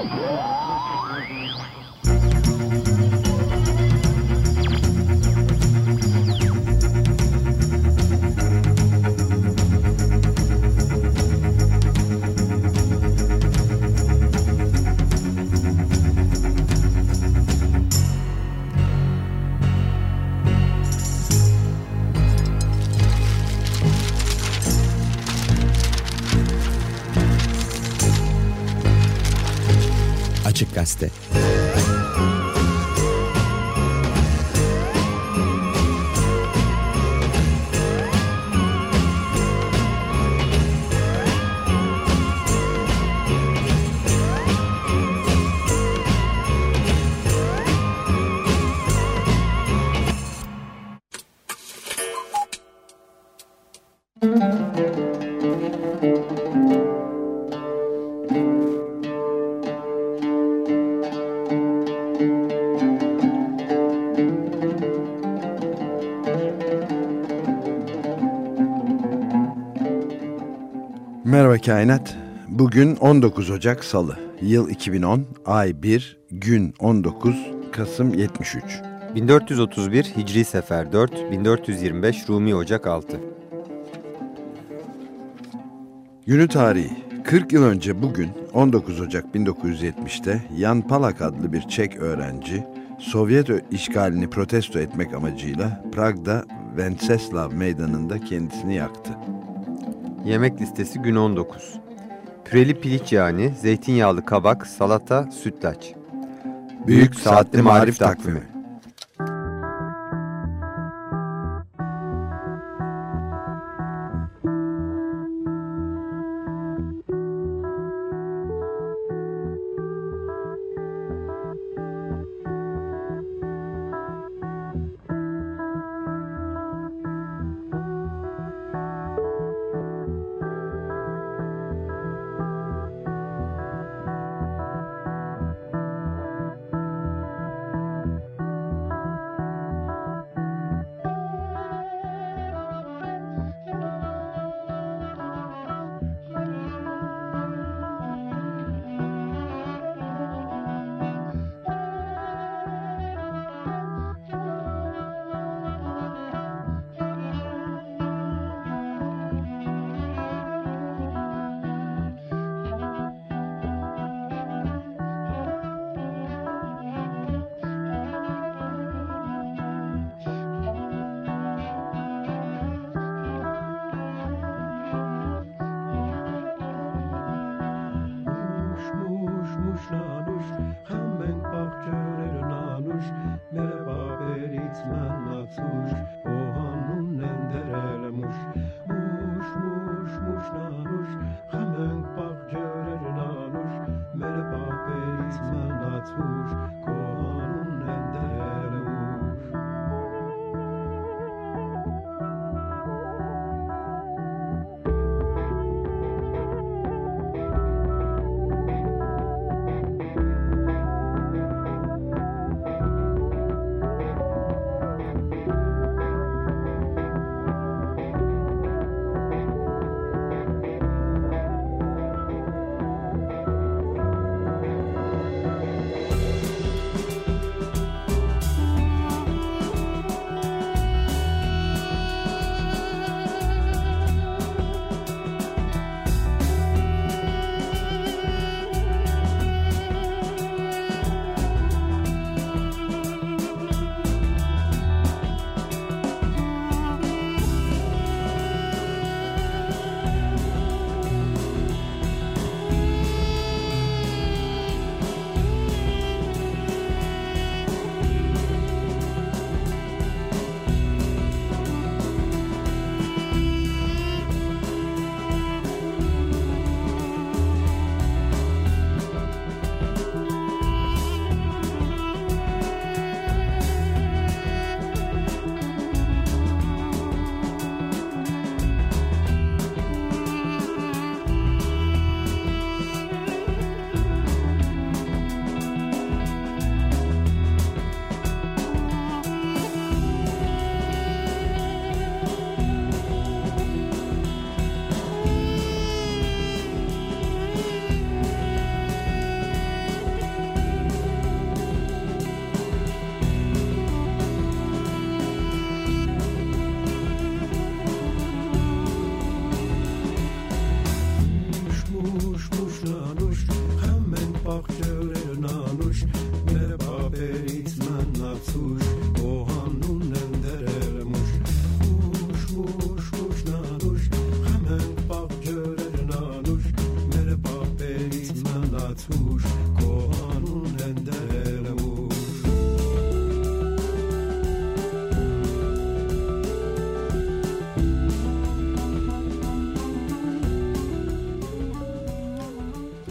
Whoa! Merhaba Kainat. Bugün 19 Ocak Salı. Yıl 2010, ay 1, gün 19, Kasım 73. 1431 Hicri Sefer 4, 1425 Rumi Ocak 6. Günü tarihi. 40 yıl önce bugün 19 Ocak 1970'te Jan Palak adlı bir Çek öğrenci Sovyet işgalini protesto etmek amacıyla Prag'da Venceslav meydanında kendisini yaktı. Yemek listesi gün 19. Püreli piliç yani, zeytinyağlı kabak, salata, sütlaç. Büyük Saatli Marif Takvimi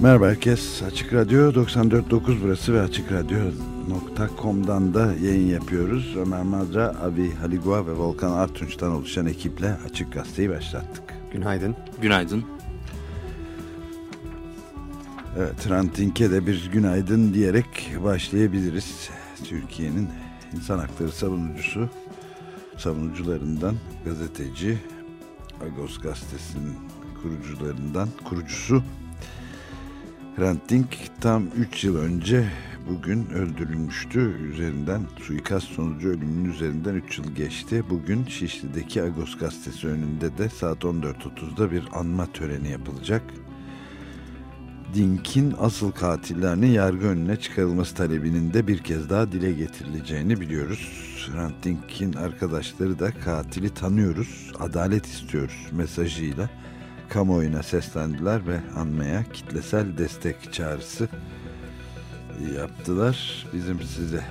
Merhaba herkes. Açık Radyo 94.9 burası ve açıkradyo.com'dan da yayın yapıyoruz. Ömer Madra, Abi Haligua ve Volkan Artunç'tan oluşan ekiple Açık Gazete'yi başlattık. Günaydın. Günaydın. Evet, Ranting'e de bir günaydın diyerek başlayabiliriz. Türkiye'nin insan hakları savunucusu, savunucularından gazeteci, Agos Gazetesi'nin kurucularından, kurucusu Hrant Dink tam 3 yıl önce bugün öldürülmüştü. Üzerinden suikast sonucu ölümünün üzerinden 3 yıl geçti. Bugün Şişli'deki Agos Gazetesi önünde de saat 14.30'da bir anma töreni yapılacak. Dink'in asıl katillerinin yargı önüne çıkarılması talebinin de bir kez daha dile getirileceğini biliyoruz. Hrant Dink'in arkadaşları da katili tanıyoruz, adalet istiyoruz mesajıyla kamuoyuna seslendiler ve anmaya kitlesel destek çağrısı yaptılar. Bizim size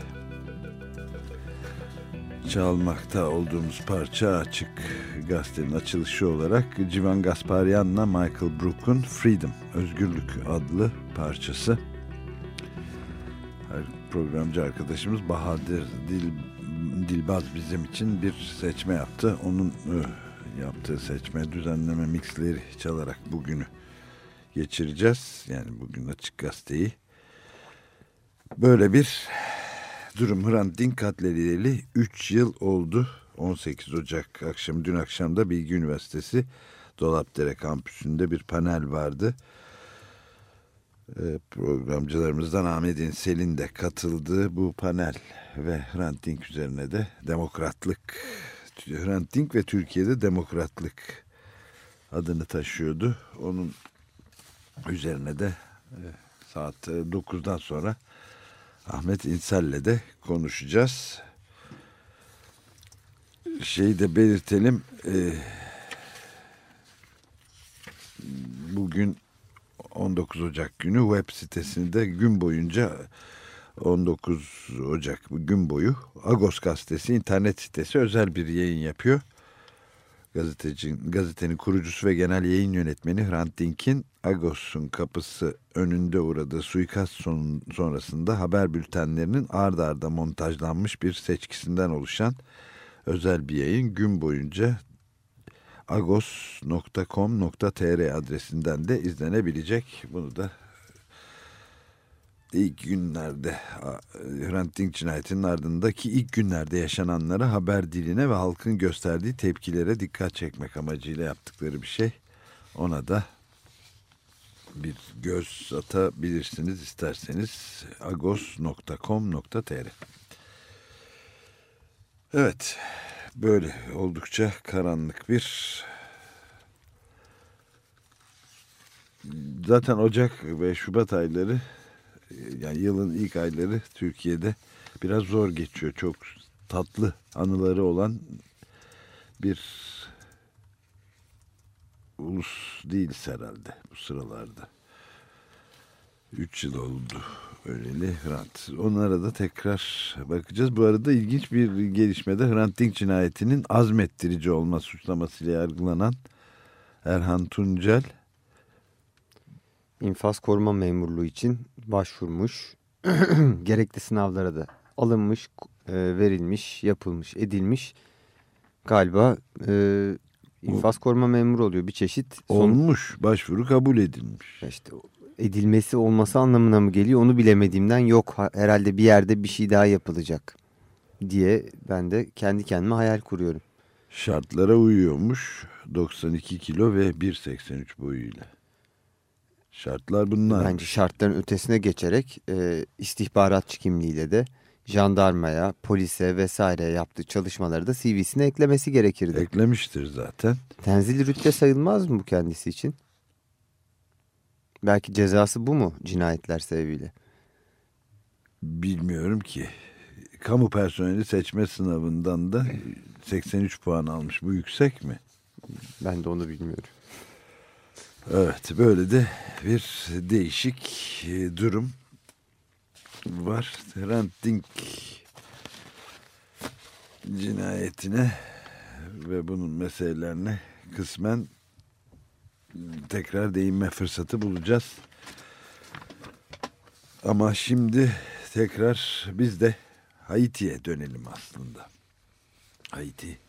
çalmakta olduğumuz parça açık gazetenin açılışı olarak Civan Gasparyan'la Michael Brook'un Freedom, Özgürlük adlı parçası. Her programcı arkadaşımız Bahadır Dil, Dilbaz bizim için bir seçme yaptı. Onun yaptığı seçme, düzenleme mixleri çalarak bugünü geçireceğiz. Yani bugün açık gazeteyi. Böyle bir durum. Hrant Dink katledileri 3 yıl oldu. 18 Ocak akşamı, dün akşamda Bilgi Üniversitesi Dolapdere kampüsünde bir panel vardı. Programcılarımızdan Ahmet Selin de katıldığı bu panel ve Hrant Dink üzerine de demokratlık Hrant Dink ve Türkiye'de demokratlık adını taşıyordu. Onun üzerine de saat 9'dan sonra Ahmet İnsel'le de konuşacağız. Şeyi de belirtelim. Bugün 19 Ocak günü web sitesinde gün boyunca 19 Ocak gün boyu Agos gazetesi internet sitesi özel bir yayın yapıyor. Gazeteci, gazetenin kurucusu ve genel yayın yönetmeni Hrant Dink'in Agos'un kapısı önünde uğradığı suikast son, sonrasında haber bültenlerinin ard arda montajlanmış bir seçkisinden oluşan özel bir yayın gün boyunca agos.com.tr adresinden de izlenebilecek. Bunu da ilk günlerde Hrant Dink cinayetinin ardındaki ilk günlerde yaşananlara haber diline ve halkın gösterdiği tepkilere dikkat çekmek amacıyla yaptıkları bir şey. Ona da bir göz atabilirsiniz isterseniz agos.com.tr Evet böyle oldukça karanlık bir zaten Ocak ve Şubat ayları yani yılın ilk ayları Türkiye'de biraz zor geçiyor. Çok tatlı anıları olan bir ulus değiliz herhalde bu sıralarda. Üç yıl oldu öyleli Hrant. Onlara da tekrar bakacağız. Bu arada ilginç bir gelişmede Hrant Dink cinayetinin azmettirici olma suçlamasıyla yargılanan Erhan Tuncel infaz koruma memurluğu için başvurmuş. Gerekli sınavlara da alınmış, e, verilmiş, yapılmış, edilmiş. Galiba e, infaz koruma memuru oluyor bir çeşit. Son... Olmuş, başvuru kabul edilmiş. İşte edilmesi olması anlamına mı geliyor onu bilemediğimden yok. Herhalde bir yerde bir şey daha yapılacak diye ben de kendi kendime hayal kuruyorum. Şartlara uyuyormuş 92 kilo ve 1.83 boyuyla. Şartlar bunlar. Bence şartların ötesine geçerek e, istihbaratçı kimliğiyle de jandarmaya, polise vesaire yaptığı çalışmaları da CV'sine eklemesi gerekirdi. Eklemiştir zaten. Tenzil rütbe sayılmaz mı bu kendisi için? Belki cezası bu mu cinayetler sebebiyle? Bilmiyorum ki. Kamu personeli seçme sınavından da 83 puan almış. Bu yüksek mi? Ben de onu bilmiyorum. Evet böyle de bir değişik e, durum var. Hrant Dink cinayetine ve bunun meselelerine kısmen tekrar değinme fırsatı bulacağız. Ama şimdi tekrar biz de Haiti'ye dönelim aslında. Haiti.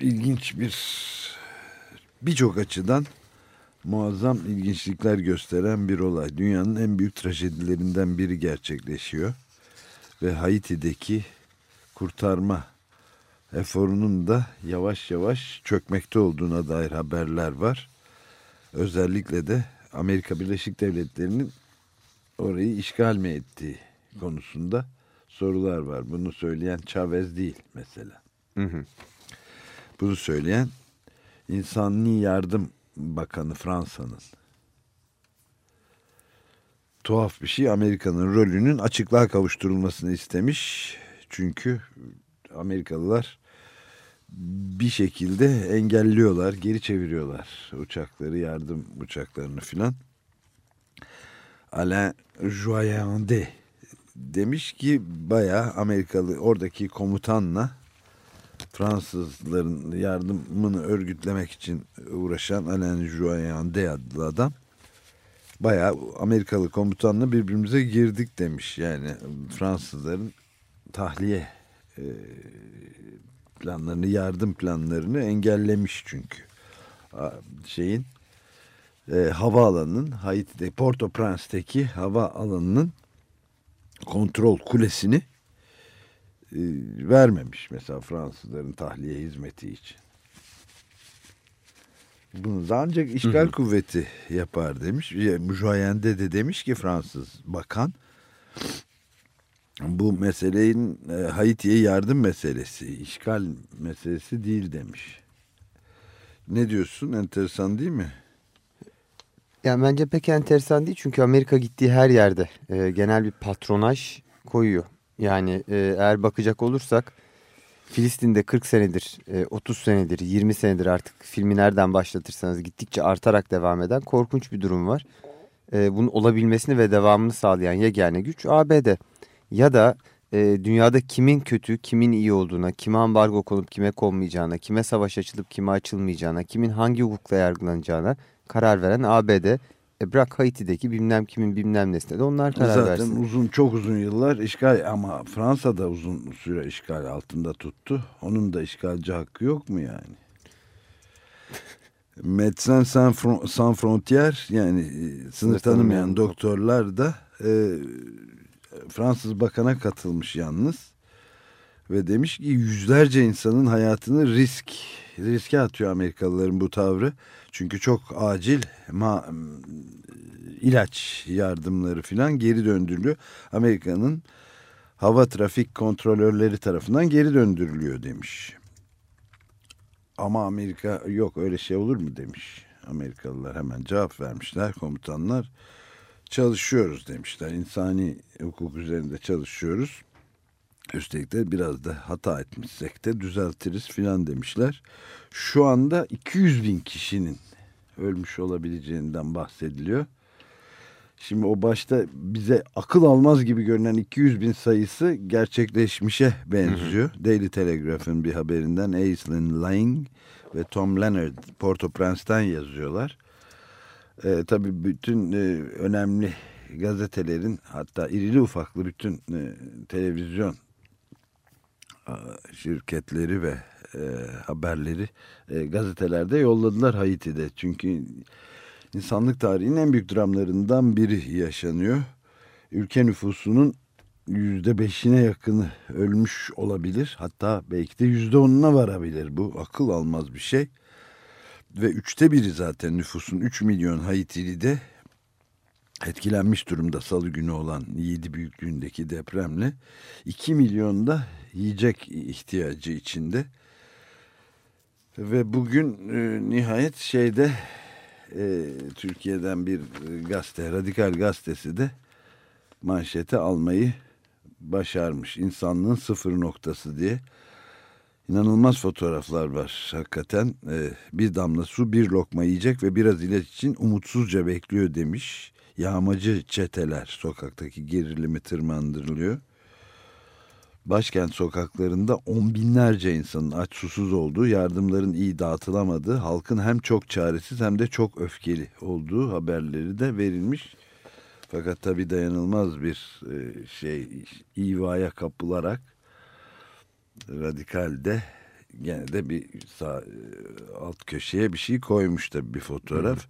İlginç bir birçok açıdan muazzam ilginçlikler gösteren bir olay. Dünyanın en büyük trajedilerinden biri gerçekleşiyor. Ve Haiti'deki kurtarma eforunun da yavaş yavaş çökmekte olduğuna dair haberler var. Özellikle de Amerika Birleşik Devletleri'nin orayı işgal mi ettiği konusunda sorular var. Bunu söyleyen Chavez değil mesela. Hı hı. Bunu söyleyen İnsani Yardım Bakanı Fransa'nın. Tuhaf bir şey Amerika'nın rolünün açıklığa kavuşturulmasını istemiş. Çünkü Amerikalılar bir şekilde engelliyorlar, geri çeviriyorlar uçakları, yardım uçaklarını filan. Alain Joyandé demiş ki bayağı Amerikalı oradaki komutanla Fransızların yardımını örgütlemek için uğraşan Alain Joyandé adlı adam bayağı Amerikalı komutanla birbirimize girdik demiş. Yani Fransızların tahliye e, planlarını, yardım planlarını engellemiş çünkü. Şeyin e, havaalanının Haiti'de Port-au-Prince'teki hava alanının kontrol kulesini vermemiş mesela Fransızların tahliye hizmeti için. Bunu da ancak işgal hı hı. kuvveti yapar demiş. Müjayende de demiş ki Fransız bakan bu meselenin e, Haiti'ye yardım meselesi, işgal meselesi değil demiş. Ne diyorsun? Enteresan değil mi? Yani bence pek enteresan değil çünkü Amerika gittiği her yerde e, genel bir patronaj koyuyor. Yani e, eğer bakacak olursak Filistin'de 40 senedir, e, 30 senedir, 20 senedir artık filmi nereden başlatırsanız gittikçe artarak devam eden korkunç bir durum var. E, bunun olabilmesini ve devamını sağlayan yegane güç ABD. Ya da e, dünyada kimin kötü, kimin iyi olduğuna, kime ambargo konup kime konmayacağına, kime savaş açılıp kime açılmayacağına, kimin hangi hukukla yargılanacağına karar veren ABD. E bırak Haiti'deki bilmem kimin bilmem nesine de onlar karar Zaten versin. Zaten uzun çok uzun yıllar işgal ama Fransa da uzun süre işgal altında tuttu. Onun da işgalci hakkı yok mu yani? Médecins Sans, Fron Sans Frontières yani e, sınır tanımayan doktorlar da e, Fransız bakana katılmış yalnız. Ve demiş ki yüzlerce insanın hayatını risk riske atıyor Amerikalıların bu tavrı. Çünkü çok acil ma, ilaç yardımları filan geri döndürülüyor. Amerika'nın hava trafik kontrolörleri tarafından geri döndürülüyor demiş. Ama Amerika yok öyle şey olur mu demiş. Amerikalılar hemen cevap vermişler komutanlar. Çalışıyoruz demişler. İnsani hukuk üzerinde çalışıyoruz. Üstelik de biraz da hata etmişsek de düzeltiriz filan demişler. Şu anda 200 bin kişinin ölmüş olabileceğinden bahsediliyor. Şimdi o başta bize akıl almaz gibi görünen 200 bin sayısı gerçekleşmişe benziyor. Hı hı. Daily Telegraph'ın bir haberinden Aislinn Lang ve Tom Leonard Port-au-Prince'ten yazıyorlar. Ee, tabii bütün e, önemli gazetelerin hatta irili ufaklı bütün e, televizyon şirketleri ve e, haberleri e, gazetelerde yolladılar Haiti'de. Çünkü insanlık tarihinin en büyük dramlarından biri yaşanıyor. Ülke nüfusunun yüzde beşine yakını ölmüş olabilir. Hatta belki de yüzde onuna varabilir. Bu akıl almaz bir şey. Ve üçte biri zaten nüfusun 3 milyon Haitili de etkilenmiş durumda salı günü olan 7 büyüklüğündeki depremle 2 milyonda yiyecek ihtiyacı içinde. Ve bugün e, nihayet şeyde e, Türkiye'den bir gazete, Radikal Gazetesi de manşete almayı başarmış. İnsanlığın sıfır noktası diye. İnanılmaz fotoğraflar var hakikaten. Ee, bir damla su bir lokma yiyecek ve biraz ilaç için umutsuzca bekliyor demiş. Yağmacı çeteler sokaktaki gerilimi tırmandırılıyor. Başkent sokaklarında on binlerce insanın aç susuz olduğu, yardımların iyi dağıtılamadığı, halkın hem çok çaresiz hem de çok öfkeli olduğu haberleri de verilmiş. Fakat tabii dayanılmaz bir e, şey ivaya kapılarak radikal de gene de bir sağ, e, alt köşeye bir şey koymuş tabii bir fotoğraf.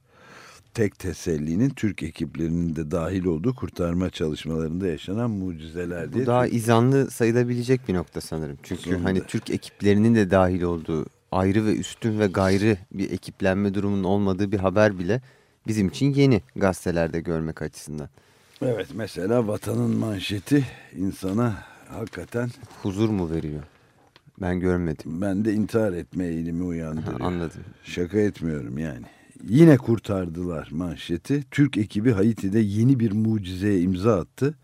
Tek tesellinin Türk ekiplerinin de dahil olduğu kurtarma çalışmalarında yaşanan mucizeler diye. Bu daha izanlı sayılabilecek bir nokta sanırım. Çünkü Sonunda. hani Türk ekiplerinin de dahil olduğu ayrı ve üstün ve gayrı bir ekiplenme durumunun olmadığı bir haber bile bizim için yeni gazetelerde görmek açısından. Evet mesela vatanın manşeti insana hakikaten Huzur mu veriyor? Ben görmedim. ben de intihar etme eğilimi Ha, uyandırıyor. anladım. Şaka etmiyorum yani. Yine kurtardılar manşeti. Türk ekibi Haiti'de yeni bir mucizeye imza attı.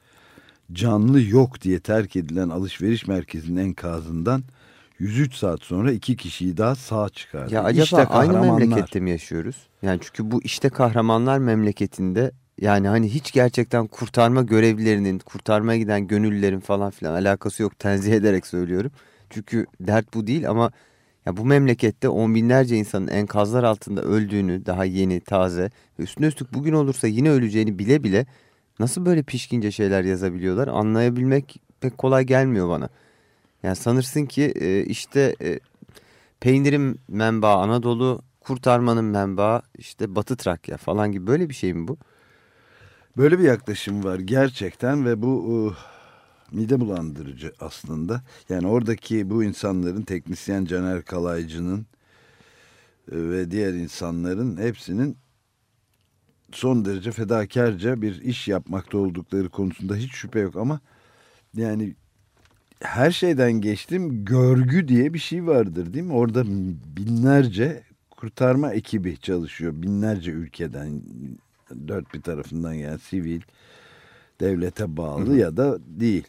Canlı yok diye terk edilen alışveriş merkezinin enkazından 103 saat sonra iki kişiyi daha sağ çıkardı. Ya acaba İşte aynı memlekette mi yaşıyoruz? Yani çünkü bu işte kahramanlar memleketinde yani hani hiç gerçekten kurtarma görevlilerinin, kurtarmaya giden gönüllülerin falan filan alakası yok. Tenzih ederek söylüyorum. Çünkü dert bu değil ama ya bu memlekette on binlerce insanın enkazlar altında öldüğünü daha yeni, taze üstüne üstlük bugün olursa yine öleceğini bile bile nasıl böyle pişkince şeyler yazabiliyorlar anlayabilmek pek kolay gelmiyor bana. Yani sanırsın ki e, işte e, peynirin menbaı Anadolu, kurtarmanın menbaı işte Batı Trakya falan gibi böyle bir şey mi bu? Böyle bir yaklaşım var gerçekten ve bu uh, mide bulandırıcı aslında. Yani oradaki bu insanların teknisyen Caner Kalaycı'nın e, ve diğer insanların hepsinin son derece fedakarca bir iş yapmakta oldukları konusunda hiç şüphe yok ama yani her şeyden geçtim görgü diye bir şey vardır değil mi? Orada binlerce kurtarma ekibi çalışıyor. Binlerce ülkeden dört bir tarafından yani sivil devlete bağlı ya da değil.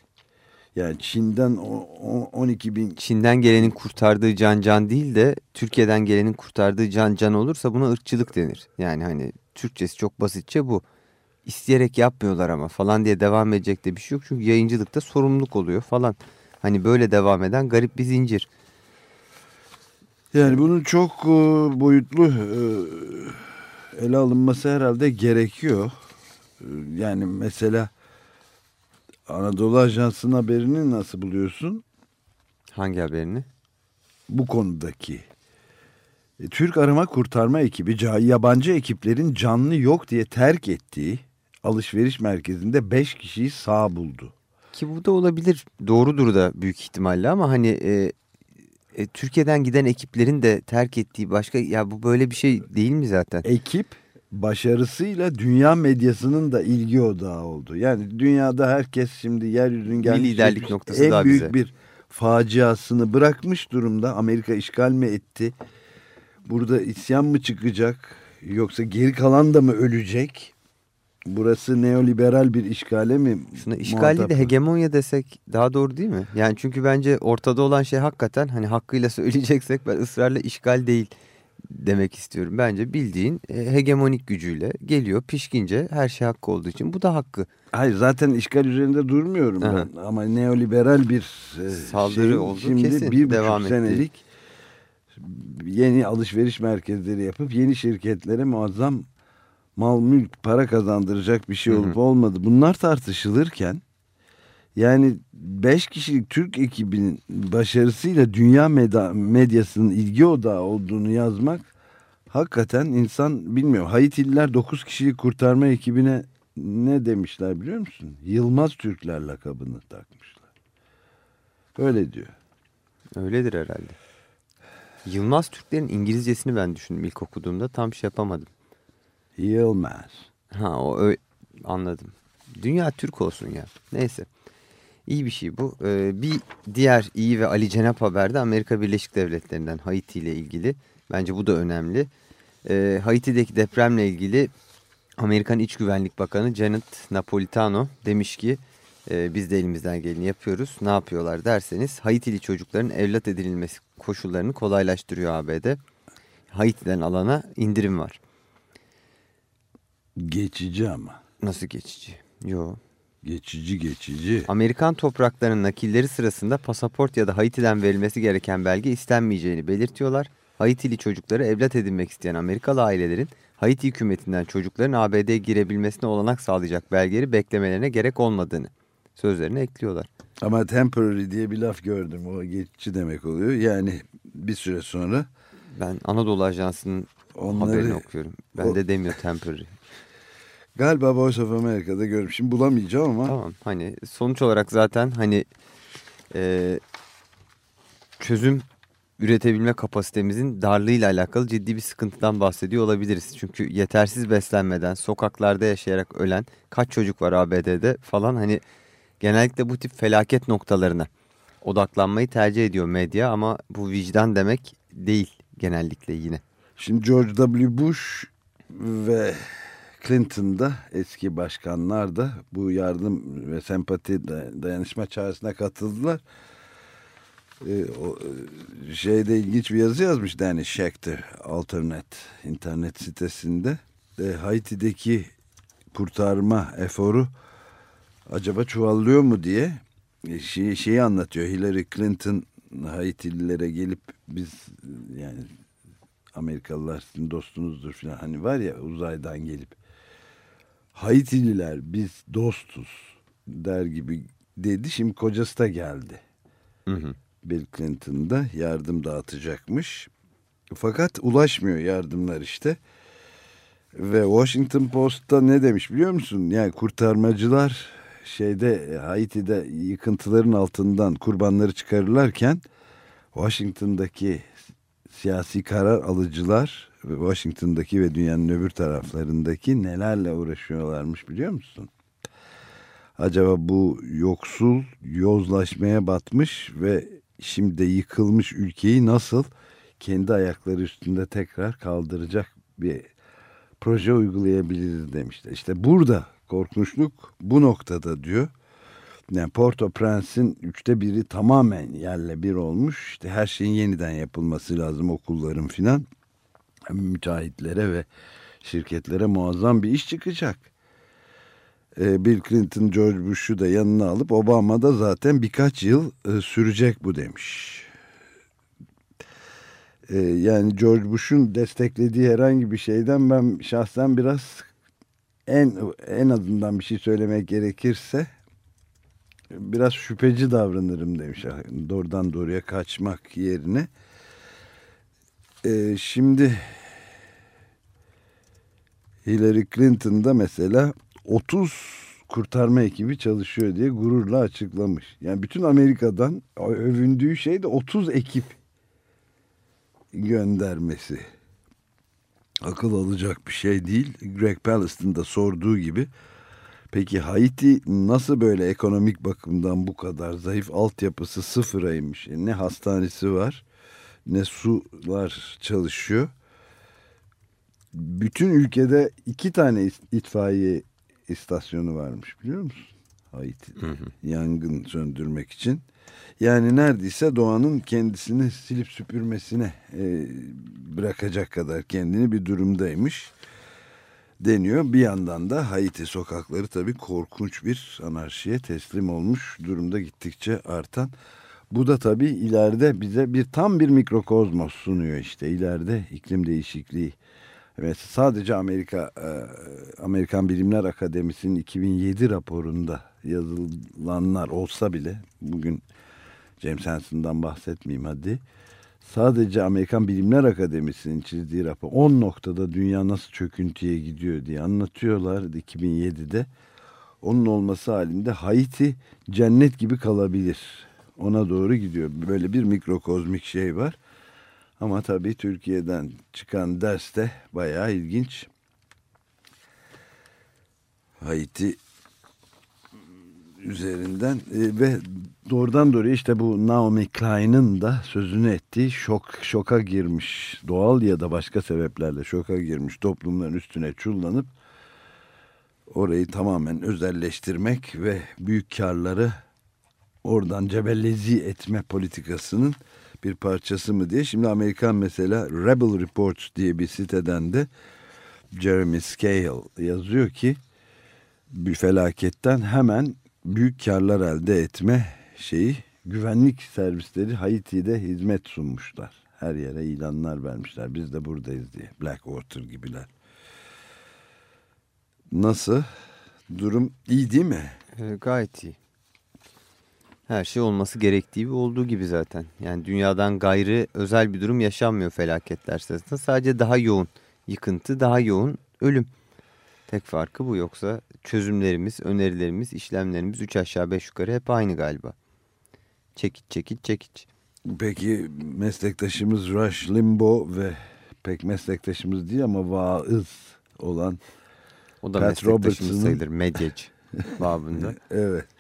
Yani Çin'den o- o- 12 bin Çin'den gelenin kurtardığı can can değil de Türkiye'den gelenin kurtardığı can can olursa buna ırkçılık denir. Yani hani Türkçesi çok basitçe bu. İsteyerek yapmıyorlar ama falan diye devam edecek de bir şey yok. Çünkü yayıncılıkta sorumluluk oluyor falan. Hani böyle devam eden garip bir zincir. Yani bunun çok e, boyutlu e, ele alınması herhalde gerekiyor. E, Yani mesela Anadolu Ajansı'nın haberini nasıl buluyorsun? Hangi haberini? Bu konudaki. E, Türk Arama Kurtarma Ekibi yabancı ekiplerin canlı yok diye terk ettiği alışveriş merkezinde 5 kişiyi sağ buldu. Ki bu da olabilir. Doğrudur da büyük ihtimalle ama hani e, e, Türkiye'den giden ekiplerin de terk ettiği başka ya bu böyle bir şey değil mi zaten? ekip başarısıyla dünya medyasının da ilgi odağı oldu. Yani dünyada herkes şimdi yeryüzünün gelmiş liderlik geçmiş noktası en daha büyük bize. bir faciasını bırakmış durumda. Amerika işgal mi etti? Burada isyan mı çıkacak? Yoksa geri kalan da mı ölecek? Burası neoliberal bir işgale mi? Şuna işgal değil de hegemonya desek daha doğru değil mi? Yani çünkü bence ortada olan şey hakikaten hani hakkıyla söyleyeceksek ben ısrarla işgal değil demek istiyorum. Bence bildiğin e, hegemonik gücüyle geliyor pişkince her şey hakkı olduğu için bu da hakkı. Hayır zaten işgal üzerinde durmuyorum Aha. ben. Ama neoliberal bir e, Saldırı şey, oldu, şimdi kesin. bir Devam buçuk etti. senelik yeni alışveriş merkezleri yapıp yeni şirketlere muazzam mal mülk para kazandıracak bir şey Hı hı. olup olmadı. Bunlar tartışılırken yani 5 kişilik Türk ekibinin başarısıyla dünya meda- medyasının ilgi odağı olduğunu yazmak hakikaten insan bilmiyor. Haitililer 9 kişilik kurtarma ekibine ne demişler biliyor musun? Yılmaz Türkler lakabını takmışlar. Öyle diyor. Öyledir herhalde. Yılmaz Türklerin İngilizcesini ben düşündüm ilk okuduğumda tam şey yapamadım. Yılmaz. Ha o anladım. Dünya Türk olsun ya. Neyse. İyi bir şey bu. Ee, bir diğer iyi ve Ali Cenap haber de Amerika Birleşik Devletleri'nden Haiti ile ilgili. Bence bu da önemli. Ee, Haiti'deki depremle ilgili Amerikan İç Güvenlik Bakanı Janet Napolitano demiş ki e, biz de elimizden geleni yapıyoruz. Ne yapıyorlar derseniz Haitili çocukların evlat edinilmesi koşullarını kolaylaştırıyor ABD. Haiti'den alana indirim var. Geçici ama. Nasıl geçici? Yo. Geçici geçici. Amerikan topraklarının nakilleri sırasında pasaport ya da Haiti'den verilmesi gereken belge istenmeyeceğini belirtiyorlar. Haitili çocukları evlat edinmek isteyen Amerikalı ailelerin Haiti hükümetinden çocukların ABD'ye girebilmesine olanak sağlayacak belgeleri beklemelerine gerek olmadığını sözlerine ekliyorlar. Ama temporary diye bir laf gördüm. O geçici demek oluyor. Yani bir süre sonra Ben Anadolu Ajansı'nın Onları- haberini okuyorum. Ben o- de demiyor temporary. Galiba Voice of America'da gördüm. Şimdi bulamayacağım ama Tamam hani sonuç olarak zaten hani e, çözüm üretebilme kapasitemizin darlığıyla alakalı ciddi bir sıkıntıdan bahsediyor olabiliriz. Çünkü yetersiz beslenmeden sokaklarda yaşayarak ölen kaç çocuk var ABD'de falan hani genellikle bu tip felaket noktalarına odaklanmayı tercih ediyor medya ama bu vicdan demek değil genellikle yine. Şimdi George W. Bush ve Clinton'da eski başkanlar da bu yardım ve sempati da- dayanışma çağrısına katıldılar. Ee, o, e, şeyde ilginç bir yazı yazmış Danny Schechter Alternate internet sitesinde. E, Haiti'deki kurtarma eforu acaba çuvallıyor mu diye e, şey, şeyi anlatıyor. Hillary Clinton Haitililere gelip biz yani Amerikalılar sizin dostunuzdur falan hani var ya uzaydan gelip Haitililer biz dostuz der gibi dedi. Şimdi kocası da geldi. Hı hı. Bill Clinton da yardım dağıtacakmış. Fakat ulaşmıyor yardımlar işte. Ve Washington Post'ta ne demiş biliyor musun? Yani kurtarmacılar şeyde Haiti'de yıkıntıların altından kurbanları çıkarırlarken Washington'daki siyasi karar alıcılar Washington'daki ve dünyanın öbür taraflarındaki nelerle uğraşıyorlarmış biliyor musun? Acaba bu yoksul, yozlaşmaya batmış ve şimdi yıkılmış ülkeyi nasıl kendi ayakları üstünde tekrar kaldıracak bir proje uygulayabiliriz demişler. İşte burada korkunçluk bu noktada diyor. Yani Port-au-Prince'in üçte biri tamamen yerle bir olmuş. İşte her şeyin yeniden yapılması lazım okulların filan. Müteahhitlere ve şirketlere muazzam bir iş çıkacak. Ee, Bill Clinton, George Bush'u da yanına alıp Obama da zaten birkaç yıl e, sürecek bu demiş. Ee, yani George Bush'un desteklediği herhangi bir şeyden ben şahsen biraz en en azından bir şey söylemek gerekirse biraz şüpheci davranırım demiş. Doğrudan doğruya kaçmak yerine. Ee, şimdi Hillary Clinton da mesela 30 kurtarma ekibi çalışıyor diye gururla açıklamış. Yani bütün Amerika'dan övündüğü şey de 30 ekip göndermesi. Akıl alacak bir şey değil. Greg Pallas'ın da sorduğu gibi Peki Haiti nasıl böyle ekonomik bakımdan bu kadar zayıf altyapısı sıfıraymış? E, Ne hastanesi var ne sular çalışıyor. Bütün ülkede iki tane itfaiye istasyonu varmış biliyor musun? Haiti yangın söndürmek için. Yani neredeyse doğanın kendisini silip süpürmesine e, bırakacak kadar kendini bir durumdaymış deniyor. Bir yandan da Haiti sokakları tabii korkunç bir anarşiye teslim olmuş durumda gittikçe artan. Bu da tabii ileride bize bir tam bir mikrokozmos sunuyor işte ileride iklim değişikliği. Evet sadece Amerika e, Amerikan Bilimler Akademisi'nin 2007 raporunda yazılanlar olsa bile bugün James Hansen'dan bahsetmeyeyim hadi. Sadece Amerikan Bilimler Akademisi'nin çizdiği rapor 10 noktada dünya nasıl çöküntüye gidiyor diye anlatıyorlar 2007'de. Onun olması halinde Haiti cennet gibi kalabilir. Ona doğru gidiyor. Böyle bir mikrokozmik şey var. Ama tabii Türkiye'den çıkan ders de bayağı ilginç. Haiti üzerinden e, ve doğrudan doğruya işte bu Naomi Klein'in da sözünü ettiği şok şoka girmiş doğal ya da başka sebeplerle şoka girmiş toplumların üstüne çullanıp orayı tamamen özelleştirmek ve büyük karları oradan cebellezi etme politikasının bir parçası mı diye. Şimdi Amerikan mesela Rebel Reports diye bir siteden de Jeremy Scahill yazıyor ki bir felaketten hemen büyük karlar elde etme şeyi güvenlik servisleri Haiti'de hizmet sunmuşlar. Her yere ilanlar vermişler. Biz de buradayız diye. Blackwater gibiler. Nasıl? Durum iyi değil mi? E, gayet iyi. Her şey olması gerektiği gibi olduğu gibi zaten. Yani dünyadan gayrı özel bir durum yaşanmıyor felaketler sırasında. Sadece daha yoğun yıkıntı, daha yoğun ölüm. Tek farkı bu yoksa çözümlerimiz, önerilerimiz, işlemlerimiz 3 aşağı 5 yukarı hep aynı galiba. Çekiç çekiç çekiç. Peki meslektaşımız Rush Limbaugh ve pek meslektaşımız değil ama vaız olan O da Pat meslektaşımız sayılır medyacı babında. evet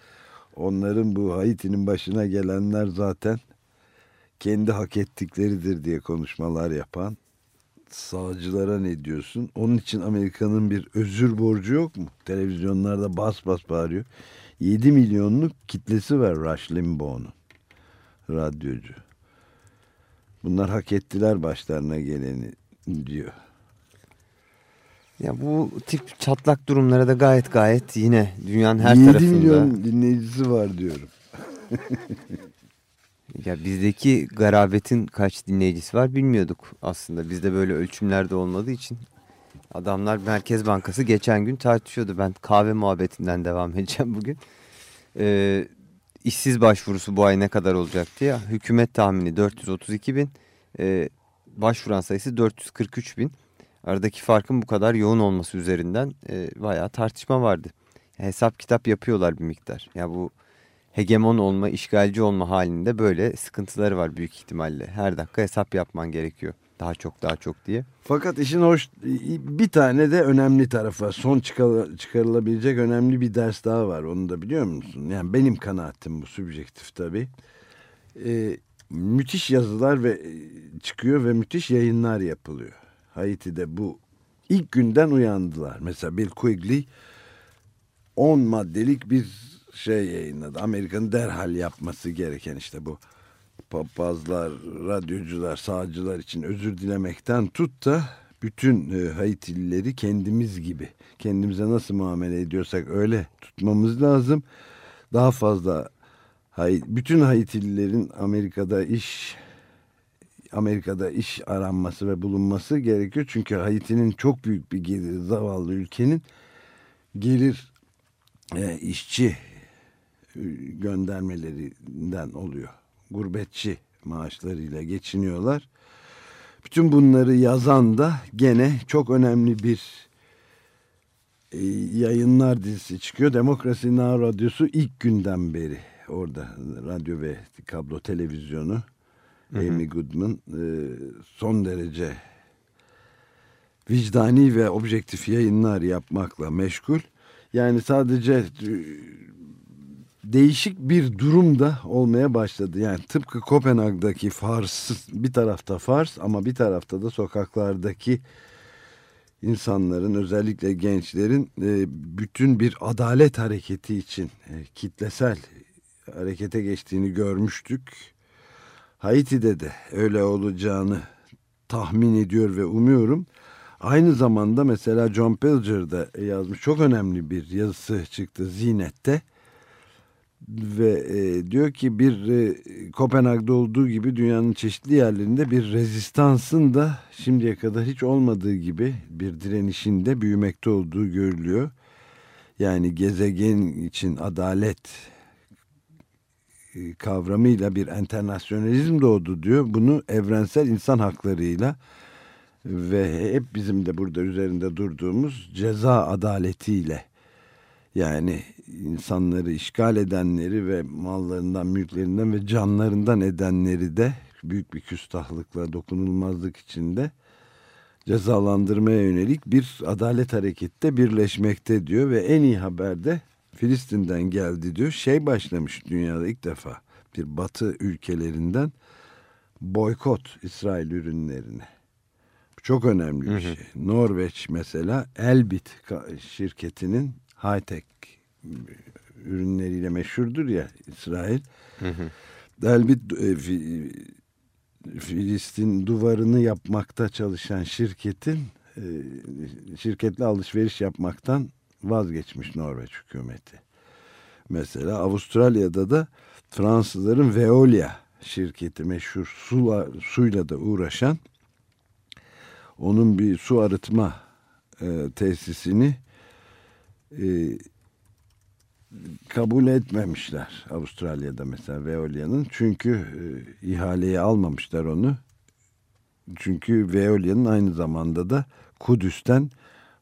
onların bu Haiti'nin başına gelenler zaten kendi hak ettikleridir diye konuşmalar yapan sağcılara ne diyorsun? Onun için Amerika'nın bir özür borcu yok mu? Televizyonlarda bas bas bağırıyor. 7 milyonluk kitlesi var Rush Limbaugh'un. Radyocu. Bunlar hak ettiler başlarına geleni diyor. Ya bu tip çatlak durumlara da gayet gayet yine dünyanın her 7 tarafında. milyon dinleyicisi var diyorum. Ya bizdeki garabetin kaç dinleyicisi var bilmiyorduk aslında. Bizde böyle ölçümlerde olmadığı için. Adamlar Merkez Bankası geçen gün tartışıyordu. Ben kahve muhabbetinden devam edeceğim bugün. Ee, işsiz başvurusu bu ay ne kadar olacak diye. Hükümet tahmini 432 bin. Ee, başvuran sayısı 443 bin. Aradaki farkın bu kadar yoğun olması üzerinden e, bayağı tartışma vardı. Hesap kitap yapıyorlar bir miktar. Ya bu hegemon olma, işgalci olma halinde böyle sıkıntıları var büyük ihtimalle. Her dakika hesap yapman gerekiyor. Daha çok daha çok diye. Fakat işin hoş bir tane de önemli tarafı var. Son çıkar- çıkarılabilecek önemli bir ders daha var. Onu da biliyor musun? Yani benim kanaatim bu subjektif tabii. Ee, müthiş yazılar ve e, çıkıyor ve müthiş yayınlar yapılıyor. Haiti'de bu ilk günden uyandılar. Mesela Bill Quigley 10 maddelik bir şey yayınladı. Amerika'nın derhal yapması gereken işte bu papazlar, radyocular, sağcılar için özür dilemekten tut da bütün e, Haitilileri kendimiz gibi, kendimize nasıl muamele ediyorsak öyle tutmamız lazım. Daha fazla bütün Haitililerin Amerika'da iş Amerika'da iş aranması ve bulunması gerekiyor. Çünkü Haiti'nin çok büyük bir gelir, zavallı ülkenin gelir e, işçi e, göndermelerinden oluyor. Gurbetçi maaşlarıyla geçiniyorlar. Bütün bunları yazan da gene çok önemli bir e, yayınlar dizisi çıkıyor. Demokrasi Now Radyosu ilk günden beri orada radyo ve kablo televizyonu Amy Goodman e, son derece vicdani ve objektif yayınlar yapmakla meşgul. Yani sadece e, değişik bir durum da olmaya başladı. Yani tıpkı Kopenhag'daki Fars bir tarafta Fars ama bir tarafta da sokaklardaki insanların özellikle gençlerin e, bütün bir adalet hareketi için e, kitlesel harekete geçtiğini görmüştük. Haiti'de de öyle olacağını tahmin ediyor ve umuyorum. Aynı zamanda mesela John Pilger de yazmış çok önemli bir yazısı çıktı Zinet'te ve e, diyor ki bir e, Kopenhag'da olduğu gibi dünyanın çeşitli yerlerinde bir rezistansın da şimdiye kadar hiç olmadığı gibi bir direnişin de büyümekte olduğu görülüyor. Yani gezegen için adalet kavramıyla bir internasyonalizm doğdu diyor. Bunu evrensel insan haklarıyla ve hep bizim de burada üzerinde durduğumuz ceza adaletiyle yani insanları işgal edenleri ve mallarından, mülklerinden ve canlarından edenleri de büyük bir küstahlıkla, dokunulmazlık içinde cezalandırmaya yönelik bir adalet harekette birleşmekte diyor ve en iyi haber de Filistin'den geldi diyor. Şey başlamış dünyada ilk defa bir batı ülkelerinden boykot İsrail ürünlerine. Çok önemli bir şey. Norveç mesela Elbit şirketinin high-tech ürünleriyle meşhurdur ya İsrail. Elbit e, Fi- Filistin duvarını yapmakta çalışan şirketin e, şirketle alışveriş yapmaktan vazgeçmiş Norveç hükümeti. Mesela Avustralya'da da Fransızların Veolia şirketi meşhur sula, suyla da uğraşan onun bir su arıtma e, tesisini e, kabul etmemişler Avustralya'da mesela Veolia'nın çünkü e, ihaleye almamışlar onu çünkü Veolia'nın aynı zamanda da Kudüs'ten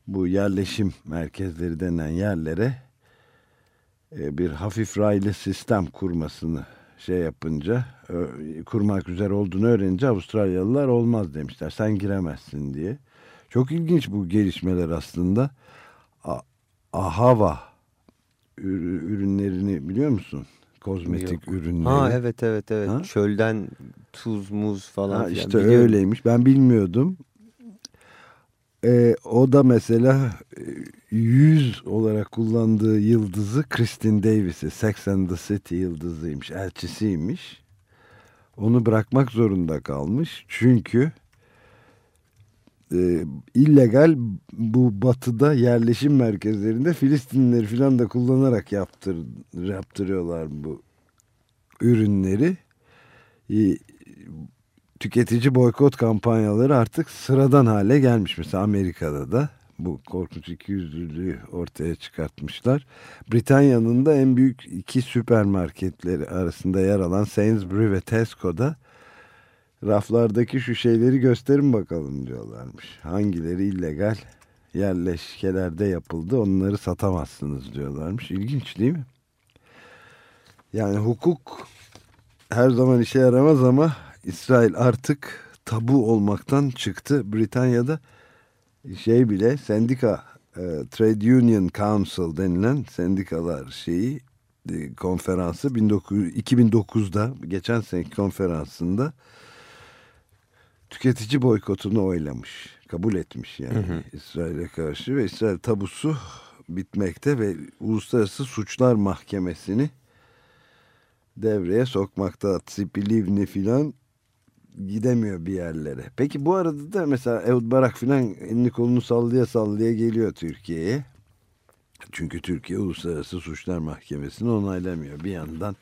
bu yerleşim merkezleri denen yerlere e, bir hafif raylı sistem kurmasını şey yapınca kurmak üzere olduğunu öğrenince Avustralyalılar olmaz demişler. Sen giremezsin diye. Çok ilginç bu gelişmeler aslında. A- Ahava ür- ürünlerini biliyor musun? Kozmetik ürünleri. Ha evet evet evet. Ha? Çölden tuz muz falan Ha, işte biliyorum. öyleymiş. Ben bilmiyordum. Ee, o da mesela e, 100 olarak kullandığı yıldızı Kristin Davis'i Sex and the City yıldızıymış. Elçisiymiş. Onu bırakmak zorunda kalmış. Çünkü e, illegal bu batıda yerleşim merkezlerinde Filistinlileri filan da kullanarak yaptır, yaptırıyorlar bu ürünleri. E, tüketici boykot kampanyaları artık sıradan hale gelmiş. Mesela Amerika'da da bu korkunç ikiyüzlülüğü ortaya çıkartmışlar. Britanya'nın da en büyük iki süpermarketleri arasında yer alan Sainsbury ve Tesco'da raflardaki şu şeyleri gösterin bakalım diyorlarmış. Hangileri illegal yerleşkelerde yapıldı onları satamazsınız diyorlarmış. İlginç değil mi? Yani hukuk her zaman işe yaramaz ama İsrail artık tabu olmaktan çıktı. Britanya'da şey bile sendika e, Trade Union Council denilen sendikalar şeyi e, konferansı 19, 2009'da geçen seneki konferansında tüketici boykotunu oylamış. Kabul etmiş yani İsrail'e karşı ve İsrail tabusu bitmekte ve Uluslararası Suçlar Mahkemesi'ni devreye sokmakta. Tzipi Livni filan gidemiyor bir yerlere. Peki bu arada da mesela Ehud Barak filan elini kolunu sallaya sallaya geliyor Türkiye'ye. Çünkü Türkiye Uluslararası Suçlar Mahkemesi'ni onaylamıyor. Bir yandan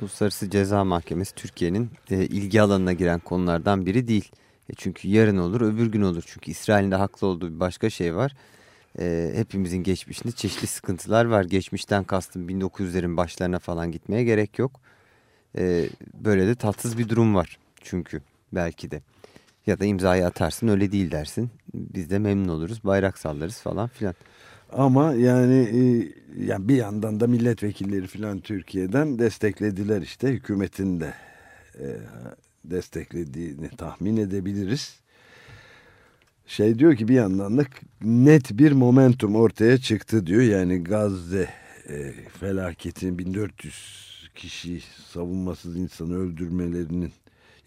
Uluslararası Ceza Mahkemesi Türkiye'nin e, ilgi alanına giren konulardan biri değil. E, çünkü yarın olur öbür gün olur. Çünkü İsrail'in de haklı olduğu bir başka şey var. E, hepimizin geçmişinde çeşitli sıkıntılar var. Geçmişten kastım 1900'lerin başlarına falan gitmeye gerek yok. E, böyle de tatsız bir durum var. Çünkü belki de. Ya da imzayı atarsın öyle değil dersin. Biz de memnun oluruz bayrak sallarız falan filan. ama yani, e, yani bir yandan da milletvekilleri filan Türkiye'den desteklediler işte. Hükümetin de e, desteklediğini tahmin edebiliriz. Şey diyor ki bir yandan da net bir momentum ortaya çıktı diyor. Yani Gazze e, felaketinin 1400 kişi savunmasız insanı öldürmelerinin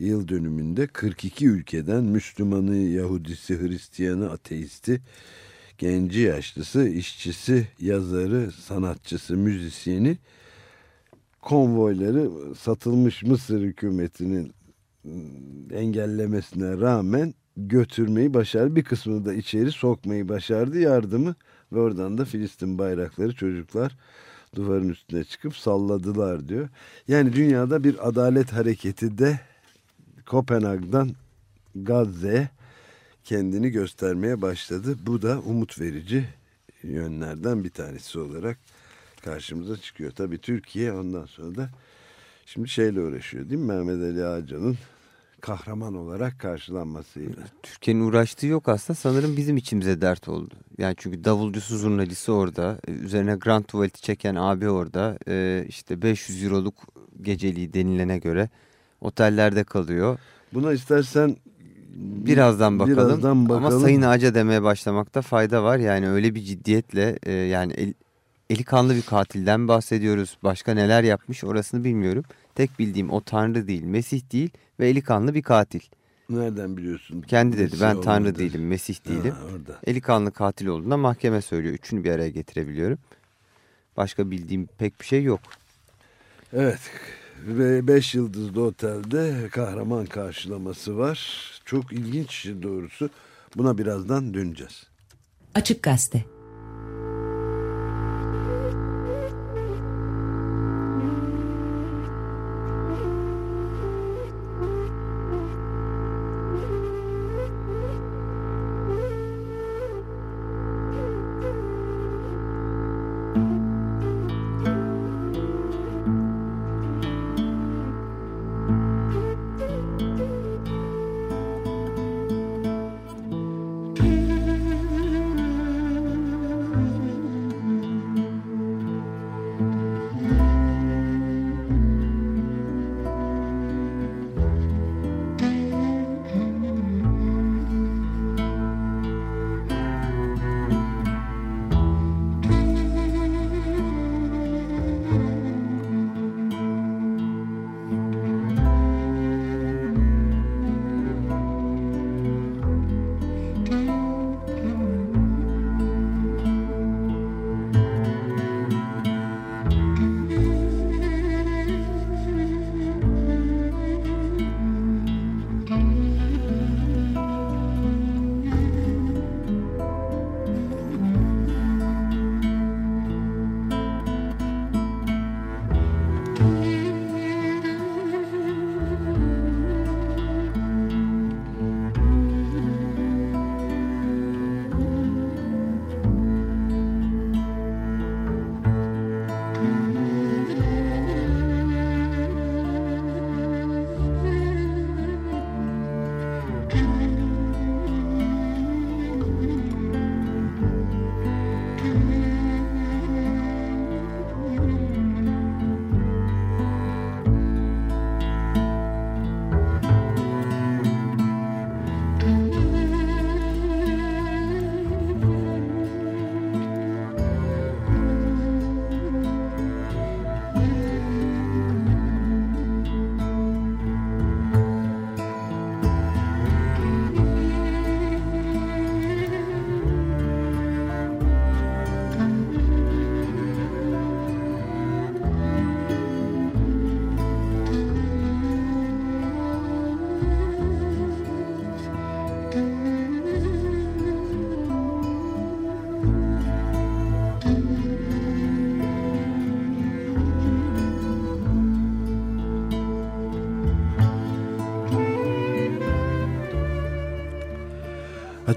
yıl dönümünde 42 ülkeden Müslümanı, Yahudisi, Hristiyanı, ateisti, genci yaşlısı, işçisi, yazarı, sanatçısı, müzisyeni konvoyları satılmış Mısır hükümetinin ıı, engellemesine rağmen götürmeyi başardı. Bir kısmını da içeri sokmayı başardı yardımı ve oradan da Filistin bayrakları çocuklar duvarın üstüne çıkıp salladılar diyor. Yani dünyada bir adalet hareketi de Kopenhag'dan Gazze'ye kendini göstermeye başladı. Bu da umut verici yönlerden bir tanesi olarak karşımıza çıkıyor. Tabii Türkiye ondan sonra da şimdi şeyle uğraşıyor değil mi? Mehmet Ali Ağcan'ın kahraman olarak karşılanmasıyla. Türkiye'nin uğraştığı yok aslında sanırım bizim içimize dert oldu. Yani çünkü davulcusu zurnalisi orada, üzerine Grand Tuvalet'i çeken abi orada, e, işte 500 euroluk geceliği denilene göre otellerde kalıyor. Buna istersen Birazdan bakalım. Birazdan bakalım. Ama Sayın Ağaca demeye başlamakta fayda var. Yani öyle bir ciddiyetle e, yani el- eli kanlı bir katilden bahsediyoruz. Başka neler yapmış orasını bilmiyorum. Tek bildiğim o Tanrı değil, Mesih değil ve eli kanlı bir katil. Nereden biliyorsun? Kendi dedi Mesih ben Tanrı olmadı. değilim, Mesih değilim. Ha, orada. Eli kanlı katil olduğunda mahkeme söylüyor. Üçünü bir araya getirebiliyorum. Başka bildiğim pek bir şey yok. Evet. Ve 5 yıldızlı otelde kahraman karşılaması var. Çok ilginç doğrusu. Buna birazdan döneceğiz. Açık Gazete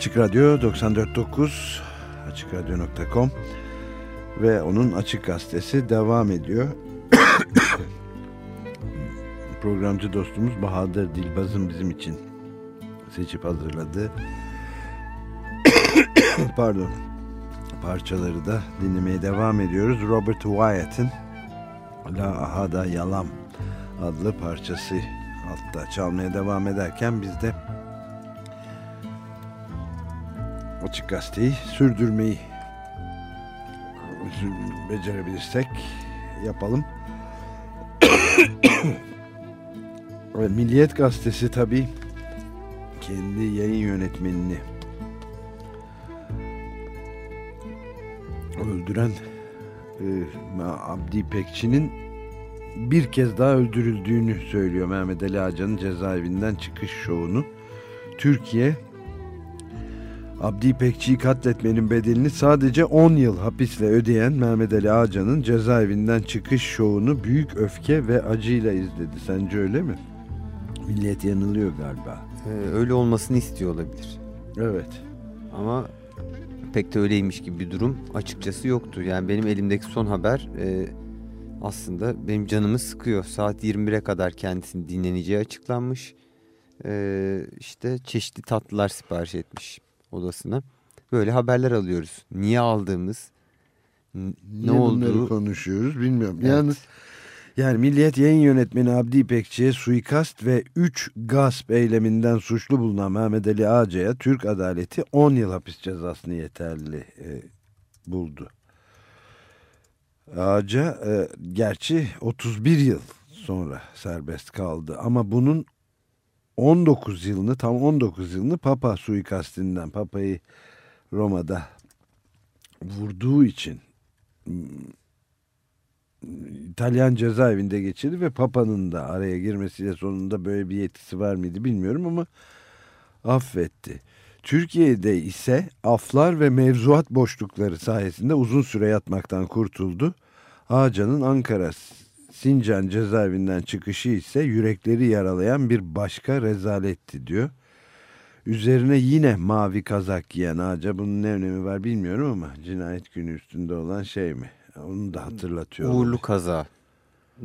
Açık Radyo 94.9 AçıkRadyo.com ve onun Açık Gazetesi devam ediyor. Programcı dostumuz Bahadır Dilbaz'ın bizim için seçip hazırladığı pardon parçaları da dinlemeye devam ediyoruz. Robert Wyatt'ın La Ahada Yalam adlı parçası altta çalmaya devam ederken biz de Açık Gazete'yi sürdürmeyi becerebilirsek yapalım. Milliyet Gazetesi tabii kendi yayın yönetmenini öldüren e, Abdi İpekçi'nin bir kez daha öldürüldüğünü söylüyor Mehmet Ali Ağcan'ın cezaevinden çıkış şovunu. Türkiye Abdi İpekçi'yi katletmenin bedelini sadece 10 yıl hapisle ödeyen Mehmet Ali Ağcan'ın cezaevinden çıkış şovunu büyük öfke ve acıyla izledi. Sence öyle mi? Millet yanılıyor galiba. Ee, öyle olmasını istiyor olabilir. Evet. Ama pek de öyleymiş gibi bir durum açıkçası yoktu. Yani benim elimdeki son haber e, aslında benim canımı sıkıyor. Saat 21'e kadar kendisinin dinleneceği açıklanmış. E, işte çeşitli tatlılar sipariş etmiş odasına. Böyle haberler alıyoruz. Niye aldığımız, Niye ne olduğu konuşuyoruz bilmiyorum. Evet. Yalnız yani Milliyet Yayın Yönetmeni Abdi İpekçi'ye suikast ve 3 gasp eyleminden suçlu bulunan Mehmet Ali Ağca'ya Türk adaleti 10 yıl hapis cezasını yeterli e, buldu. Ağca e, gerçi 31 yıl sonra serbest kaldı ama bunun 19 yılını tam 19 yılını Papa suikastinden Papa'yı Roma'da vurduğu için mm, İtalyan cezaevinde geçirdi ve Papa'nın da araya girmesiyle sonunda böyle bir yetkisi var mıydı bilmiyorum ama affetti. Türkiye'de ise aflar ve mevzuat boşlukları sayesinde uzun süre yatmaktan kurtuldu. Ağcan'ın Ankara Sincan cezaevinden çıkışı ise yürekleri yaralayan bir başka rezaletti diyor. Üzerine yine mavi kazak giyen Ağca bunun ne önemi var bilmiyorum ama cinayet günü üstünde olan şey mi? Onu da hatırlatıyor. Uğurlu kaza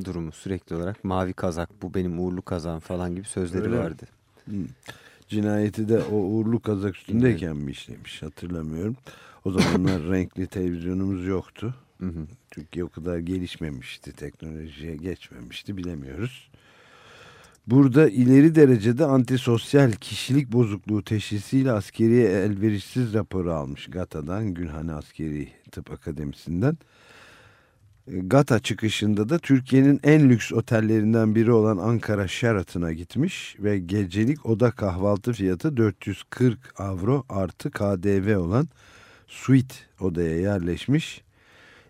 durumu sürekli olarak mavi kazak bu benim uğurlu kazağım falan gibi sözleri Öyle vardı. Cinayeti de o uğurlu kazak üstündeyken mi işlemiş hatırlamıyorum. O zamanlar renkli televizyonumuz yoktu. Hı. Türkiye o kadar gelişmemişti, teknolojiye geçmemişti bilemiyoruz. Burada ileri derecede antisosyal kişilik bozukluğu teşhisiyle askeriye elverişsiz raporu almış GATA'dan, Gülhane Askeri Tıp Akademisi'nden. E, GATA çıkışında da Türkiye'nin en lüks otellerinden biri olan Ankara Sheraton'a gitmiş ve gecelik oda kahvaltı fiyatı 440 avro artı KDV olan suite odaya yerleşmiş.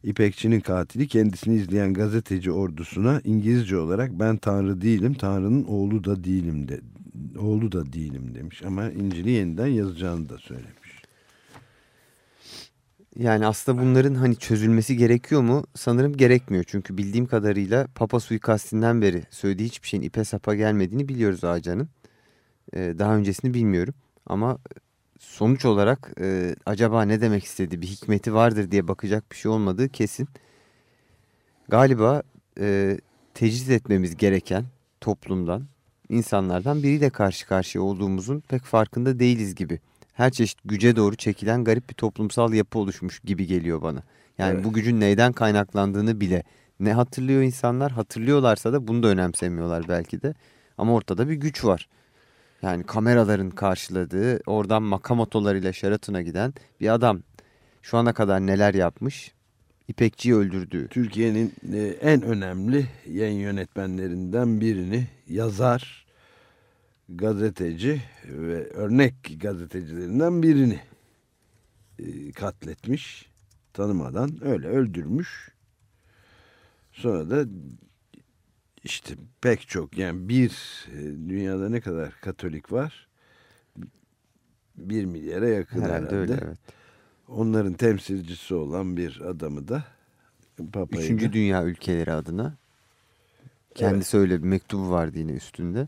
İpekçinin katili kendisini izleyen gazeteci ordusuna İngilizce olarak ben Tanrı değilim, Tanrı'nın oğlu da değilim de oğlu da değilim demiş ama İncil'i yeniden yazacağını da söylemiş. Yani aslında bunların hani çözülmesi gerekiyor mu? Sanırım gerekmiyor. Çünkü bildiğim kadarıyla Papa suikastinden beri söylediği hiçbir şeyin ipe sapa gelmediğini biliyoruz Ağcan'ın. Ee, daha öncesini bilmiyorum. Ama sonuç olarak e, acaba ne demek istedi bir hikmeti vardır diye bakacak bir şey olmadığı kesin. Galiba e, tecrit etmemiz gereken toplumdan, insanlardan biriyle karşı karşıya olduğumuzun pek farkında değiliz gibi. Her çeşit güce doğru çekilen garip bir toplumsal yapı oluşmuş gibi geliyor bana. Yani Evet. bu gücün neyden kaynaklandığını bile ne hatırlıyor insanlar hatırlıyorlarsa da bunu da önemsemiyorlar belki de. Ama ortada bir güç var. Yani kameraların karşıladığı oradan makam otolarıyla Sheraton'a giden bir adam şu ana kadar neler yapmış? İpekçiyi öldürdü. Türkiye'nin e, en önemli yayın yönetmenlerinden birini yazar, gazeteci ve örnek gazetecilerinden birini e, katletmiş. Tanımadan öyle öldürmüş. Sonra da işte pek çok yani bir e, dünyada ne kadar Katolik var? Bir milyara yakın Herhalde, herhalde. öyle evet. Onların temsilcisi olan bir adamı da Papa'yı Üçüncü da- dünya ülkeleri adına. Kendisi öyle bir mektubu vardı yine üstünde.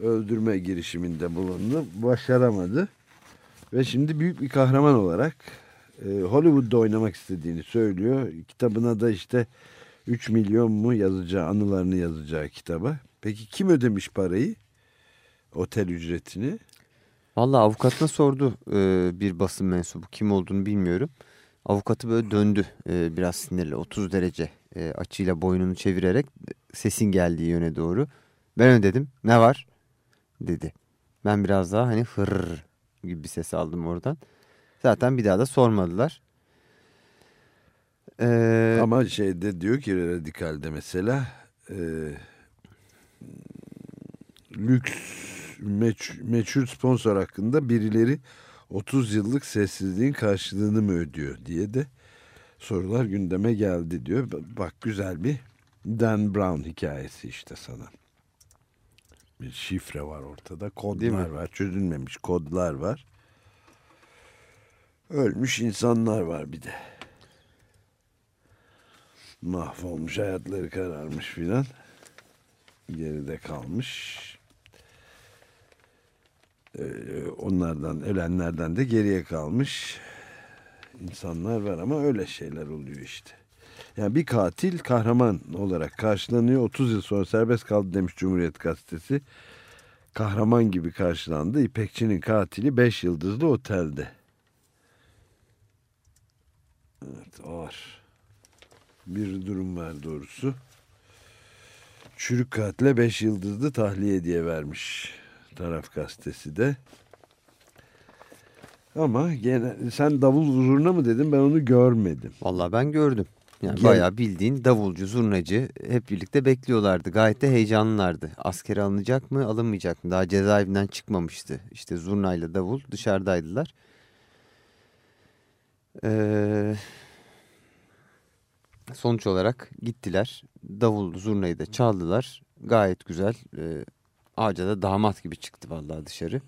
öldürme girişiminde bulundu. Başaramadı. Ve şimdi büyük bir kahraman olarak e, Hollywood'da oynamak istediğini söylüyor. Kitabına da işte 3 milyon mu yazacağı, anılarını yazacağı kitaba. Peki kim ödemiş parayı? Otel ücretini. Vallahi avukatına sordu e, bir basın mensubu kim olduğunu bilmiyorum. Avukatı böyle döndü e, biraz sinirli 30 derece e, açıyla boynunu çevirerek sesin geldiği yöne doğru. Ben ödedim ne var dedi. Ben biraz daha hani hırr gibi bir ses aldım oradan. Zaten bir daha da sormadılar. Ee, Ama şeyde diyor ki radikalde mesela e, lüks meç, meçhul sponsor hakkında birileri 30 yıllık sessizliğin karşılığını mı ödüyor diye de sorular gündeme geldi diyor. Bak güzel bir Dan Brown hikayesi işte sana. Bir şifre var ortada. Kodlar var. Çözülmemiş kodlar var. Ölmüş insanlar var bir de mahvolmuş hayatları kararmış filan. Geride kalmış. Ee, onlardan ölenlerden de geriye kalmış. İnsanlar var ama öyle şeyler oluyor işte. Yani bir katil kahraman olarak karşılanıyor. 30 yıl sonra serbest kaldı demiş Cumhuriyet Gazetesi. Kahraman gibi karşılandı. İpekçi'nin katili 5 yıldızlı otelde. Evet ağır bir durum var doğrusu. Çürük katle 5 yıldızlı tahliye diye vermiş taraf gazetesi de. Ama gene sen davul zurna mı dedin ben onu görmedim. Vallahi ben gördüm. Yani Gel- bayağı bildiğin davulcu, zurnacı hep birlikte bekliyorlardı. Gayet de heyecanlılardı. Askere alınacak mı, alınmayacak mı? Daha cezaevinden çıkmamıştı. İşte zurnayla davul dışarıdaydılar. Ee, sonuç olarak gittiler. Davul, zurnayı da çaldılar. Gayet güzel. Ee, ağaca da damat gibi çıktı vallahi dışarı.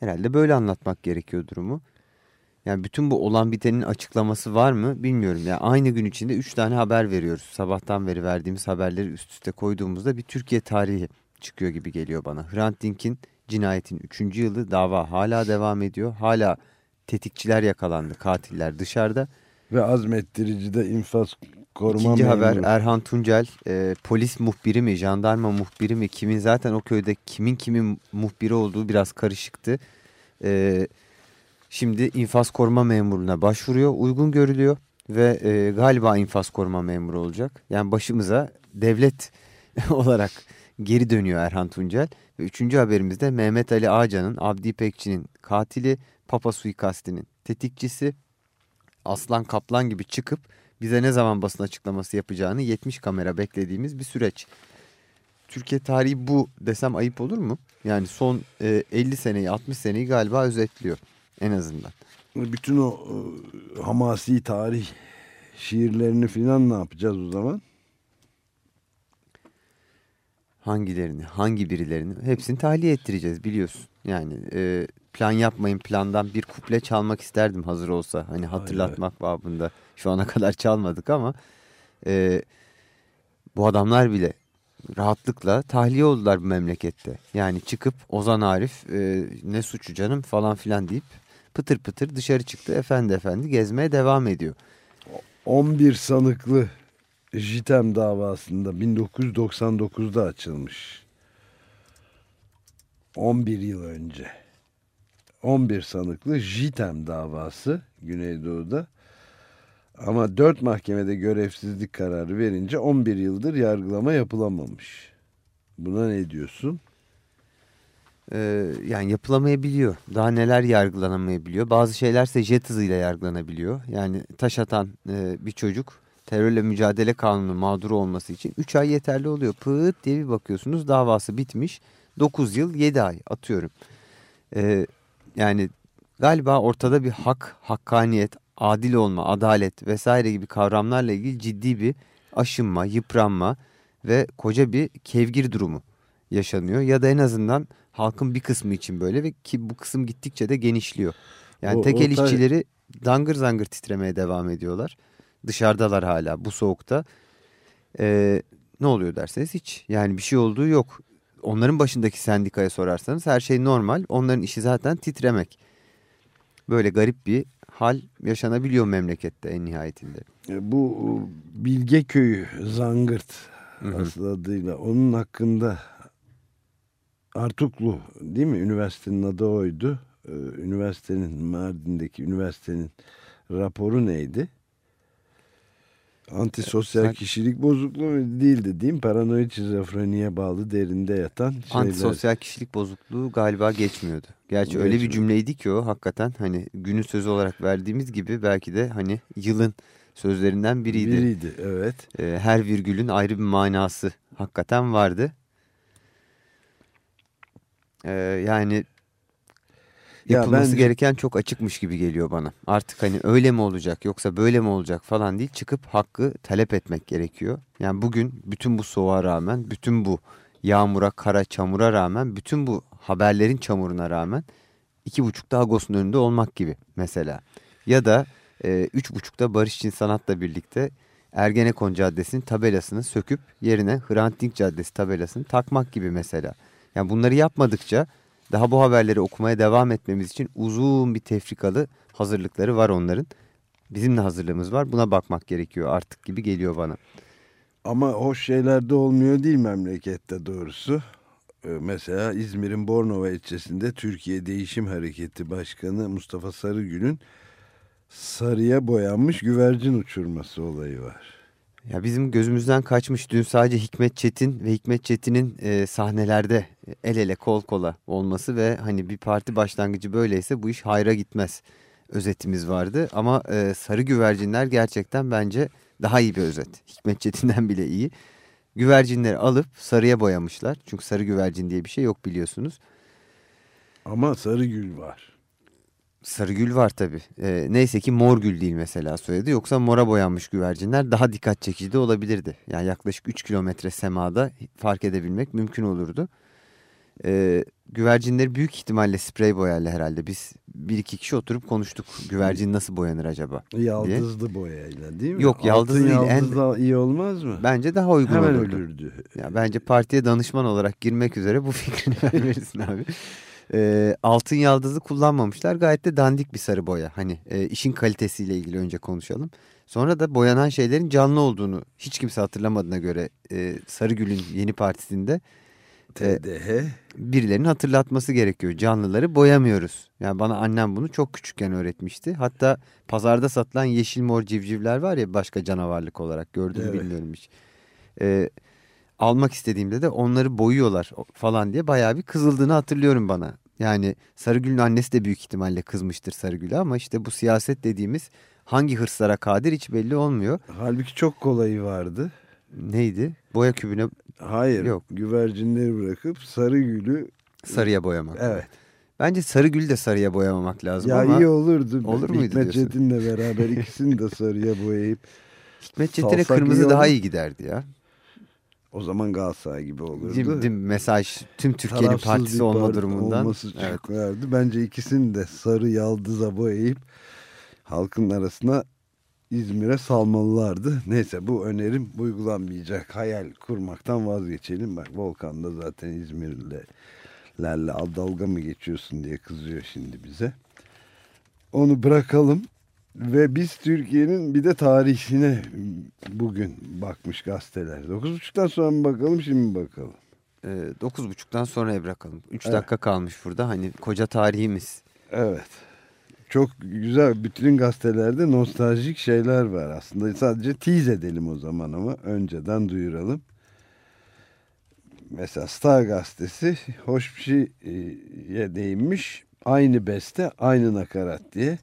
Herhalde böyle anlatmak gerekiyor durumu. Yani bütün bu olan bitenin açıklaması var mı bilmiyorum. Yani aynı gün içinde 3 tane haber veriyoruz. Sabahtan beri verdiğimiz haberleri üst üste koyduğumuzda bir Türkiye tarihi çıkıyor gibi geliyor bana. Hrant Dink'in cinayetin 3. yılı dava hala devam ediyor. Hala tetikçiler yakalandı, katiller dışarıda. Ve azmettirici de infaz koruma İkinci haber. Erhan Tuncel e, polis muhbiri mi, jandarma muhbiri mi, kimin zaten o köyde kimin kimin muhbiri olduğu biraz karışıktı. E, şimdi infaz koruma memuruna başvuruyor, uygun görülüyor ve e, galiba infaz koruma memuru olacak. Yani başımıza devlet olarak geri dönüyor Erhan Tuncel. Ve üçüncü haberimizde Mehmet Ali Ağcan'ın, Abdi İpekçi'nin katili, Papa suikastinin tetikçisi aslan kaplan gibi çıkıp bize ne zaman basın açıklaması yapacağını 70 kamera beklediğimiz bir süreç. Türkiye tarihi bu desem ayıp olur mu? Yani son e, 50 seneyi 60 seneyi galiba özetliyor en azından. Bütün o e, hamasi tarih şiirlerini filan ne yapacağız o zaman? Hangilerini, hangi birilerini hepsini tahliye ettireceğiz biliyorsun. Yani e, plan yapmayın plandan bir kuple çalmak isterdim hazır olsa. Hani hatırlatmak babında şu ana kadar çalmadık ama e, bu adamlar bile rahatlıkla tahliye oldular bu memlekette. Yani çıkıp Ozan Arif e, ne suçu canım falan filan deyip pıtır pıtır dışarı çıktı. Efendi efendi gezmeye devam ediyor. 11 sanıklı JITEM davasında 1999'da açılmış. 11 yıl önce. 11 sanıklı JITEM davası Güneydoğu'da. Ama 4 mahkemede görevsizlik kararı verince 11 yıldır yargılama yapılamamış. Buna ne diyorsun? Ee, yani yapılamayabiliyor. Daha neler yargılanamayabiliyor. Bazı şeylerse jet hızıyla yargılanabiliyor. Yani taş atan e, bir çocuk terörle mücadele kanunu mağduru olması için 3 ay yeterli oluyor. Pıt diye bir bakıyorsunuz davası bitmiş. 9 yıl 7 ay atıyorum. Ee, yani galiba ortada bir hak, hakkaniyet, adil olma, adalet vesaire gibi kavramlarla ilgili ciddi bir aşınma, yıpranma ve koca bir kevgir durumu yaşanıyor. Ya da en azından halkın bir kısmı için böyle ve ki bu kısım gittikçe de genişliyor. Yani O- tekel o işçileri dangır zangır titremeye devam ediyorlar. Dışarıdalar hala bu soğukta. Ee, ne oluyor derseniz hiç. Yani bir şey olduğu yok. Onların başındaki sendikaya sorarsanız her şey normal. Onların işi zaten titremek. Böyle garip bir hal yaşanabiliyor memlekette en nihayetinde. E, Bu e, Bilge Köyü Zangırt asıl adıyla onun hakkında Artuklu değil mi? Üniversitenin adı oydu. Ee, Üniversitenin Mardin'deki üniversitenin raporu neydi? Antisosyal Sen- kişilik bozukluğu değildi değil mi? Paranoid şizofreniye bağlı derinde yatan şeyler. Antisosyal kişilik bozukluğu galiba geçmiyordu. Gerçi öyle bir cümleydi ki o hakikaten hani günün sözü olarak verdiğimiz gibi belki de hani yılın sözlerinden biriydi. Biriydi evet. Ee, her virgülün ayrı bir manası hakikaten vardı. Ee, yani Ya yapılması ben- gereken çok açıkmış gibi geliyor bana. Artık hani öyle mi olacak yoksa böyle mi olacak falan değil çıkıp hakkı talep etmek gerekiyor. Yani bugün bütün bu soğuğa rağmen, bütün bu yağmura, kara, çamura rağmen, bütün bu haberlerin çamuruna rağmen iki buçukta Agos'un önünde olmak gibi mesela. Ya da e, üç buçukta Barış için Sanat'la birlikte Ergenekon Caddesi'nin tabelasını söküp yerine Hrant Dink Caddesi tabelasını takmak gibi mesela. Yani bunları yapmadıkça daha bu haberleri okumaya devam etmemiz için uzun bir tefrikalı hazırlıkları var onların. Bizim de hazırlığımız var. Buna bakmak gerekiyor artık gibi geliyor bana. Ama hoş şeyler de olmuyor değil memlekette doğrusu. Ee, Mesela İzmir'in Bornova ilçesinde Türkiye Değişim Hareketi Başkanı Mustafa Sarıgül'ün sarıya boyanmış güvercin uçurması olayı var. Ya bizim gözümüzden kaçmış dün sadece Hikmet Çetin ve Hikmet Çetin'in e, sahnelerde el ele kol kola olması ve hani bir parti başlangıcı böyleyse bu iş hayra gitmez özetimiz vardı. Ama e, sarı güvercinler gerçekten bence Daha iyi bir özet. Hikmet Çetin'den bile iyi. Güvercinleri alıp sarıya boyamışlar. Çünkü sarı güvercin diye bir şey yok biliyorsunuz. Ama sarı gül var. Sarı gül var tabii. Ee, neyse ki mor gül değil mesela soyadı. Yoksa mora boyanmış güvercinler daha dikkat çekici de olabilirdi. Yani yaklaşık 3 kilometre semada fark edebilmek mümkün olurdu. Ee, güvercinleri büyük ihtimalle sprey boyayla herhalde. Biz bir iki kişi oturup konuştuk. Güvercin nasıl boyanır acaba? Yaldızlı boyayla değil mi? Yok, yaldızlı Altın değil, en- yaldız da iyi olmaz mı? Bence daha uygun Hemen olurdu. ölürdü. Ya bence partiye danışman olarak girmek üzere bu fikrini verirsin abi. Ee, altın yaldızı kullanmamışlar. Gayet de dandik bir sarı boya. Hani e, işin kalitesiyle ilgili önce konuşalım. Sonra da boyanan şeylerin canlı olduğunu hiç kimse hatırlamadığına göre e, Sarıgül'ün yeni partisinde e, TDH. birilerinin hatırlatması gerekiyor. Canlıları boyamıyoruz. Yani bana annem bunu çok küçükken öğretmişti. Hatta pazarda satılan yeşil mor civcivler var ya başka canavarlık olarak gördüm Evet. bilmiyorum hiç. Ee, almak istediğimde de onları boyuyorlar falan diye bayağı bir kızıldığını hatırlıyorum bana. Yani Sarıgül'ün annesi de büyük ihtimalle kızmıştır Sarıgül'e ama işte bu siyaset dediğimiz hangi hırslara kadir hiç belli olmuyor. Halbuki çok kolayı vardı. Neydi? Boya kübüne Hayır. Yok. Güvercinleri bırakıp sarı gülü sarıya boyamak. evet. Bence Sarıgül de sarıya boyamamak lazım Ya ama iyi olurdu. Olur muydu Hikmet diyorsun? Çetin'le beraber ikisini de sarıya boyayıp Hikmet Çetin'e kırmızı daha iyi giderdi ya. O zaman Galatasaray gibi olurdu. Değil mi? Mesaj tüm Türkiye'nin partisi olma durumundan. olması çok Evet. vardı. Bence ikisini de sarı yaldıza boyayıp halkın arasına İzmir'e salmalılardı. Neyse bu önerim uygulanmayacak. Hayal kurmaktan vazgeçelim. Bak Volkan da zaten İzmirlilerle dalga mı geçiyorsun diye kızıyor şimdi bize. Onu bırakalım. Ve biz Türkiye'nin bir de tarihine bugün bakmış gazeteler. 9.30'dan sonra mı bakalım şimdi mi bakalım? Ee, 9.30'dan sonra bırakalım. 3 Evet. dakika kalmış burada. Hani koca tarihimiz. Evet. Çok güzel. Bütün gazetelerde nostaljik şeyler var aslında. Sadece tease edelim o zaman ama önceden duyuralım. Mesela Star gazetesi hoş bir şeye değinmiş. Aynı beste, aynı nakarat diye.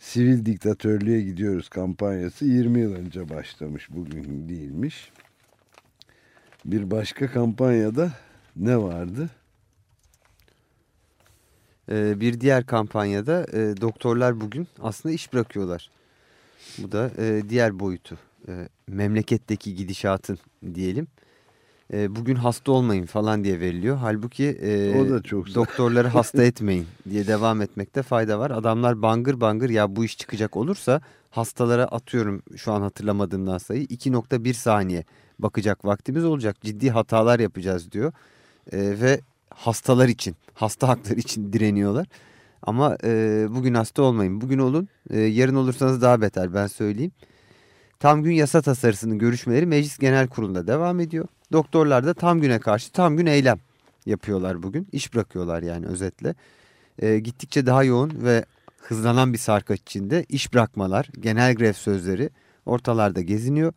Sivil diktatörlüğe gidiyoruz kampanyası 20 yıl önce başlamış. Bugün değilmiş. Bir başka kampanyada ne vardı? Ee, bir diğer kampanyada e, doktorlar bugün aslında iş bırakıyorlar. Bu da e, diğer boyutu. E, memleketteki gidişatın diyelim. E, bugün hasta olmayın falan diye veriliyor. Halbuki e, O da çok doktorları hasta etmeyin diye devam etmekte fayda var. Adamlar bangır bangır ya bu iş çıkacak olursa hastalara atıyorum şu an hatırlamadığımdan sayı 2.1 saniye bakacak vaktimiz olacak. Ciddi hatalar yapacağız diyor. E, ve hastalar için, hasta hakları için direniyorlar. Ama e, bugün hasta olmayın. Bugün olun. E, yarın olursanız daha beter ben söyleyeyim. Tam gün yasa tasarısının görüşmeleri Meclis Genel Kurulu'nda devam ediyor. Doktorlar da tam güne karşı tam gün eylem yapıyorlar bugün. İş bırakıyorlar yani özetle. E, gittikçe daha yoğun ve hızlanan bir sarkaç içinde iş bırakmalar, genel grev sözleri ortalarda geziniyor.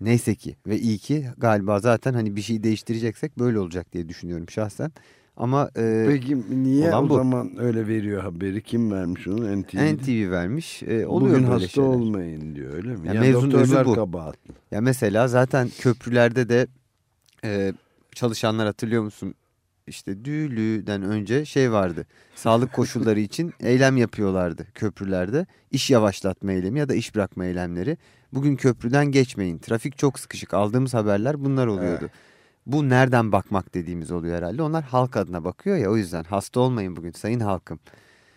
Neyse ki ve iyi ki galiba zaten hani bir şey değiştireceksek böyle olacak diye düşünüyorum şahsen. Ama e, Peki niye o bu. zaman öyle veriyor haberi? Kim vermiş onu? NTV'de. NTV vermiş. E, oluyor Bugün hasta şeyler. olmayın diyor öyle mi? Ya Yani mevzun özü doktorlar bu. kabahatli. Ya mesela zaten köprülerde de e, çalışanlar hatırlıyor musun? İşte düğlüden önce şey vardı. Sağlık koşulları için eylem yapıyorlardı köprülerde. İş yavaşlatma eylemi ya da iş bırakma eylemleri. Bugün köprüden geçmeyin. Trafik çok sıkışık. Aldığımız haberler bunlar oluyordu. Bu nereden bakmak dediğimiz oluyor herhalde. Onlar halk adına bakıyor ya o yüzden hasta olmayın bugün sayın halkım.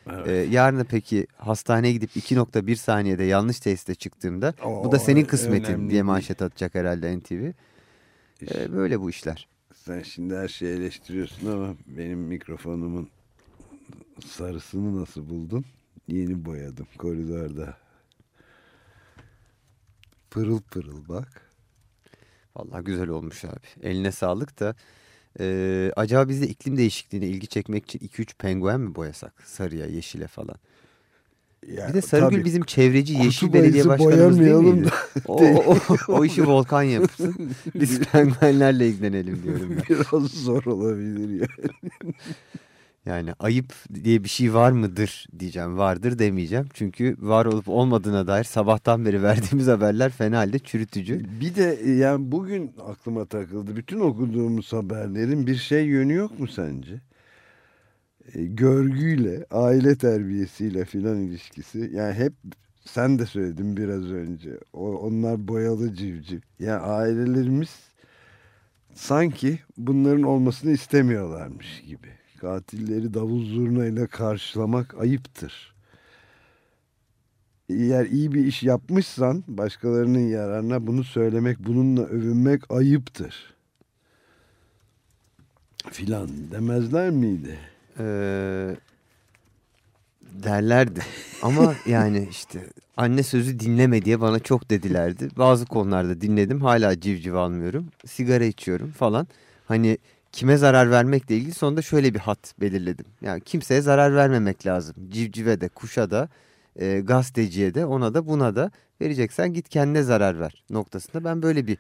Evet. Ee, yarın da peki hastaneye gidip 2.1 saniyede yanlış tesiste çıktığımda O- bu da senin kısmetin diye manşet atacak herhalde NTV. Ee, böyle bu işler. Sen şimdi her şeyi eleştiriyorsun ama benim mikrofonumun sarısını nasıl buldun? Yeni boyadım koridorda. Pırıl pırıl bak. Vallahi güzel olmuş abi. Eline sağlık da. Ee, acaba biz de iklim değişikliğine ilgi çekmek için 2-3 penguen mi boyasak? Sarıya, yeşile falan. Ya, Bir de Sarıgül tabii bizim çevreci Yeşil Belediye Başkanımız değil miydi? O, o, o, işi Volkan yapsın. Biz penguenlerle ilgilenelim diyorum ben. biraz zor olabilir ya. Yani ayıp diye bir şey var mıdır diyeceğim. Vardır demeyeceğim. Çünkü var olup olmadığına dair sabahtan beri verdiğimiz haberler fena halde çürütücü. Bir de e, yani bugün aklıma takıldı. Bütün okuduğumuz haberlerin bir şey yönü yok mu sence? E, görgüyle, aile terbiyesiyle filan ilişkisi. Yani hep sen de söyledin biraz önce. O, onlar boyalı civciv. Yani ailelerimiz sanki bunların olmasını istemiyorlarmış gibi. Katilleri davul zurnayla karşılamak ayıptır. Eğer iyi bir iş yapmışsan başkalarının yararına bunu söylemek, bununla övünmek ayıptır. Filan demezler miydi? Ee, derlerdi. Ama yani işte anne sözü dinleme diye bana çok dedilerdi. Bazı konularda dinledim. Hala civciv almıyorum. Sigara içiyorum falan. Hani kime zarar vermekle ilgili sonunda şöyle bir hat belirledim. Yani kimseye zarar vermemek lazım. Civcive de, kuşa da, e, gazeteciye de, ona da, buna da vereceksen git kendine zarar ver noktasında. Ben böyle bir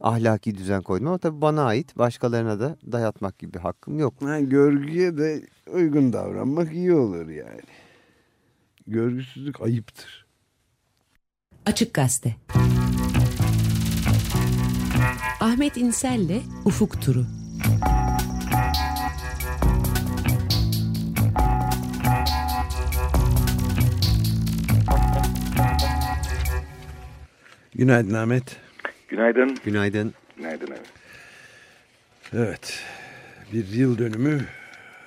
ahlaki düzen koydum ama tabii bana ait başkalarına da dayatmak gibi bir hakkım yok. Yani görgüye de uygun davranmak iyi olur yani. Görgüsüzlük ayıptır. Açık Gazete Ahmet İnsel'le Ufuk Turu Günaydın Ahmet. Günaydın. Günaydın. Günaydın evet. Evet. Bir yıl dönümü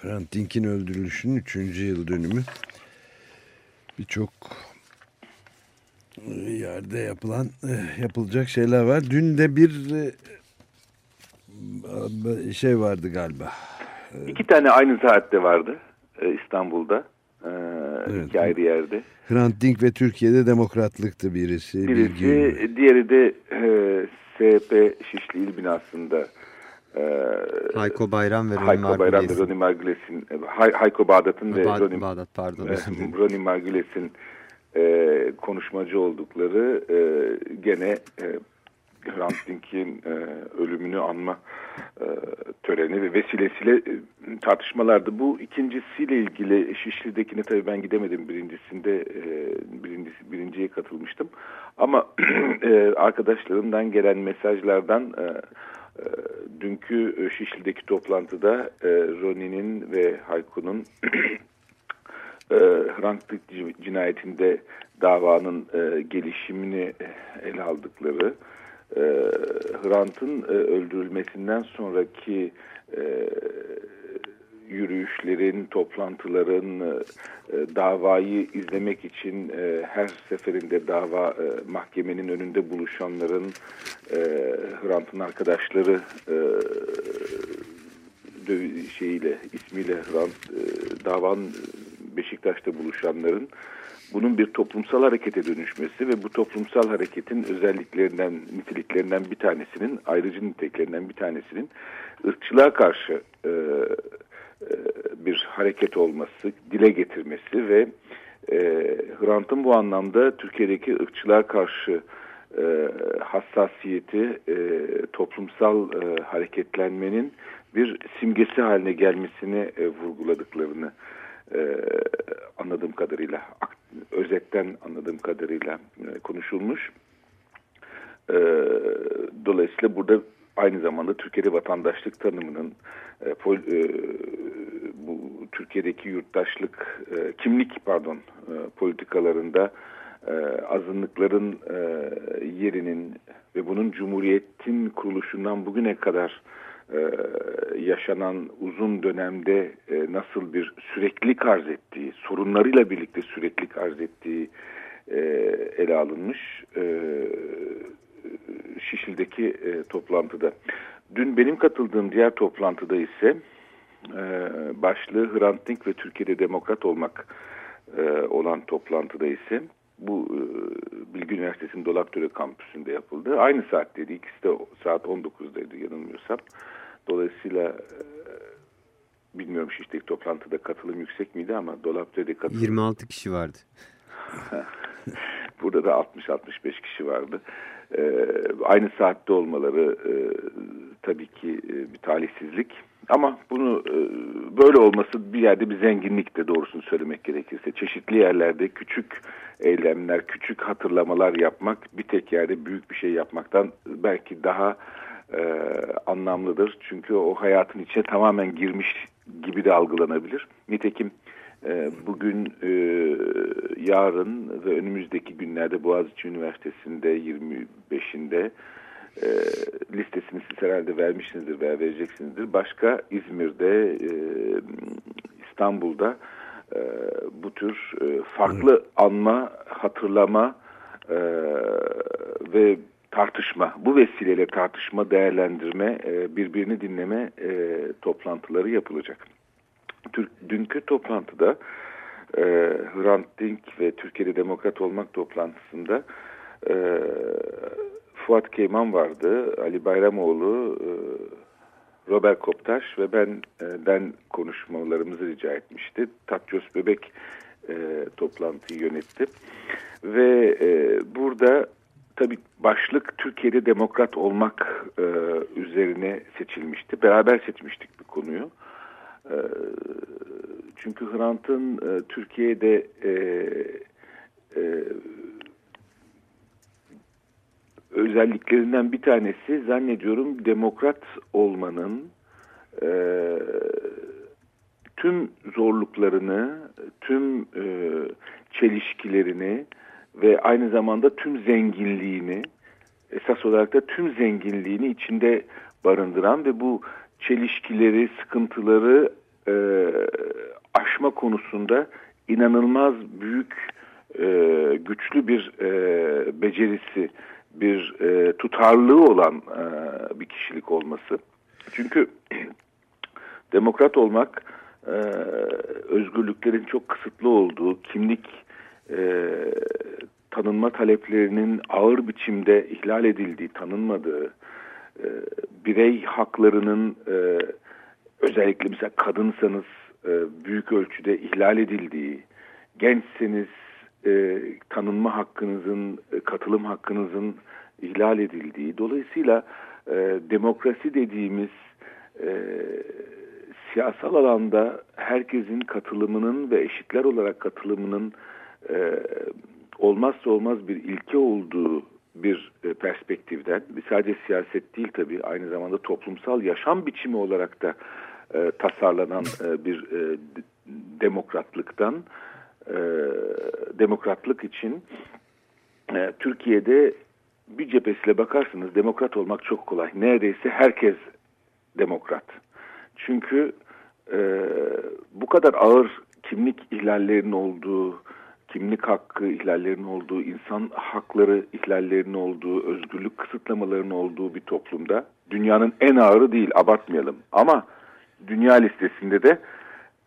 Hrant Dink'in öldürülüşünün üçüncü yıl dönümü. Birçok yerde yapılan eh, yapılacak şeyler var. Dün de bir eh, şey vardı galiba. İki tane aynı saatte vardı e, İstanbul'da. E, Evet. iki ayrı yerde. Hrant Dink ve Türkiye'de demokratlıktı birisi. Birisi, Bilgi- diğeri de e, SP Şişli İl binasında e, Hayko Bayram ve Roni Hayko Bayram ve Margules'in. Roni Margules'in, e, Hay- Hayko Bağdat'ın ve Ba- Roni, Bağdat pardon. e. Roni Margules'in e, konuşmacı oldukları e, gene e, Hrant Dink'in e, ölümünü anma e, töreni ve vesilesiyle e, tartışmalardı. Bu ikincisiyle ilgili Şişli'dekine tabii ben gidemedim. Birincisinde e, birincisi, birinciye katılmıştım. Ama e, arkadaşlarımdan gelen mesajlardan e, e, dünkü e, Şişli'deki toplantıda e, Roni'nin ve Hayko'nun e, Hrant Dink cinayetinde davanın e, gelişimini ele aldıkları, e, Hrant'ın e, öldürülmesinden sonraki e, yürüyüşlerin, toplantıların, e, e, davayı izlemek için e, her seferinde dava e, mahkemenin önünde buluşanların, e, Hrant'ın arkadaşları e, dö- şeyiyle, ismiyle Hrant, e, davan Beşiktaş'ta buluşanların bunun bir toplumsal harekete dönüşmesi ve bu toplumsal hareketin özelliklerinden, niteliklerinden bir tanesinin, ayrıcı niteliklerinden bir tanesinin ırkçılığa karşı e, e, bir hareket olması, dile getirmesi ve e, Hrant'ın bu anlamda Türkiye'deki ırkçılığa karşı e, hassasiyeti, e, toplumsal e, hareketlenmenin bir simgesi haline gelmesini e, vurguladıklarını e, anladığım kadarıyla, özetten anladığım kadarıyla e, konuşulmuş. E, dolayısıyla burada aynı zamanda Türkiye'de vatandaşlık tanımının e, pol- e, bu Türkiye'deki yurttaşlık e, kimlik pardon e, politikalarında e, azınlıkların e, yerinin ve bunun Cumhuriyet'in kuruluşundan bugüne kadar e, yaşanan uzun dönemde e, nasıl bir süreklilik arz ettiği, sorunlarıyla birlikte süreklilik arz ettiği e, ele alınmış e, Şişli'deki e, toplantıda. Dün benim katıldığım diğer toplantıda ise e, başlığı Hrant Dink ve Türkiye'de demokrat olmak e, olan toplantıda ise bu e, Bilgi Üniversitesi'nin Dolapdere kampüsünde yapıldı. Aynı saatteydi. İkisi de saat 19'daydı yanılmıyorsam. Dolayısıyla e, bilmiyorum Şişli'deki toplantıda katılım yüksek miydi ama Dolapdere'de katılım 26 kişi vardı. Burada da 60-65 kişi vardı. Ee, aynı saatte olmaları e, tabii ki e, bir talihsizlik. ama bunu e, böyle olması bir yerde bir zenginlik de doğrusunu söylemek gerekirse. Çeşitli yerlerde küçük eylemler, küçük hatırlamalar yapmak bir tek yerde büyük bir şey yapmaktan belki daha e, anlamlıdır. Çünkü o hayatın içine tamamen girmiş gibi de algılanabilir. Nitekim e, bugün, e, yarın ve önümüzdeki günlerde Boğaziçi Üniversitesi'nde 25'inde e, listesini siz herhalde vermişsinizdir veya vereceksinizdir. Başka İzmir'de, e, İstanbul'da e, bu tür e, farklı anma, hatırlama e, ve tartışma, bu vesileyle tartışma, değerlendirme, e, birbirini dinleme e, toplantıları yapılacak. Türk, dünkü toplantıda e, Hrant Dink ve Türkiye'de Demokrat Olmak toplantısında e, Fuat Keyman vardı, Ali Bayramoğlu, e, Robert Koptaş ve ben e, ben konuşmalarımızı rica etmişti. Tatyos Bebek e, toplantıyı yönetti. Ve e, burada tabii başlık Türkiye'de demokrat olmak e, üzerine seçilmişti. Beraber seçmiştik bu konuyu. E, çünkü Hrant'ın e, Türkiye'de e, e, özelliklerinden bir tanesi zannediyorum demokrat olmanın e, tüm zorluklarını, tüm e, çelişkilerini ve aynı zamanda tüm zenginliğini esas olarak da tüm zenginliğini içinde barındıran ve bu çelişkileri, sıkıntıları e, aşma konusunda inanılmaz büyük, e, güçlü bir e, becerisi, bir e, tutarlılığı olan e, bir kişilik olması. Çünkü demokrat olmak e, özgürlüklerin çok kısıtlı olduğu, kimlik e, tanınma taleplerinin ağır biçimde ihlal edildiği, tanınmadığı, e, birey haklarının e, özellikle mesela kadınsanız e, büyük ölçüde ihlal edildiği, gençseniz e, tanınma hakkınızın, e, katılım hakkınızın ihlal edildiği. Dolayısıyla e, demokrasi dediğimiz e, siyasal alanda herkesin katılımının ve eşitler olarak katılımının e, olmazsa olmaz bir ilke olduğu bir e, perspektiften, sadece siyaset değil tabii aynı zamanda toplumsal yaşam biçimi olarak da e, tasarlanan e, bir e, demokratlıktan e, demokratlık için e, Türkiye'de bir cephesiyle bakarsınız demokrat olmak çok kolay. Neredeyse herkes demokrat. Çünkü e, bu kadar ağır kimlik ihlallerinin olduğu, kimlik hakkı ihlallerinin olduğu, insan hakları ihlallerinin olduğu, özgürlük kısıtlamalarının olduğu bir toplumda dünyanın en ağırı değil abartmayalım. Ama dünya listesinde de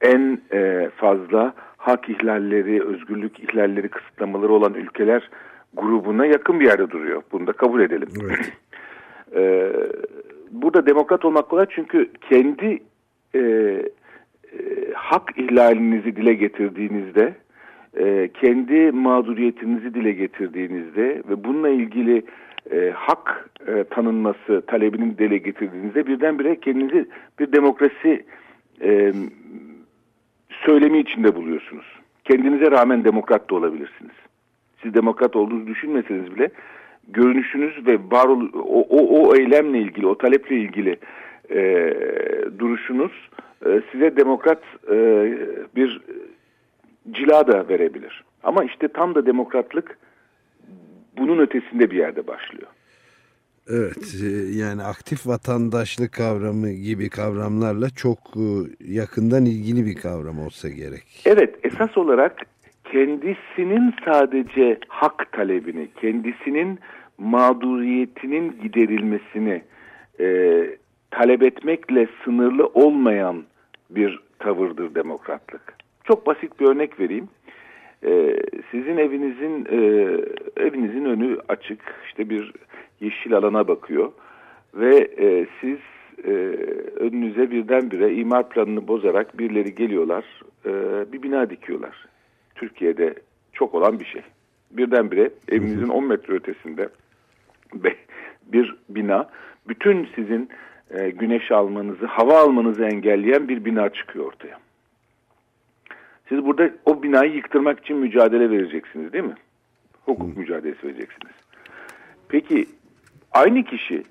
en e, fazla hak ihlalleri, özgürlük ihlalleri, kısıtlamaları olan ülkeler grubuna yakın bir yerde duruyor. Bunu da kabul edelim. Evet. Ee, burada demokrat olmak kolay çünkü kendi e, e, hak ihlalinizi dile getirdiğinizde, e, kendi mağduriyetinizi dile getirdiğinizde ve bununla ilgili e, hak e, tanınması talebini dile getirdiğinizde birdenbire kendinizi bir demokrasi e, söylemi içinde buluyorsunuz. Kendinize rağmen demokrat da olabilirsiniz. Siz demokrat olduğunuzu düşünmeseniz bile görünüşünüz ve var o, o, o eylemle ilgili, o taleple ilgili e, duruşunuz e, size demokrat e, bir cila da verebilir. Ama işte tam da demokratlık bunun ötesinde bir yerde başlıyor. Evet e, yani aktif vatandaşlık kavramı gibi kavramlarla çok e, yakından ilgili bir kavram olsa gerek. Evet esas olarak kendisinin sadece hak talebini, kendisinin mağduriyetinin giderilmesini e, talep etmekle sınırlı olmayan bir tavırdır demokratlık. Çok basit bir örnek vereyim. Ee, sizin evinizin e, evinizin önü açık, işte bir yeşil alana bakıyor ve e, siz e, önünüze birdenbire imar planını bozarak birileri geliyorlar, e, bir bina dikiyorlar. Türkiye'de çok olan bir şey. Birdenbire evinizin 10 metre ötesinde bir bina bütün sizin e, güneş almanızı, hava almanızı engelleyen bir bina çıkıyor ortaya. Siz burada o binayı yıktırmak için mücadele vereceksiniz değil mi? Hukuk mücadelesi vereceksiniz. Peki aynı kişi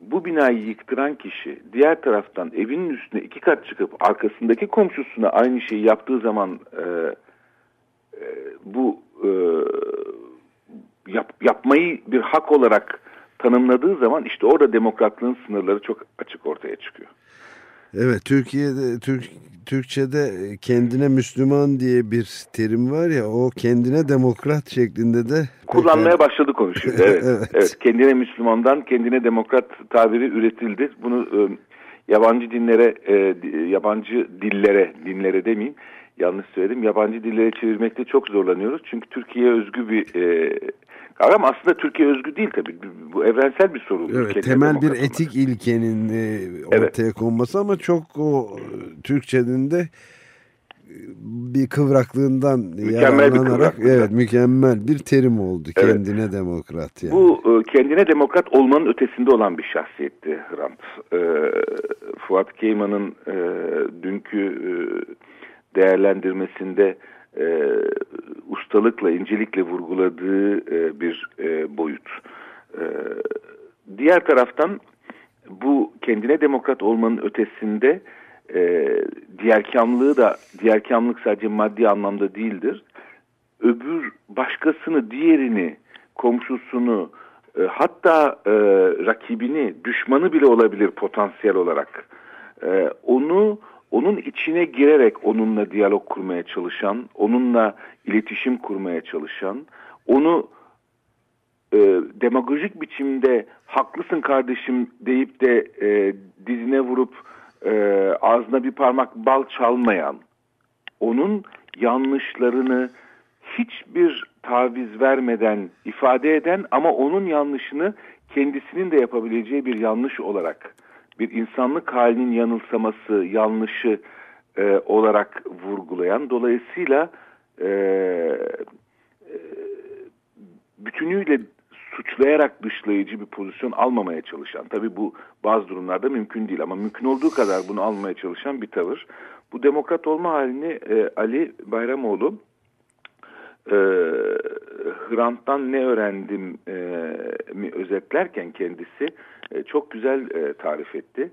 bu binayı yıktıran kişi diğer taraftan evinin üstüne iki kat çıkıp arkasındaki komşusuna aynı şeyi yaptığı zaman e, e, bu e, yap, yapmayı bir hak olarak tanımladığı zaman işte orada demokratlığın sınırları çok açık ortaya çıkıyor. Evet Türkiye'de Türk Türkçe'de kendine Müslüman diye bir terim var ya o kendine demokrat şeklinde de Kullanmaya başladı konuşuyor. Evet, Evet. evet. Kendine Müslümandan kendine demokrat tabiri üretildi. Bunu e, yabancı dinlere, e, yabancı dillere, dinlere demeyeyim. Yanlış söyledim. Yabancı dillere çevirmekte çok zorlanıyoruz. Çünkü Türkiye'ye özgü bir e, kavram. Aslında Türkiye özgü değil tabii. Bu- evrensel bir sorun. Evet, temel bir etik ilkenin e, Evet. ortaya konması ama çok o e, Türkçenin de e, bir kıvraklığından Mükemmel bir kıvraklıktan. evet mükemmel bir terim oldu Evet. kendine demokrat yani. Bu kendine demokrat olmanın ötesinde olan bir şahsiyetti Hrant. Fuat Keyman'ın e, dünkü e, değerlendirmesinde e, ustalıkla, incelikle vurguladığı e, bir e, boyut. E, diğer taraftan bu kendine demokrat olmanın ötesinde e, diğerkamlığı da diğerkamlık sadece maddi anlamda değildir. Öbür başkasını, diğerini, komşusunu, e, hatta e, rakibini, düşmanı bile olabilir potansiyel olarak. E, onu onun içine girerek onunla diyalog kurmaya çalışan, onunla iletişim kurmaya çalışan, onu e, demagojik biçimde haklısın kardeşim deyip de e, dizine vurup e, ağzına bir parmak bal çalmayan, onun yanlışlarını hiçbir taviz vermeden ifade eden ama onun yanlışını kendisinin de yapabileceği bir yanlış olarak, bir insanlık halinin yanılsaması, yanlışı e, olarak vurgulayan, dolayısıyla e, bütünüyle suçlayarak dışlayıcı bir pozisyon almamaya çalışan, tabii bu bazı durumlarda mümkün değil ama mümkün olduğu kadar bunu almaya çalışan bir tavır. Bu demokrat olma halini e, Ali Bayramoğlu e, Hrant'tan ne öğrendim e, mi özetlerken kendisi e, çok güzel e, tarif etti.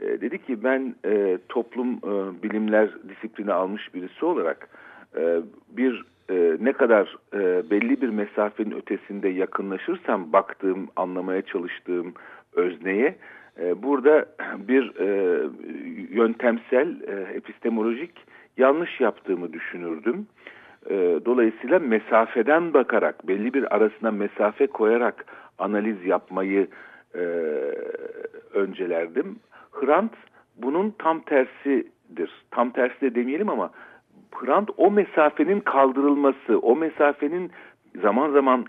E, dedi ki ben e, toplum e, bilimler disiplini almış birisi olarak e, bir e, ne kadar e, belli bir mesafenin ötesinde yakınlaşırsam baktığım, anlamaya çalıştığım özneye e, burada bir e, yöntemsel, e, epistemolojik yanlış yaptığımı düşünürdüm. E, dolayısıyla mesafeden bakarak, belli bir arasına mesafe koyarak analiz yapmayı e, öncelerdim. Hrant bunun tam tersidir. Tam tersi de demeyelim ama Hrant o mesafenin kaldırılması, o mesafenin zaman zaman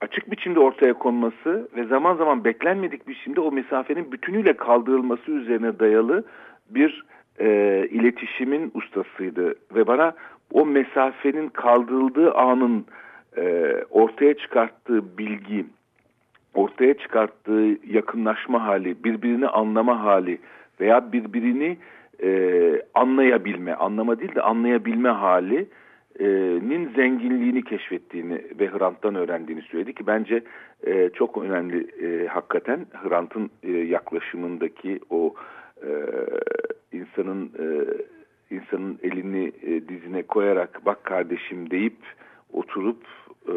açık biçimde ortaya konması ve zaman zaman beklenmedik biçimde o mesafenin bütünüyle kaldırılması üzerine dayalı bir e, iletişimin ustasıydı. Ve bana o mesafenin kaldırıldığı anın e, ortaya çıkarttığı bilgi, ortaya çıkarttığı yakınlaşma hali, birbirini anlama hali veya birbirini e, anlayabilme, anlama değil de anlayabilme halinin zenginliğini keşfettiğini ve Hrant'tan öğrendiğini söyledi ki bence e, çok önemli e, hakikaten Hrant'ın e, yaklaşımındaki o e, insanın e, insanın elini e, dizine koyarak bak kardeşim deyip oturup e,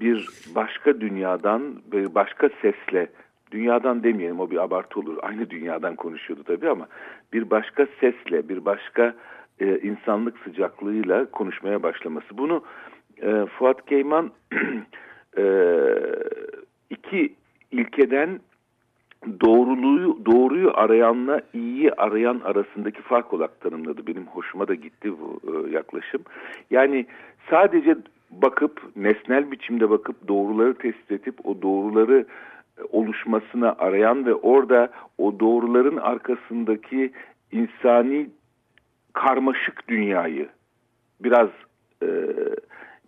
bir başka dünyadan bir başka sesle dünyadan demeyelim o bir abartı olur aynı dünyadan konuşuyordu tabii ama bir başka sesle bir başka e, insanlık sıcaklığıyla konuşmaya başlaması. Bunu e, Fuat Keyman e, iki ilkeden doğruluğu doğruyu arayanla iyiyi arayan arasındaki fark olarak tanımladı. Benim hoşuma da gitti bu e, yaklaşım. Yani sadece bakıp nesnel biçimde bakıp doğruları tespit edip o doğruları e, oluşmasına arayan ve orada o doğruların arkasındaki insani karmaşık dünyayı biraz e,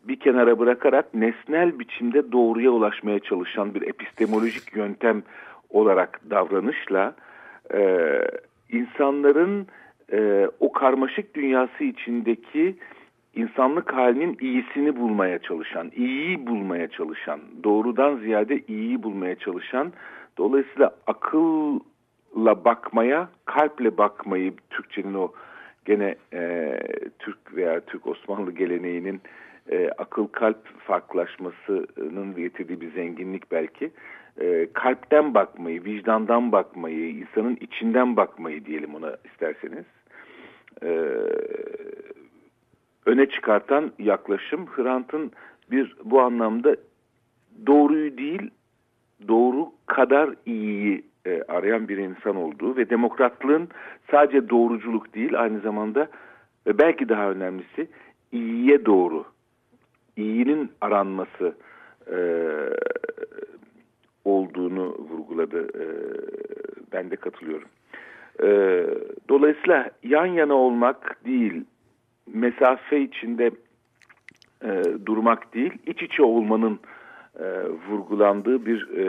bir kenara bırakarak nesnel biçimde doğruya ulaşmaya çalışan bir epistemolojik yöntem olarak davranışla e, insanların e, o karmaşık dünyası içindeki insanlık halinin iyisini bulmaya çalışan, iyiyi bulmaya çalışan, doğrudan ziyade iyiyi bulmaya çalışan, dolayısıyla akılla bakmaya, kalple bakmayı, Türkçenin o gene e, Türk veya Türk Osmanlı geleneğinin e, akıl kalp farklılaşmasının getirdiği bir zenginlik belki. E, kalpten bakmayı, vicdandan bakmayı, insanın içinden bakmayı diyelim ona isterseniz. E, öne çıkartan yaklaşım Hrant'ın bir bu anlamda doğruyu değil doğru kadar iyiyi e, arayan bir insan olduğu ve demokratlığın sadece doğruculuk değil aynı zamanda ve belki daha önemlisi iyiye doğru iyinin aranması e, olduğunu vurguladı. E, ben de katılıyorum. E, dolayısıyla yan yana olmak değil, mesafe içinde e, durmak değil, iç içe olmanın e, vurgulandığı bir e,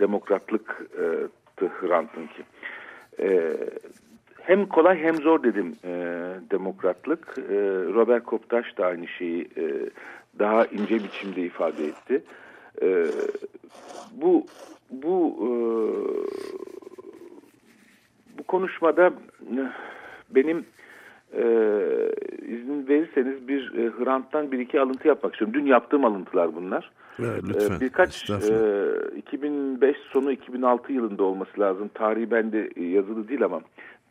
demokratlık e, Hrant'ınki. E, hem kolay hem zor dedim e, demokratlık. E, Robert Koptaş da aynı şeyi e, daha ince biçimde ifade etti. E, bu bu e, bu konuşmada e, benim e, izin verirseniz bir e, Hrant'tan bir iki alıntı yapmak istiyorum. Dün yaptığım alıntılar bunlar. Evet, lütfen. E, birkaç e, 2005 sonu 2006 yılında olması lazım. Tarihi bende yazılı değil ama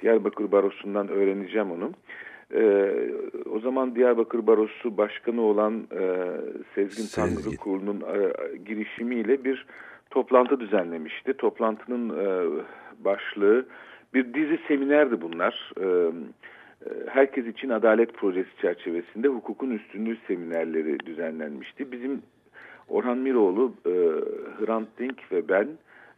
Diyarbakır Barosu'ndan öğreneceğim onu. E, o zaman Diyarbakır Barosu Başkanı olan e, Sezgin. Tangırı Kurulu'nun e, girişimiyle bir toplantı düzenlemişti. Toplantının e, başlığı bir dizi seminerdi bunlar. E, e, herkes için adalet projesi çerçevesinde hukukun üstünlüğü seminerleri düzenlenmişti. Bizim Orhan Miroğlu, e, Hrant Dink ve ben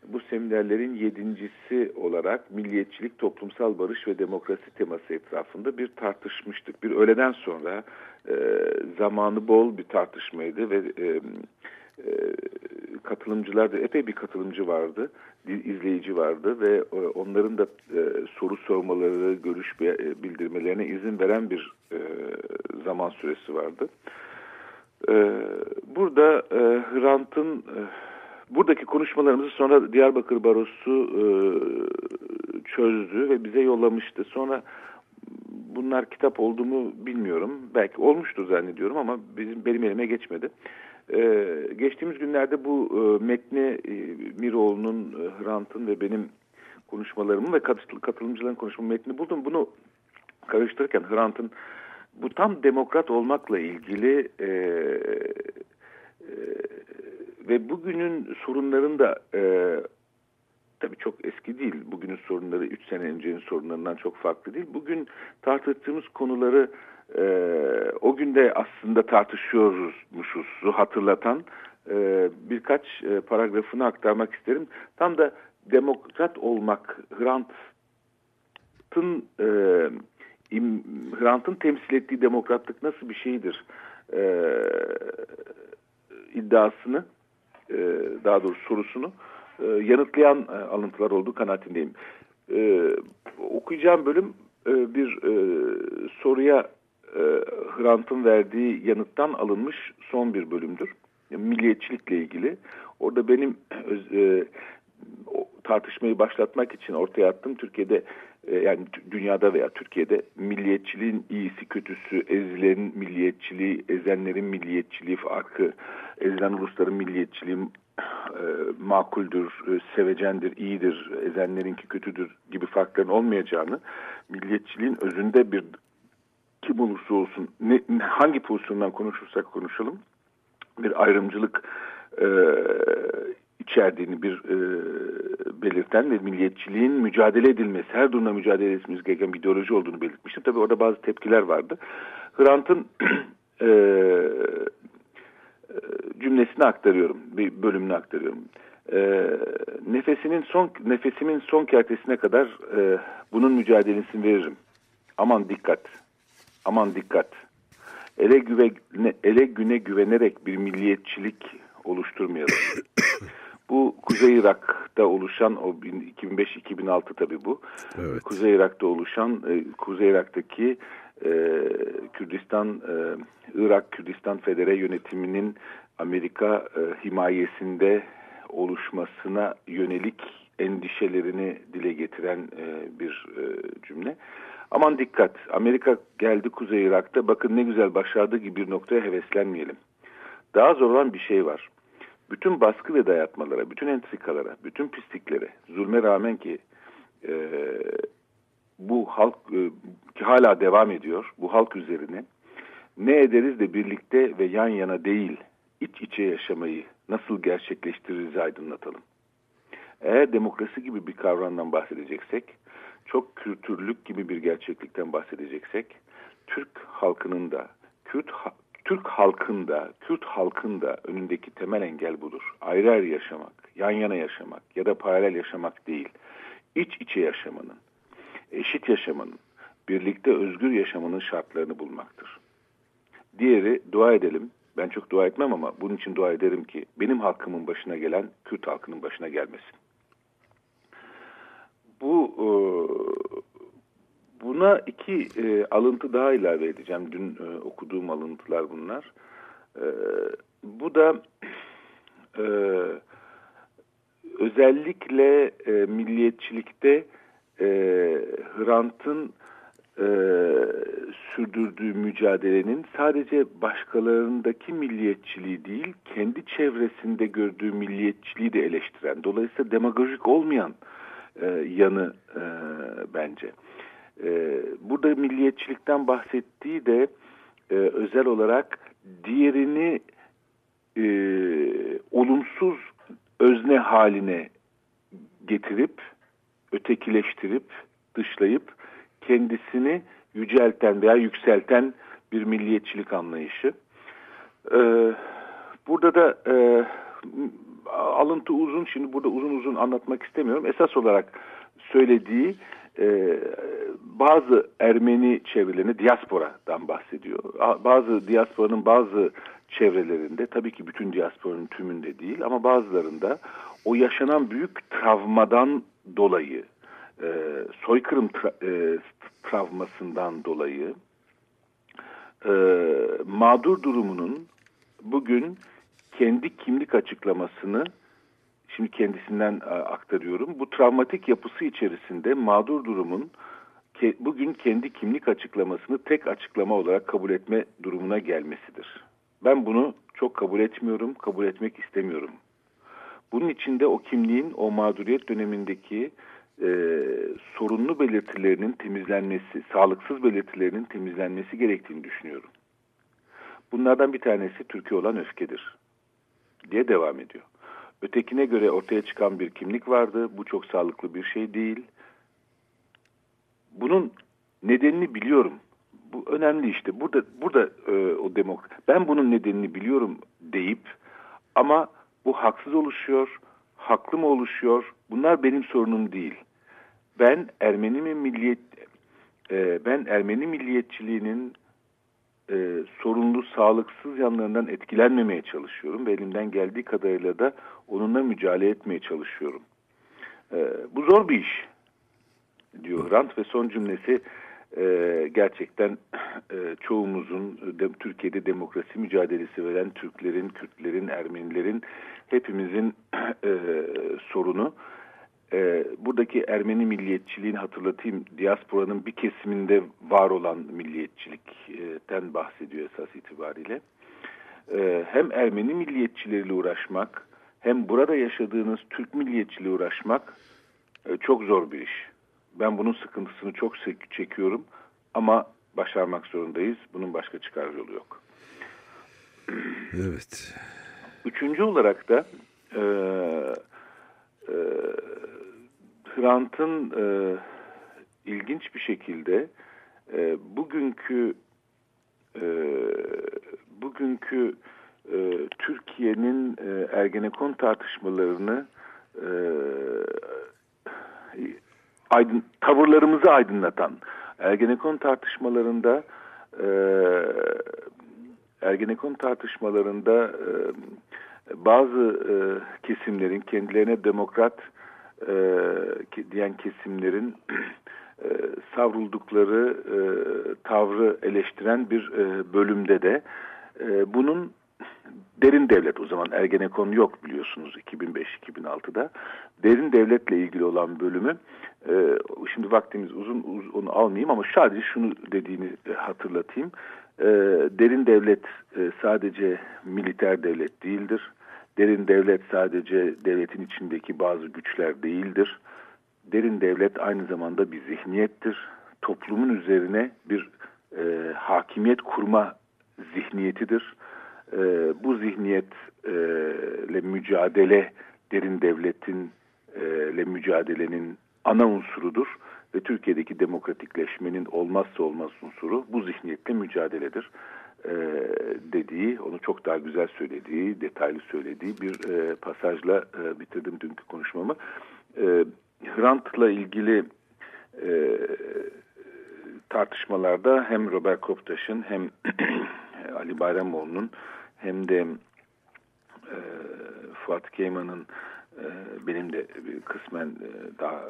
bu seminerlerin yedincisi olarak milliyetçilik, toplumsal barış ve demokrasi teması etrafında bir tartışmıştık. Bir öğleden sonra e, zamanı bol bir tartışmaydı ve e, e, katılımcılar da epey bir katılımcı vardı, izleyici vardı ve e, onların da e, soru sormaları, görüş be- bildirmelerine izin veren bir e, zaman süresi vardı. E, burada e, Hrant'ın e, buradaki konuşmalarımızı sonra Diyarbakır Barosu e, çözdü ve bize yollamıştı. Sonra bunlar kitap oldu mu bilmiyorum. Belki olmuştu zannediyorum ama bizim benim elime geçmedi. Ee, geçtiğimiz günlerde bu e, metni e, Miroğlu'nun, e, Hrant'ın ve benim konuşmalarımın ve katıl- katılımcıların konuşma metni buldum. Bunu karıştırırken Hrant'ın bu tam demokrat olmakla ilgili e, e, ve bugünün sorunların da e, tabii çok eski değil. Bugünün sorunları 3 sene öncenin sorunlarından çok farklı değil. Bugün tartıştığımız konuları e, o günde aslında tartışıyormuşuz hatırlatan e, birkaç e, paragrafını aktarmak isterim. Tam da demokrat olmak Hrant'ın e, Hrant'ın temsil ettiği demokratlık nasıl bir şeydir e, iddiasını e, daha doğrusu sorusunu e, yanıtlayan e, alıntılar olduğu kanaatindeyim. Okuyacağım bölüm bir soruya Hrant'ın verdiği yanıttan alınmış son bir bölümdür. Milliyetçilikle ilgili. Orada benim tartışmayı başlatmak için ortaya attım. Türkiye'de yani t- dünyada veya Türkiye'de milliyetçiliğin iyisi kötüsü, ezilerin milliyetçiliği, ezenlerin milliyetçiliği farkı, ezilen ulusların milliyetçiliği e, makuldür, e, sevecendir, iyidir, ezenlerinki kötüdür gibi farkların olmayacağını, milliyetçiliğin özünde bir kim olursa olsun, ne- hangi pozisyondan konuşursak konuşalım, bir ayrımcılık e, içerdiğini bir e, belirten ve milliyetçiliğin mücadele edilmesi, her durumda mücadele edilmesi gereken bir ideoloji olduğunu belirtmiştim. Tabii orada bazı tepkiler vardı. Hrant'ın e, e, cümlesini aktarıyorum, bir bölümünü aktarıyorum. E, nefesinin son nefesimin son kertesine kadar e, bunun mücadelesini veririm. Aman dikkat, aman dikkat. Ele, güve, ele güne güvenerek bir milliyetçilik oluşturmayalım. Bu Kuzey Irak Irak'ta oluşan o 2005-2006 tabi bu. Evet. Kuzey Irak'ta oluşan e, Kuzey Irak'taki e, Kürdistan e, Irak Kürdistan Federe yönetiminin Amerika e, himayesinde oluşmasına yönelik endişelerini dile getiren e, bir e, cümle. Aman dikkat Amerika geldi Kuzey Irak'ta bakın ne güzel başardı gibi bir noktaya heveslenmeyelim. Daha zor olan bir şey var. Bütün baskı ve dayatmalara, bütün entrikalara, bütün pisliklere, zulme rağmen ki e, bu halk e, ki hala devam ediyor, bu halk üzerine ne ederiz de birlikte ve yan yana değil, iç içe yaşamayı nasıl gerçekleştiririz aydınlatalım. Eğer demokrasi gibi bir kavramdan bahsedeceksek, çok kültürlük gibi bir gerçeklikten bahsedeceksek, Türk halkının da, Kürt Türk halkında, Kürt halkında önündeki temel engel budur. Ayrı ayrı yaşamak, yan yana yaşamak ya da paralel yaşamak değil. İç içe yaşamanın, eşit yaşamanın, birlikte özgür yaşamanın şartlarını bulmaktır. Diğeri dua edelim. Ben çok dua etmem ama bunun için dua ederim ki benim halkımın başına gelen Kürt halkının başına gelmesin. Bu e, buna iki e, alıntı daha ilave edeceğim. Dün e, okuduğum alıntılar bunlar. E, bu da e, özellikle e, milliyetçilikte e, Hrant'ın e, sürdürdüğü mücadelenin sadece başkalarındaki milliyetçiliği değil, kendi çevresinde gördüğü milliyetçiliği de eleştiren, dolayısıyla demagojik olmayan e, yanı e, bence. E, burada milliyetçilikten bahsettiği de e, özel olarak diğerini e, olumsuz özne haline getirip, ötekileştirip, dışlayıp kendisini yücelten veya yükselten bir milliyetçilik anlayışı. Ee, burada da e, alıntı uzun, şimdi burada uzun uzun anlatmak istemiyorum. Esas olarak söylediği e, bazı Ermeni çevrelerine diasporadan bahsediyor. Bazı diasporanın bazı çevrelerinde tabii ki bütün diasporanın tümünde değil ama bazılarında o yaşanan büyük travmadan dolayı e, soykırım tra e, travmasından dolayı e, mağdur durumunun bugün kendi kimlik açıklamasını şimdi kendisinden e, aktarıyorum. Bu travmatik yapısı içerisinde mağdur durumun bugün kendi kimlik açıklamasını tek açıklama olarak kabul etme durumuna gelmesidir. Ben bunu çok kabul etmiyorum, kabul etmek istemiyorum. Bunun içinde o kimliğin o mağduriyet dönemindeki e, sorunlu belirtilerinin temizlenmesi, sağlıksız belirtilerinin temizlenmesi gerektiğini düşünüyorum. Bunlardan bir tanesi Türkiye olan öfkedir diye devam ediyor. Ötekine göre ortaya çıkan bir kimlik vardı. Bu çok sağlıklı bir şey değil. Bunun nedenini biliyorum. Bu önemli işte. Burada burada e, o demok. Ben bunun nedenini biliyorum deyip ama bu haksız oluşuyor, haklı mı oluşuyor? Bunlar benim sorunum değil. Ben Ermeni mi milliyet e, ben Ermeni milliyetçiliğinin e, sorunlu, sağlıksız yanlarından etkilenmemeye çalışıyorum ve elimden geldiği kadarıyla da onunla mücadele etmeye çalışıyorum. E, bu zor bir iş diyor Hrant ve son cümlesi e, gerçekten e, çoğumuzun de, Türkiye'de demokrasi mücadelesi veren Türklerin, Kürtlerin, Ermenilerin hepimizin e, sorunu. E, buradaki Ermeni milliyetçiliğini hatırlatayım. Diasporanın bir kesiminde var olan milliyetçilikten bahsediyor esas itibariyle. E, hem Ermeni milliyetçileriyle uğraşmak hem burada yaşadığınız Türk milliyetçiliği uğraşmak e, çok zor bir iş. Ben bunun sıkıntısını çok çekiyorum ama başarmak zorundayız. Bunun başka çıkar yolu yok. Evet. Üçüncü olarak da e, e, Hrant'ın e, ilginç bir şekilde e, bugünkü e, bugünkü e, Türkiye'nin e, Ergenekon tartışmalarını e, aydın, tavırlarımızı aydınlatan Ergenekon tartışmalarında e, Ergenekon tartışmalarında e, bazı e, kesimlerin kendilerine demokrat e, diyen kesimlerin e, savruldukları e, tavrı eleştiren bir e, bölümde de e, bunun derin devlet o zaman Ergenekon yok biliyorsunuz 2005-2006'da derin devletle ilgili olan bölümü e, şimdi vaktimiz uzun uz- onu almayayım ama sadece şunu dediğini e, hatırlatayım. E, derin devlet e, sadece militer devlet değildir derin devlet sadece devletin içindeki bazı güçler değildir. Derin devlet aynı zamanda bir zihniyettir. Toplumun üzerine bir e, hakimiyet kurma zihniyetidir. E, bu zihniyetle mücadele derin devletin e, mücadelenin ana unsurudur ve Türkiye'deki demokratikleşmenin olmazsa olmaz unsuru bu zihniyetle mücadeledir e, dediği, onu çok daha güzel söylediği, detaylı söylediği bir e, pasajla e, bitirdim dünkü konuşmamı. E, Hrant'la ilgili e, tartışmalarda hem Robert Koptaş'ın hem Ali Bayramoğlu'nun hem de e, Fuat Keyman'ın e, benim de kısmen e, daha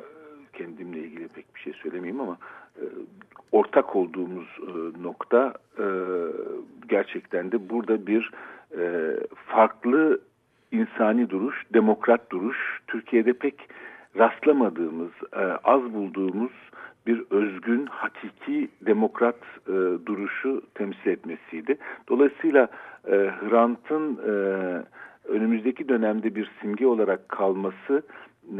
kendimle ilgili pek bir şey söylemeyeyim ama ortak olduğumuz e, nokta e, gerçekten de burada bir e, farklı insani duruş, demokrat duruş, Türkiye'de pek rastlamadığımız, e, az bulduğumuz bir özgün, hakiki demokrat e, duruşu temsil etmesiydi. Dolayısıyla e, Hrant'ın e, önümüzdeki dönemde bir simge olarak kalması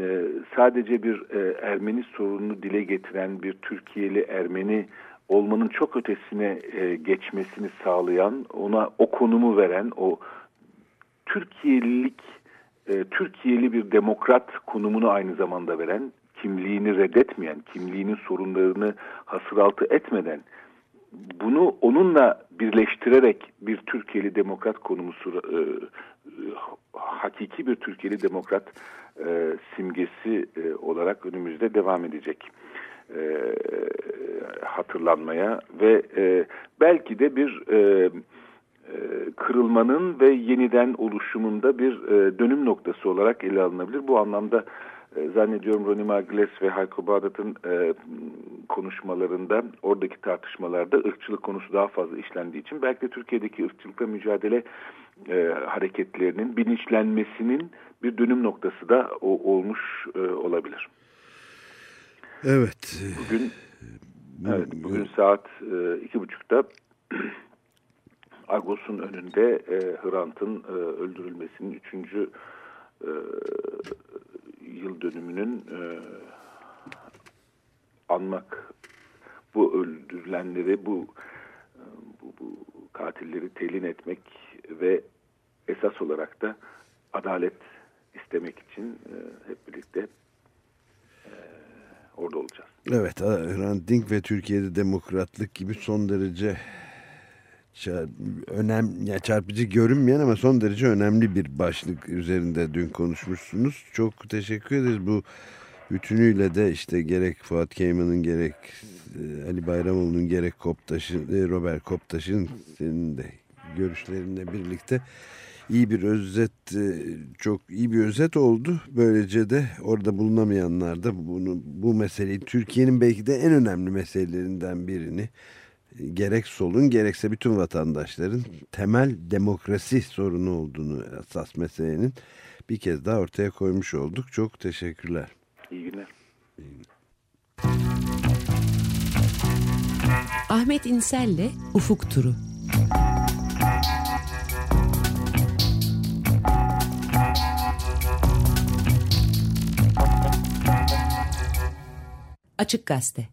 e, sadece bir e, Ermeni sorununu dile getiren bir Türkiye'li Ermeni olmanın çok ötesine e, geçmesini sağlayan, ona o konumu veren, o Türkiye'lilik, Türkiye'li bir demokrat konumunu aynı zamanda veren, kimliğini reddetmeyen, kimliğinin sorunlarını hasıraltı etmeden, bunu onunla birleştirerek bir Türkiye'li demokrat konumu hakiki bir Türkiye'li demokrat e, simgesi e, olarak önümüzde devam edecek e, hatırlanmaya ve e, belki de bir e, e, kırılmanın ve yeniden oluşumunda bir e, dönüm noktası olarak ele alınabilir. Bu anlamda e, zannediyorum Ronnie Margules ve Hayko Bağdat'ın konuşmalarında, oradaki tartışmalarda ırkçılık konusu daha fazla işlendiği için belki de Türkiye'deki ırkçılıkla mücadele hareketlerinin bilinçlenmesinin bir dönüm noktası da o, olmuş e, olabilir. Evet. Bugün evet, bugün saat e, iki buçukta Agos'un önünde e, Hrant'ın e, öldürülmesinin üçüncü e, yıl dönümünün e, anmak bu öldürülenleri bu, bu, bu katilleri telin etmek ve esas olarak da adalet istemek için e, hep birlikte e, orada olacağız. Evet, Hrant Dink ve Türkiye'de demokratlık gibi son derece çar, önem, ya çarpıcı görünmeyen ama son derece önemli bir başlık üzerinde dün konuşmuşsunuz. Çok teşekkür ederiz. Bu bütünüyle de işte gerek Fuat Keyman'ın gerek e, Ali Bayramoğlu'nun gerek Koptaş'ın, Robert Koptaş'ın senin de görüşlerinle birlikte iyi bir özet, e, çok iyi bir özet oldu. Böylece de orada bulunamayanlar da bunu, bu meseleyi Türkiye'nin belki de en önemli meselelerinden birini gerek solun gerekse bütün vatandaşların temel demokrasi sorunu olduğunu esas meselenin bir kez daha ortaya koymuş olduk. Çok teşekkürler. İyi günler. Ahmet İnsel'le Ufuk Turu. Açık Gazete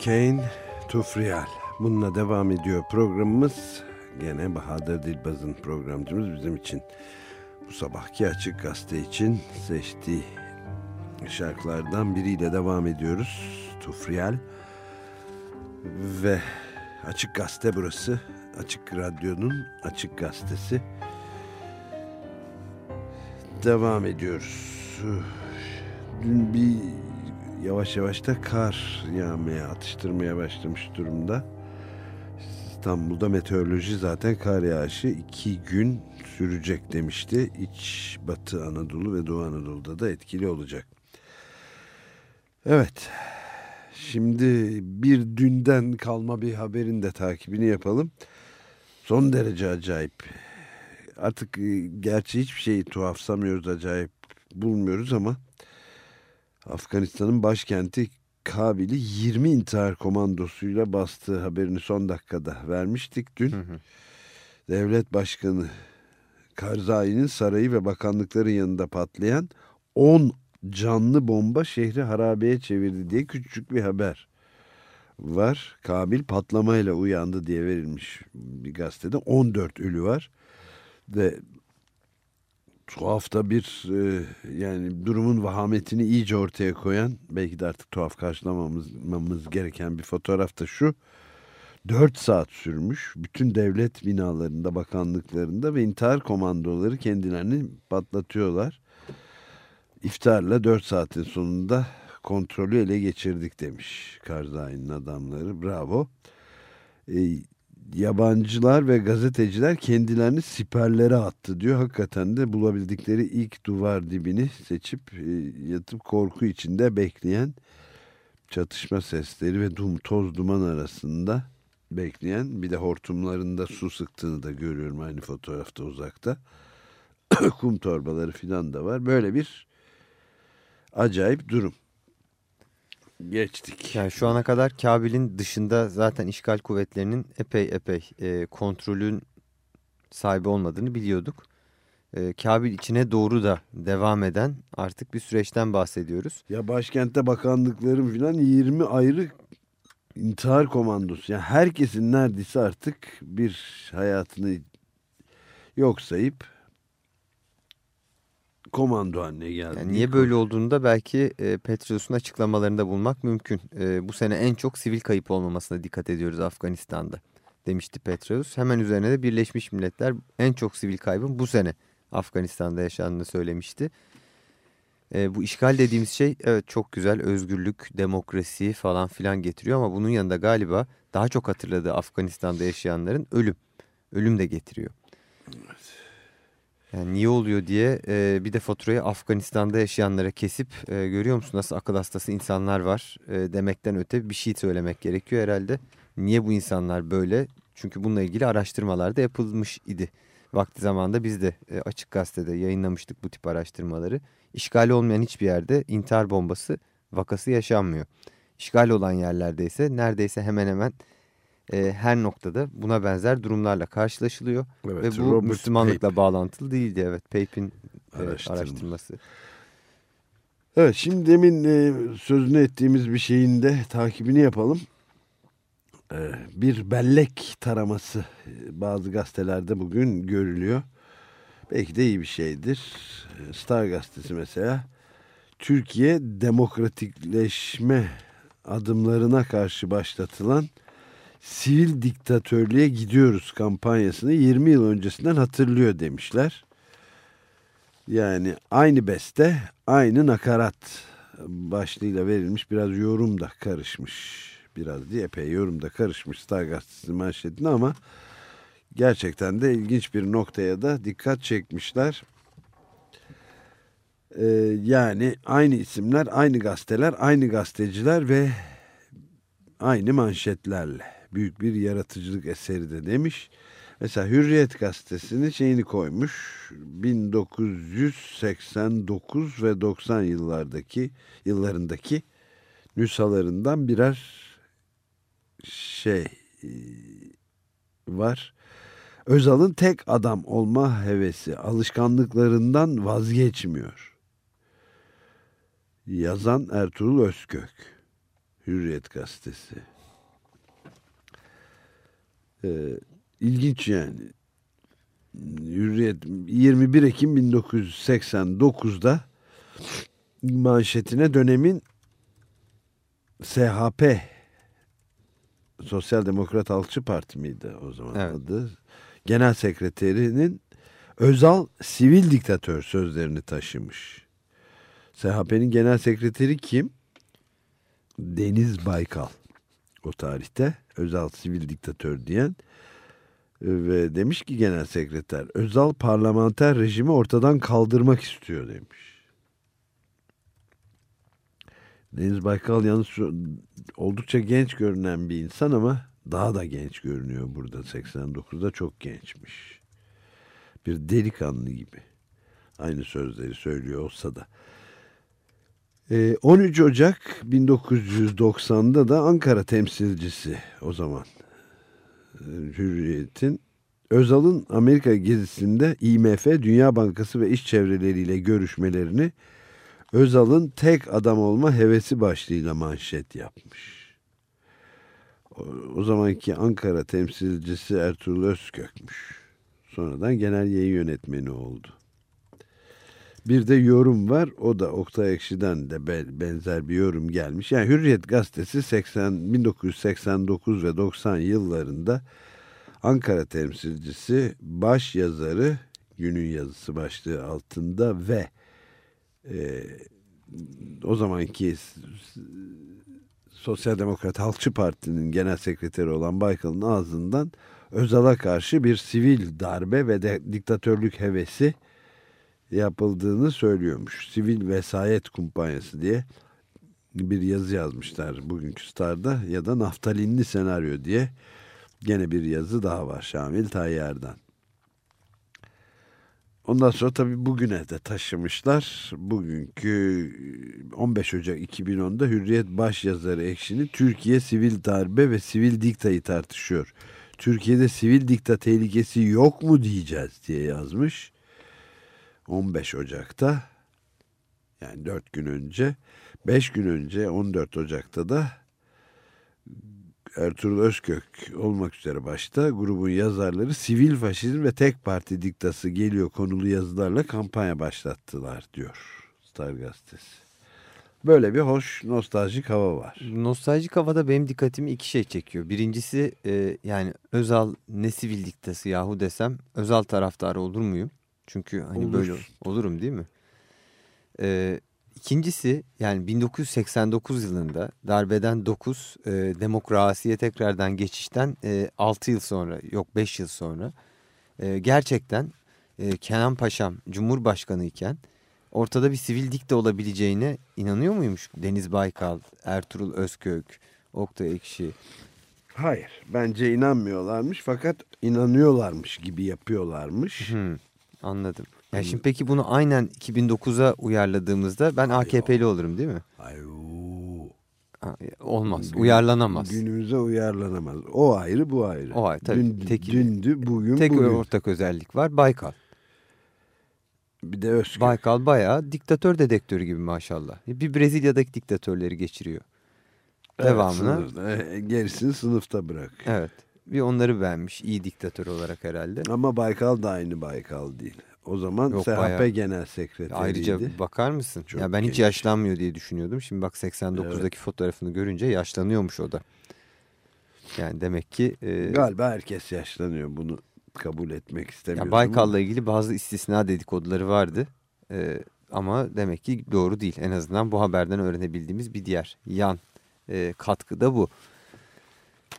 Hurricane Tufriyal. Bununla devam ediyor programımız. Gene Bahadır Dilbaz'ın programcımız bizim için bu sabahki Açık Gazete için seçtiği şarkılardan biriyle devam ediyoruz. Tufriyal. Ve Açık Gazete burası. Açık Radyo'nun Açık Gazetesi. Devam ediyoruz. Dün bir yavaş yavaş da kar yağmaya, atıştırmaya başlamış durumda. İstanbul'da meteoroloji zaten kar yağışı iki gün sürecek demişti. İç Batı Anadolu ve Doğu Anadolu'da da etkili olacak. Evet, şimdi bir dünden kalma bir haberin de takibini yapalım. Son derece acayip. Artık e, gerçi hiçbir şeyi tuhafsamıyoruz, acayip bulmuyoruz ama... Afganistan'ın başkenti Kabil'i 20 intihar komandosuyla bastığı haberini son dakikada vermiştik dün. Hı hı. Devlet Başkanı Karzai'nin sarayı ve bakanlıkların yanında patlayan 10 canlı bomba şehri harabeye çevirdi diye küçük bir haber var. Kabil patlamayla uyandı diye verilmiş bir gazetede 14 ölü var ve tuhafta bir e, yani durumun vahametini iyice ortaya koyan belki de artık tuhaf karşılamamız gereken bir fotoğraf da şu. 4 saat sürmüş. Bütün devlet binalarında, bakanlıklarında ve intihar komandoları kendilerini patlatıyorlar. İftarla 4 saatin sonunda kontrolü ele geçirdik demiş Karzai'nin adamları. Bravo. E, yabancılar ve gazeteciler kendilerini siperlere attı diyor. Hakikaten de bulabildikleri ilk duvar dibini seçip e, yatıp korku içinde bekleyen çatışma sesleri ve dum, toz duman arasında bekleyen bir de hortumlarında su sıktığını da görüyorum aynı fotoğrafta uzakta. Kum torbaları filan da var. Böyle bir acayip durum geçtik. Yani şu ana kadar Kabil'in dışında zaten işgal kuvvetlerinin epey epey e, kontrolün sahibi olmadığını biliyorduk. E, Kabil içine doğru da devam eden artık bir süreçten bahsediyoruz. Ya başkentte bakanlıkların falan 20 ayrı intihar komandosu. Yani herkesin neredeyse artık bir hayatını yok sayıp komando haline geldi. Yani niye böyle olduğunu da belki e, Petros'un açıklamalarında bulmak mümkün. E, bu sene en çok sivil kayıp olmamasına dikkat ediyoruz Afganistan'da demişti Petros. Hemen üzerine de Birleşmiş Milletler en çok sivil kaybın bu sene Afganistan'da yaşandığını söylemişti. E, bu işgal dediğimiz şey evet çok güzel özgürlük, demokrasi falan filan getiriyor ama bunun yanında galiba daha çok hatırladığı Afganistan'da yaşayanların ölüm. Ölüm de getiriyor. Yani niye oluyor diye e, bir de faturayı Afganistan'da yaşayanlara kesip e, görüyor musun nasıl akıl hastası insanlar var e, demekten öte bir şey söylemek gerekiyor herhalde. Niye bu insanlar böyle? Çünkü bununla ilgili araştırmalar da yapılmış idi. Vakti zamanında biz de e, Açık Gazete'de yayınlamıştık bu tip araştırmaları. İşgali olmayan hiçbir yerde intihar bombası vakası yaşanmıyor. İşgal olan yerlerde ise neredeyse hemen hemen e, her noktada buna benzer durumlarla karşılaşılıyor. Evet, Ve bu Robert Müslümanlıkla Pape. bağlantılı değildi. Evet, Pape'in e, araştırması. Evet, şimdi demin e, sözünü ettiğimiz bir şeyin de takibini yapalım. E, bir bellek taraması e, bazı gazetelerde bugün görülüyor. Belki de iyi bir şeydir. E, Star gazetesi mesela. Türkiye demokratikleşme adımlarına karşı başlatılan sivil diktatörlüğe gidiyoruz kampanyasını 20 yıl öncesinden hatırlıyor demişler. Yani aynı beste, aynı nakarat başlığıyla verilmiş biraz yorum da karışmış. Biraz diye epey yorum da karışmış Star Gazetesi manşetine ama gerçekten de ilginç bir noktaya da dikkat çekmişler. Ee, yani aynı isimler, aynı gazeteler, aynı gazeteciler ve aynı manşetlerle büyük bir yaratıcılık eseri de demiş. Mesela Hürriyet gazetesinin şeyini koymuş. 1989 ve 90 yıllardaki yıllarındaki nüshalarından birer şey e, var. Özal'ın tek adam olma hevesi alışkanlıklarından vazgeçmiyor. Yazan Ertuğrul Özkök. Hürriyet gazetesi. Ee, ilginç yani. Hürriyet 21 Ekim 1989'da manşetine dönemin SHP Sosyal Demokrat Halkçı Parti miydi o zaman Evet. adı? Genel sekreterinin Özal sivil diktatör sözlerini taşımış. SHP'nin genel sekreteri kim? Deniz Baykal. O tarihte Özal sivil diktatör diyen ve demiş ki genel sekreter Özal parlamenter rejimi ortadan kaldırmak istiyor demiş. Deniz Baykal yalnız oldukça genç görünen bir insan ama daha da genç görünüyor burada 89'da çok gençmiş. Bir delikanlı gibi. Aynı sözleri söylüyor olsa da. Ee, 13 Ocak 1990'da da Ankara temsilcisi o zaman e, Hürriyet'in Özal'ın Amerika gezisinde IMF, Dünya Bankası ve iş çevreleriyle görüşmelerini Özal'ın tek adam olma hevesi başlığıyla manşet yapmış. O zamanki Ankara temsilcisi Ertuğrul Özkök'müş. Sonradan genel yayın yönetmeni oldu. Bir de yorum var. O da Oktay Ekşi'den de be- benzer bir yorum gelmiş. Yani Hürriyet gazetesi 80 1989 ve 90 yıllarında Ankara temsilcisi baş yazarı günün yazısı başlığı altında ve e, o zamanki Sosyal Demokrat Halkçı Parti'nin genel sekreteri olan Baykal'ın ağzından Özal'a karşı bir sivil darbe ve de diktatörlük hevesi yapıldığını söylüyormuş. Sivil Vesayet Kumpanyası diye bir yazı yazmışlar bugünkü Star'da ya da naftalinli senaryo diye gene bir yazı daha var Şamil Tayyar'dan. Ondan sonra tabii bugüne de taşımışlar. Bugünkü 15 Ocak 2010'da Hürriyet başyazarı Ekşi'nin Türkiye sivil darbe ve sivil diktayı tartışıyor. Türkiye'de sivil dikta tehlikesi yok mu diyeceğiz diye yazmış. 15 Ocak'ta yani 4 gün önce 5 gün önce 14 Ocak'ta da Ertuğrul Özkök olmak üzere başta grubun yazarları sivil faşizm ve tek parti diktası geliyor konulu yazılarla kampanya başlattılar diyor Star Gazetesi. Böyle bir hoş nostaljik hava var. Nostaljik havada benim dikkatimi iki şey çekiyor. Birincisi e, yani Özal ne sivil diktası yahu desem Özal taraftarı olur muyum? Çünkü hani Olursun. böyle olurum değil mi? E, ikincisi yani 1989 yılında darbeden 9 e, demokrasiye tekrardan geçişten e, 6 yıl sonra yok 5 yıl sonra e, gerçekten e, Kenan Paşam Cumhurbaşkanı iken ortada bir sivil dikte olabileceğine inanıyor muymuş Deniz Baykal, Ertuğrul Özkök, Oktay Ekşi? Hayır bence inanmıyorlarmış fakat inanıyorlarmış gibi yapıyorlarmış. Hmm, anladım. Ya şimdi peki bunu aynen 2009'a uyarladığımızda ben AKP'li olurum değil mi? Ay, oo. Ha, olmaz, Gün- uyarlanamaz. Günümüze uyarlanamaz. O ayrı bu ayrı. O ayrı, tabii. Dün, Tekil. dündü bugün Tek bugün. ortak özellik var Baykal. Bir de Özkök. Baykal bayağı diktatör dedektörü gibi maşallah. Bir Brezilya'daki diktatörleri geçiriyor. Evet, Devamına sınıfta. E, Gerisini sınıfta bırak. evet bir onları beğenmiş iyi diktatör olarak herhalde. Ama Baykal da aynı Baykal değil. O zaman Yok, SHP bayağı. Genel Sekreteriydi. Ayrıca bakar mısın? Çok ya ben hiç genç. yaşlanmıyor diye düşünüyordum. Şimdi bak 89'daki fotoğrafını görünce yaşlanıyormuş o da. Yani demek ki e, Galiba herkes yaşlanıyor. Bunu kabul etmek ya istemiyorum. Baykal'la ilgili bazı istisna dedikoduları vardı. E, ama demek ki doğru değil. En azından bu haberden öğrenebildiğimiz bir diğer yan e, katkı da bu.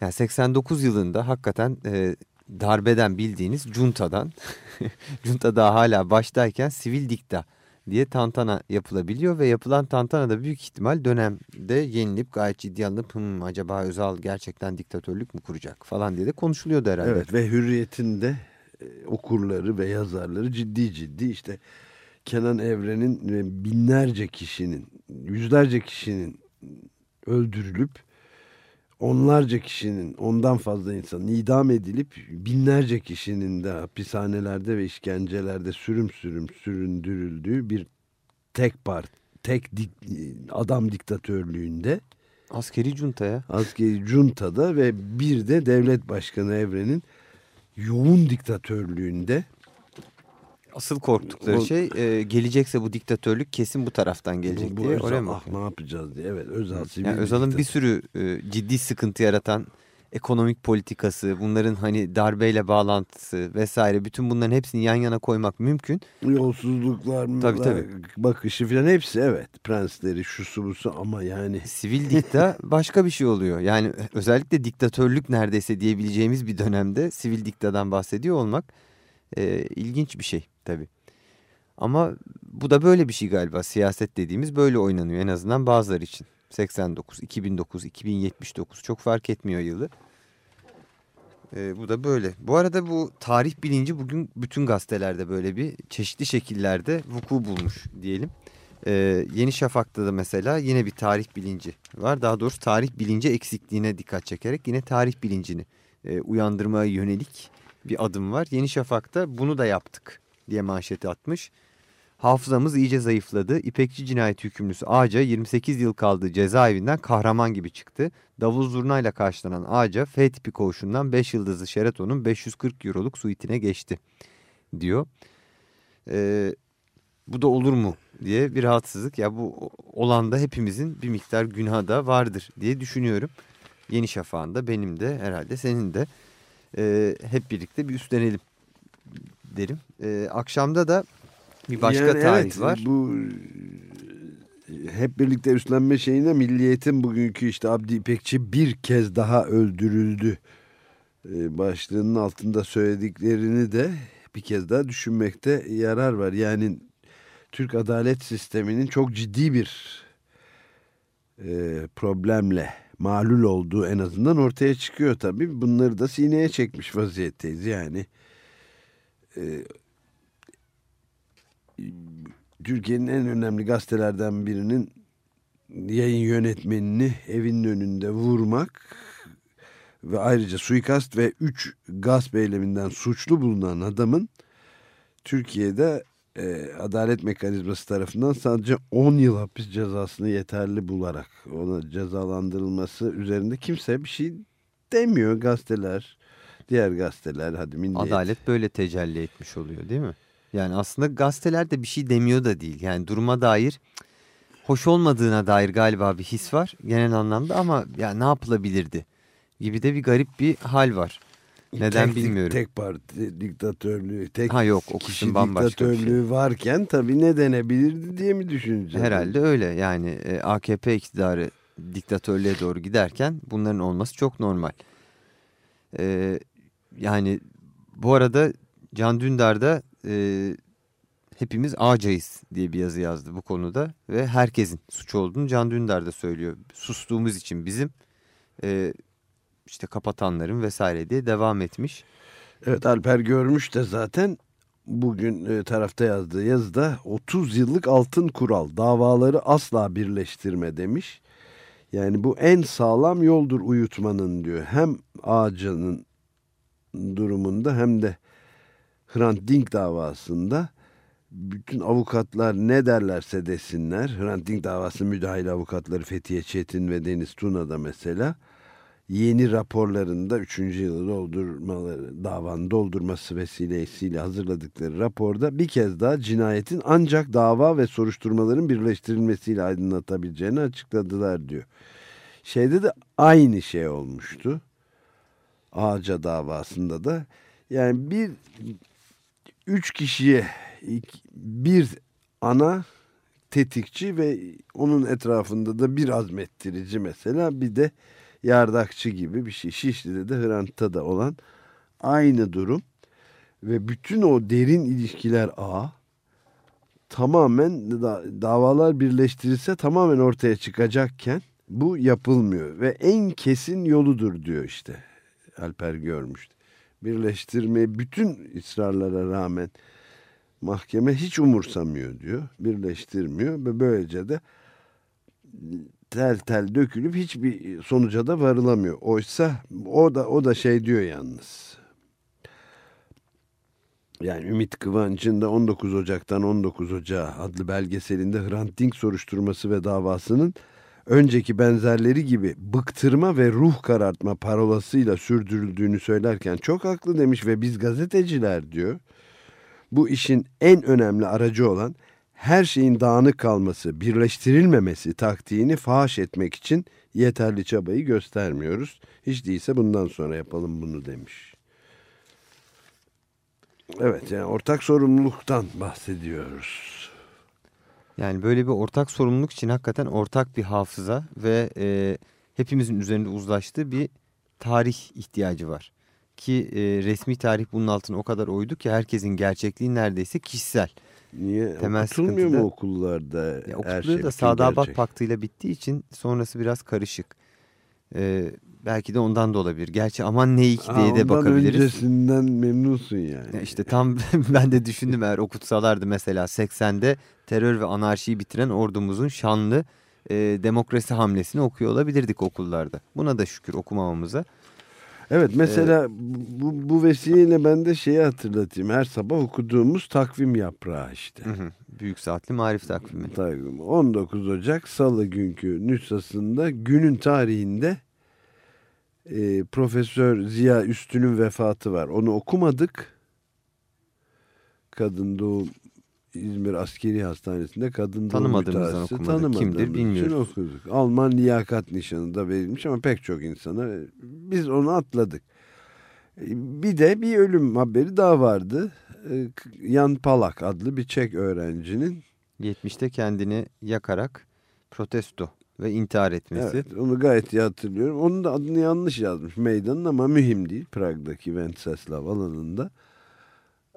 Yani 89 yılında hakikaten e, darbeden bildiğiniz juntadan, junta daha hala baştayken sivil dikta diye tantana yapılabiliyor ve yapılan tantana da büyük ihtimal dönemde yenilip gayet ciddi alınıp "Hmm, acaba Özal gerçekten diktatörlük mü kuracak falan diye de konuşuluyordu herhalde. Evet ve Hürriyet'in de e, okurları ve yazarları ciddi ciddi işte Kenan Evren'in e, binlerce kişinin, yüzlerce kişinin öldürülüp onlarca kişinin, ondan fazla insanın idam edilip binlerce kişinin de hapishanelerde ve işkencelerde sürüm sürüm süründürüldüğü bir tek part, tek dik, adam diktatörlüğünde Askeri cuntaya. askeri juntada ve bir de devlet başkanı Evren'in yoğun diktatörlüğünde Asıl korktukları O- şey e, gelecekse bu diktatörlük kesin bu taraftan gelecek bu, bu diye Özal, oraya mı ah, ne yapacağız diye. Evet Özal sivil Yani Özal'ın bir sürü e, ciddi sıkıntı yaratan ekonomik politikası, bunların hani darbeyle bağlantısı vesaire bütün bunların hepsini yan yana koymak mümkün. yolsuzluklar Tabii, tabii. bakışı falan hepsi evet prensleri şusu busu ama yani Sivil dikta başka bir şey oluyor. Yani özellikle diktatörlük neredeyse diyebileceğimiz bir dönemde sivil diktadan bahsediyor olmak e, ilginç bir şey tabii. Ama bu da böyle bir şey galiba. Siyaset dediğimiz böyle oynanıyor en azından bazıları için. 89, 2009, 2079 çok fark etmiyor yılı. E, bu da böyle. Bu arada bu tarih bilinci bugün bütün gazetelerde böyle bir çeşitli şekillerde vuku bulmuş diyelim. Ee, Yeni Şafak'ta da mesela yine bir tarih bilinci var. Daha doğrusu tarih bilinci eksikliğine dikkat çekerek yine tarih bilincini e, uyandırmaya yönelik bir adım var. Yeni Şafak'ta bunu da yaptık diye manşeti atmış. Hafızamız iyice zayıfladı. İpekçi cinayet hükümlüsü Ağaca 28 yıl kaldığı cezaevinden kahraman gibi çıktı. Davul zurnayla karşılanan Ağaca F tipi koğuşundan 5 yıldızlı Sheraton'un 540 euroluk suitine geçti diyor. Ee, bu da olur mu diye bir rahatsızlık. Ya bu olanda hepimizin bir miktar günahı da vardır diye düşünüyorum. Yeni Şafak'ın da benim de herhalde senin de Ee, hep birlikte bir üstlenelim derim. Ee, akşamda da bir başka Yani tarih evet, var. Bu e, hep birlikte üstlenme şeyine milliyetin bugünkü işte Abdi İpekçi bir kez daha öldürüldü e, başlığının altında söylediklerini de bir kez daha düşünmekte yarar var. Yani Türk adalet sisteminin çok ciddi bir e, problemle malul olduğu en azından ortaya çıkıyor tabii. Bunları da sineye çekmiş vaziyetteyiz yani. E, Türkiye'nin en önemli gazetelerden birinin yayın yönetmenini evinin önünde vurmak ve ayrıca suikast ve 3 gasp eyleminden suçlu bulunan adamın Türkiye'de e, adalet mekanizması tarafından sadece 10 yıl hapis cezasını yeterli bularak ona cezalandırılması üzerinde kimse bir şey demiyor. Gazeteler diğer gazeteler hadi milliyet. Adalet böyle tecelli etmiş oluyor değil mi? Yani aslında gazeteler de bir şey demiyor da değil. Yani duruma dair hoş olmadığına dair galiba bir his var genel anlamda ama ya ne yapılabilirdi gibi de bir garip bir hal var. Neden tek, bilmiyorum. Tek parti diktatörlüğü, tek Ha yok, o kişi şey. diktatörlüğü varken tabii ne denebilirdi diye mi düşüneceğiz? Herhalde öyle yani e, AKP iktidarı diktatörlüğe doğru giderken bunların olması çok normal. E, yani bu arada Can Dündar da e, hepimiz ağacayız diye bir yazı yazdı bu konuda ve herkesin suç olduğunu Can Dündar da söylüyor. Sustuğumuz için bizim e, işte kapatanların vesaire diye devam etmiş. Evet Alper görmüş de zaten bugün e, tarafta yazdığı yazıda 30 yıllık altın kural davaları asla birleştirme demiş. Yani bu en sağlam yoldur uyutmanın diyor. Hem ağacının durumunda hem de Hrant Dink davasında bütün avukatlar ne derlerse desinler. Hrant Dink davası müdahil avukatları Fethiye Çetin ve Deniz Tuna'da mesela yeni raporlarında 3. yılı doldurmaları, davanın doldurması vesilesiyle hazırladıkları raporda bir kez daha cinayetin ancak dava ve soruşturmaların birleştirilmesiyle aydınlatabileceğini açıkladılar diyor. Şeyde de aynı şey olmuştu. Ağaca davasında da yani bir üç kişiye bir ana tetikçi ve onun etrafında da bir azmettirici mesela bir de yardakçı gibi bir şey. Şişli'de de Hrant'ta da olan aynı durum. Ve bütün o derin ilişkiler ağı tamamen da, davalar birleştirilse tamamen ortaya çıkacakken bu yapılmıyor. Ve en kesin yoludur diyor işte Alper görmüş. Birleştirmeyi bütün ısrarlara rağmen mahkeme hiç umursamıyor diyor. Birleştirmiyor ve böylece de tel tel dökülüp hiçbir sonuca da varılamıyor. Oysa o da o da şey diyor yalnız. Yani Ümit Kıvanç'ın da 19 Ocak'tan 19 Ocağı adlı belgeselinde Hrant Dink soruşturması ve davasının önceki benzerleri gibi bıktırma ve ruh karartma parolasıyla sürdürüldüğünü söylerken çok haklı demiş ve biz gazeteciler diyor bu işin en önemli aracı olan her şeyin dağınık kalması, birleştirilmemesi taktiğini faş etmek için yeterli çabayı göstermiyoruz. Hiç değilse bundan sonra yapalım bunu demiş. Evet yani ortak sorumluluktan bahsediyoruz. Yani böyle bir ortak sorumluluk için hakikaten ortak bir hafıza ve e, hepimizin üzerinde uzlaştığı bir tarih ihtiyacı var. Ki e, resmi tarih bunun altına o kadar oydu ki herkesin gerçekliği neredeyse kişisel. Niye Temel okutulmuyor mu da- okullarda Ya, her şey? da Sadabat? Paktı'yla bittiği için sonrası biraz karışık. E, belki de ondan da olabilir. Gerçi aman ne iyi ki Ha, diye de ondan bakabiliriz. öncesinden memnunsun yani. Ya işte tam ben de düşündüm eğer okutsalardı mesela 80'de terör ve anarşiyi bitiren ordumuzun şanlı e, demokrasi hamlesini okuyor olabilirdik okullarda. Buna da şükür okumamamıza. Evet mesela bu, bu vesileyle ben de şeyi hatırlatayım. Her sabah okuduğumuz takvim yaprağı işte. Hı hı. Büyük Saatli Marif Takvimi. Takvim. 19 Ocak Salı günkü nüshasında günün tarihinde e, Profesör Ziya Üstün'ün vefatı var. Onu okumadık. Kadın doğum İzmir Askeri Hastanesi'nde kadın doğum Tanımadığımızdan okumadık. Tanımadığımız Kimdir bilmiyoruz. okuduk. Alman liyakat nişanı da verilmiş ama pek çok insana biz onu atladık. E, Bir de bir ölüm haberi daha vardı. E, Jan Palak adlı bir Çek öğrencinin 70'te kendini yakarak protesto ve intihar etmesi. Evet, onu gayet iyi hatırlıyorum. Onun da adını yanlış yazmış meydanın ama mühim değil. Prag'daki Venceslav alanında.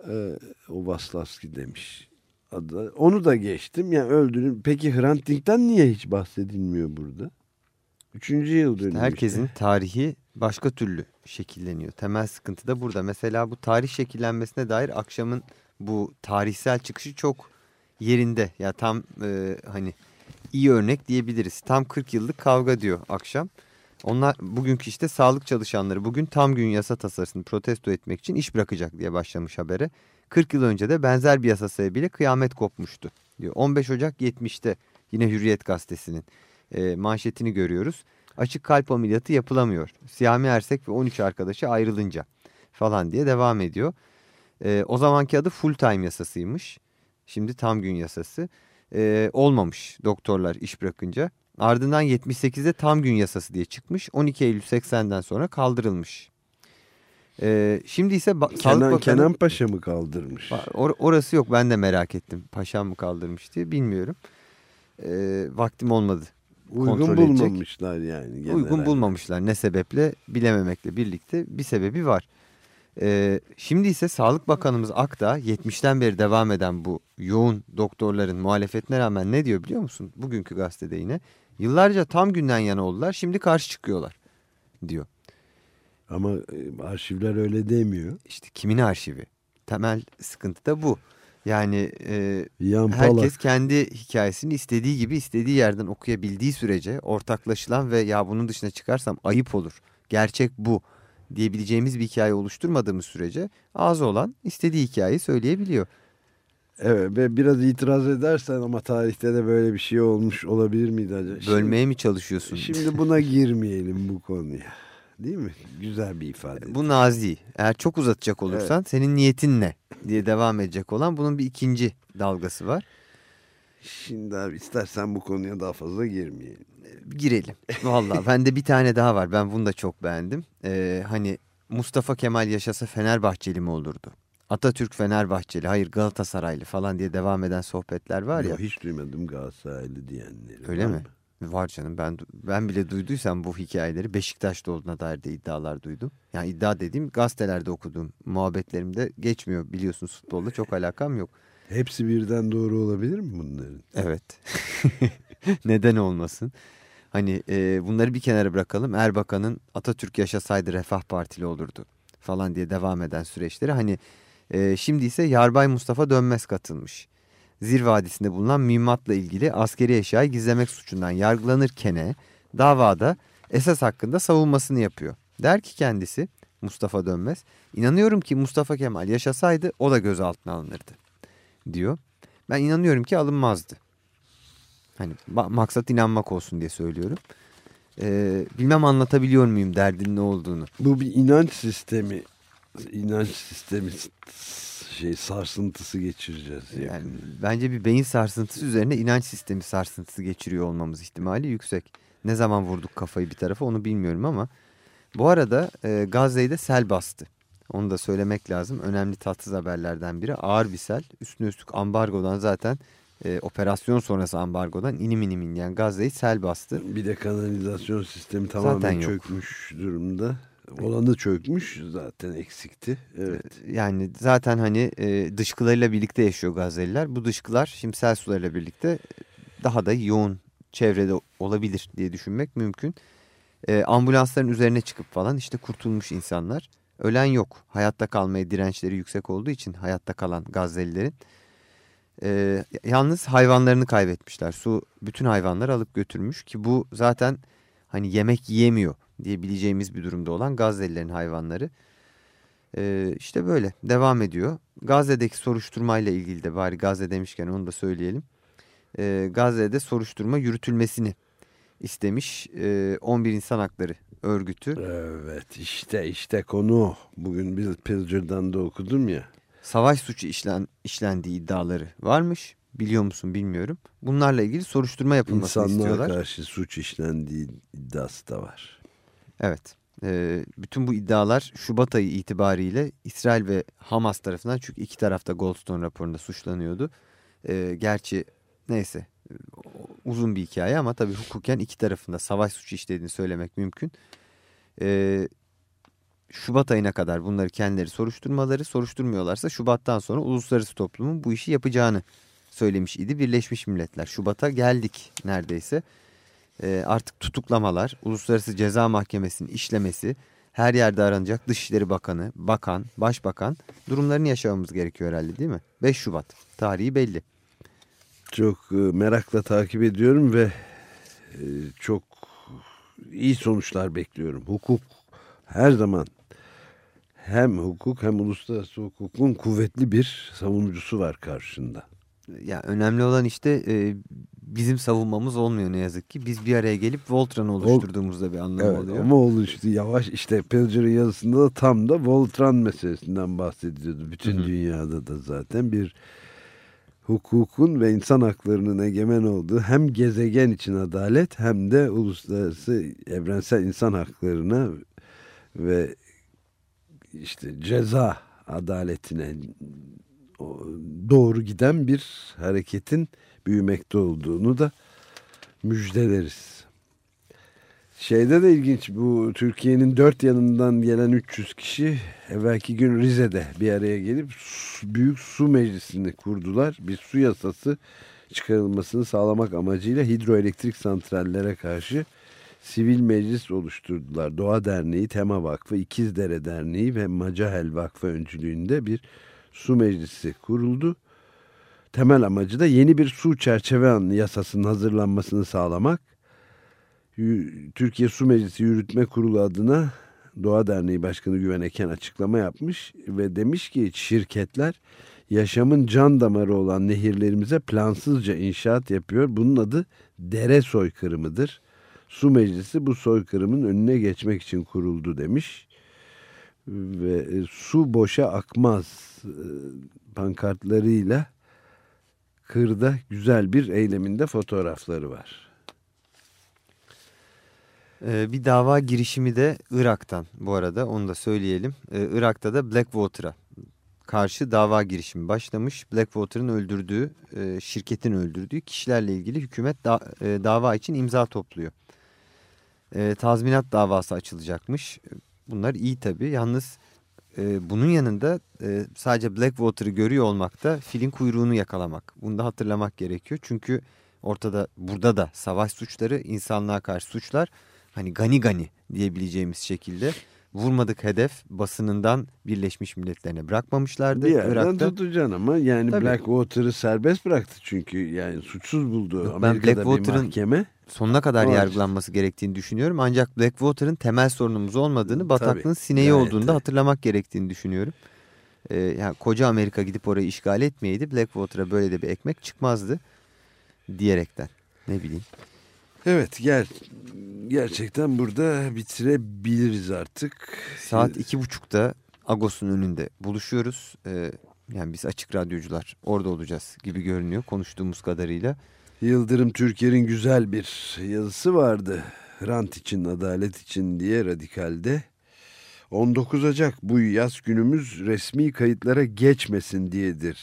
Ee, o Vaslavski demiş adı. Onu da geçtim. Yani öldürün. Peki Hrant Dink'ten niye hiç bahsedilmiyor burada? Üçüncü yıl dönümü. Herkesin işte. tarihi başka türlü şekilleniyor. Temel sıkıntı da burada. Mesela bu tarih şekillenmesine dair akşamın bu tarihsel çıkışı çok yerinde. Ya tam e, hani iyi örnek diyebiliriz. Tam 40 yıllık kavga diyor akşam. Onlar bugünkü işte sağlık çalışanları bugün tam gün yasa tasarısını protesto etmek için iş bırakacak diye başlamış habere. 40 yıl önce de benzer bir yasa sebebiyle kıyamet kopmuştu diyor. 15 Ocak 70'te yine Hürriyet gazetesinin e, manşetini görüyoruz. Açık kalp ameliyatı yapılamıyor. Siyami Ersek ve 13 arkadaşı ayrılınca falan diye devam ediyor. E, o zamanki adı full time yasasıymış. Şimdi tam gün yasası. E, olmamış doktorlar iş bırakınca. Ardından 78'de tam gün yasası diye çıkmış. 12 Eylül 80'den sonra kaldırılmış. E, şimdi ise ba- Sağlık Kenan, Bakanı... Kenan Paşa mı kaldırmış? Or- orası yok ben de merak ettim. Paşam mı kaldırmış diye bilmiyorum. E, vaktim olmadı. Uygun edecek. bulmamışlar yani. genel Uygun olarak. bulmamışlar ne sebeple bilememekle birlikte bir sebebi var. Ee, şimdi ise Sağlık Bakanımız Akta 70'ten beri devam eden bu yoğun doktorların muhalefetine rağmen ne diyor biliyor musun? Bugünkü gazetede yine yıllarca tam günden yana oldular şimdi karşı çıkıyorlar diyor. Ama e, arşivler öyle demiyor. İşte kimin arşivi? Temel sıkıntı da bu. Yani e, herkes kendi hikayesini istediği gibi istediği yerden okuyabildiği sürece ortaklaşılan ve ya bunun dışına çıkarsam ayıp olur. Gerçek bu diyebileceğimiz bir hikaye oluşturmadığımız sürece ağzı olan istediği hikayeyi söyleyebiliyor. Evet ve biraz itiraz edersen ama tarihte de böyle bir şey olmuş olabilir miydi acaba? Şimdi- Bölmeye mi çalışıyorsun? Şimdi buna girmeyelim bu konuya. Değil mi? Güzel bir ifade. Bu nazi. Eğer çok uzatacak olursan senin niyetin ne diye devam edecek olan bunun bir ikinci dalgası var. Şimdi abi istersen bu konuya daha fazla girmeyelim. girelim. Vallahi bende bir tane daha var. Ben bunu da çok beğendim. Ee, hani Mustafa Kemal yaşasa Fenerbahçeli mi olurdu? Atatürk Fenerbahçeli, hayır Galatasaraylı falan diye devam eden sohbetler var ya. Yok, hiç duymadım Galatasaraylı diyenleri. Öyle Var mi? Var canım ben ben bile duyduysam bu hikayeleri Beşiktaş'ta olduğuna dair de iddialar duydum. Yani iddia dediğim gazetelerde okuduğum muhabbetlerimde geçmiyor biliyorsunuz futbolda çok alakam yok. Hepsi birden doğru olabilir mi bunların? Evet. Neden olmasın? Hani e, bunları bir kenara bırakalım. Erbakan'ın Atatürk yaşasaydı Refah Partili olurdu falan diye devam eden süreçleri. Hani e, şimdi ise Yarbay Mustafa Dönmez katılmış. Zir Vadisi'nde bulunan mühimmatla ilgili askeri eşyayı gizlemek suçundan yargılanırken davada esas hakkında savunmasını yapıyor. Der ki kendisi Mustafa Dönmez, inanıyorum ki Mustafa Kemal yaşasaydı o da gözaltına alınırdı diyor. Ben inanıyorum ki alınmazdı. Hani maksat inanmak olsun diye söylüyorum. Ee, bilmem anlatabiliyor muyum derdin ne olduğunu. Bu bir inanç sistemi, inanç sistemi şey sarsıntısı geçireceğiz. Yani. yani bence bir beyin sarsıntısı üzerine inanç sistemi sarsıntısı geçiriyor olmamız ihtimali yüksek. Ne zaman vurduk kafayı bir tarafa onu bilmiyorum ama bu arada e, Gazze'yi de sel bastı. Onu da söylemek lazım. Önemli tatsız haberlerden biri. Ağır bir sel. Üstüne üstlük ambargodan zaten e, operasyon sonrası ambargodan inim inim inleyen Gazze'yi sel bastı. Bir de kanalizasyon sistemi tamamen zaten çökmüş durumda. Olanı çökmüş zaten eksikti. Evet. Yani zaten hani e, dışkılarıyla birlikte yaşıyor Gazze'liler. Bu dışkılar şimdi sel sularıyla birlikte daha da yoğun çevrede olabilir diye düşünmek mümkün. E, ambulansların üzerine çıkıp falan işte kurtulmuş insanlar. Ölen yok. Hayatta kalmaya dirençleri yüksek olduğu için hayatta kalan Gazze'lilerin. E, yalnız hayvanlarını kaybetmişler. Su bütün hayvanları alıp götürmüş ki bu zaten hani yemek yiyemiyor diyebileceğimiz bir durumda olan Gazze'lilerin hayvanları. E, işte böyle devam ediyor. Gazze'deki soruşturmayla ilgili de bari Gazze demişken onu da söyleyelim. E, Gazze'de soruşturma yürütülmesini istemiş e, 11 insan hakları örgütü. Evet işte işte konu bugün bir Pilger'dan da okudum ya. Savaş suçu işlen, işlendiği iddiaları varmış. Biliyor musun bilmiyorum. Bunlarla ilgili soruşturma yapılmasını İnsanlığa istiyorlar. İnsanlığa karşı suç işlendiği iddiası da var. Evet. E, bütün bu iddialar Şubat ayı itibariyle İsrail ve Hamas tarafından çünkü iki tarafta Goldstone raporunda suçlanıyordu. E, gerçi neyse uzun bir hikaye ama tabii hukuken iki tarafında savaş suçu işlediğini söylemek mümkün. Ee, Şubat ayına kadar bunları kendileri soruşturmaları soruşturmuyorlarsa Şubat'tan sonra uluslararası toplumun bu işi yapacağını söylemiş idi Birleşmiş Milletler. Şubat'a geldik neredeyse. Ee, artık tutuklamalar, Uluslararası Ceza Mahkemesi'nin işlemesi, her yerde aranacak Dışişleri Bakanı, Bakan, Başbakan durumlarını yaşamamız gerekiyor herhalde değil mi? 5 Şubat tarihi belli çok e, merakla takip ediyorum ve e, çok iyi sonuçlar bekliyorum. Hukuk her zaman hem hukuk hem uluslararası hukukun kuvvetli bir savunucusu var karşında. Ya önemli olan işte e, bizim savunmamız olmuyor ne yazık ki. Biz bir araya gelip Voltran'ı oluşturduğumuzda bir anlam evet, oluyor. Ama oluştu yavaş işte Pilger'ın yazısında da tam da Voltran meselesinden bahsediyordu. Bütün Hı -hı. dünyada da zaten bir hukukun ve insan haklarının egemen olduğu hem gezegen için adalet hem de uluslararası evrensel insan haklarına ve işte ceza adaletine doğru giden bir hareketin büyümekte olduğunu da müjdeleriz. Şeyde de ilginç bu Türkiye'nin dört yanından gelen 300 kişi evvelki gün Rize'de bir araya gelip büyük su meclisini kurdular. Bir su yasası çıkarılmasını sağlamak amacıyla hidroelektrik santrallere karşı sivil meclis oluşturdular. Doğa Derneği, Tema Vakfı, İkizdere Derneği ve Macahel Vakfı öncülüğünde bir su meclisi kuruldu. Temel amacı da yeni bir su çerçeve yasasının hazırlanmasını sağlamak Türkiye Su Meclisi Yürütme Kurulu adına Doğa Derneği Başkanı Güven Eken açıklama yapmış ve demiş ki şirketler yaşamın can damarı olan nehirlerimize plansızca inşaat yapıyor. Bunun adı dere soykırımıdır. Su Meclisi bu soykırımın önüne geçmek için kuruldu demiş. Ve e, su boşa akmaz e, pankartlarıyla kırda güzel bir eyleminde fotoğrafları var. Ee, bir dava girişimi de Irak'tan bu arada onu da söyleyelim. Irak'ta da Blackwater'a karşı dava girişimi başlamış. Blackwater'ın öldürdüğü, e, şirketin öldürdüğü kişilerle ilgili hükümet da, e, dava için imza topluyor. E, tazminat davası açılacakmış. Bunlar iyi tabii. Yalnız e, bunun yanında e, sadece Blackwater'ı görüyor olmak da filin kuyruğunu yakalamak. Bunu da hatırlamak gerekiyor. Çünkü ortada burada da savaş suçları, insanlığa karşı suçlar hani gani gani diyebileceğimiz şekilde vurmadık hedef basınından Birleşmiş Milletler'e bırakmamışlardı. Bir yerden tutacaksın ama yani Tabii. Blackwater'ı serbest bıraktı çünkü yani suçsuz buldu Yok, ben Amerika'da bir Blackwater'ın mahkeme. Sonuna kadar açıdan. yargılanması gerektiğini düşünüyorum. Ancak Blackwater'ın temel sorunumuz olmadığını, Tabii, bataklığın sineği gayet olduğunu da hatırlamak gerektiğini düşünüyorum. Ee, yani koca Amerika gidip orayı işgal etmeyeydi Blackwater'a böyle de bir ekmek çıkmazdı diyerekten. Ne bileyim. Evet gel gerçekten burada bitirebiliriz artık. Saat iki buçukta Agos'un önünde buluşuyoruz. Ee, yani biz açık radyocular orada olacağız gibi görünüyor konuştuğumuz kadarıyla. Yıldırım Türker'in güzel bir yazısı vardı. Rant için, adalet için diye Radikal'de. 19 Ocak bu yaz günümüz resmi kayıtlara geçmesin diyedir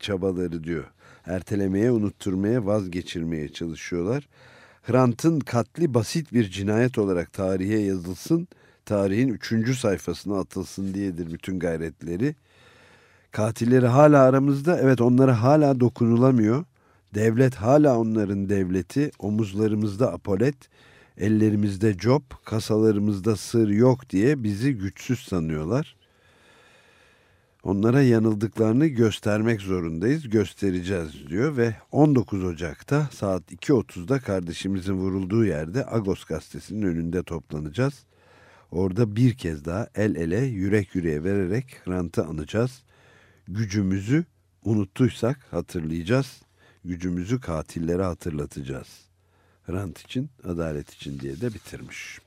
çabaları diyor. Ertelemeye, unutturmaya, vazgeçirmeye çalışıyorlar. Hrant'ın katli basit bir cinayet olarak tarihe yazılsın, tarihin üçüncü sayfasına atılsın diyedir bütün gayretleri. Katilleri hala aramızda, evet onlara hala dokunulamıyor. Devlet hala onların devleti, omuzlarımızda apolet, ellerimizde cop, kasalarımızda sır yok diye bizi güçsüz sanıyorlar. Onlara yanıldıklarını göstermek zorundayız, göstereceğiz diyor ve 19 Ocak'ta saat 2.30'da kardeşimizin vurulduğu yerde Agos gazetesinin önünde toplanacağız. Orada bir kez daha el ele, yürek yüreğe vererek Hrant'ı anacağız. Gücümüzü unuttuysak hatırlayacağız. Gücümüzü katillere hatırlatacağız. Hrant için, adalet için diye de bitirmiş.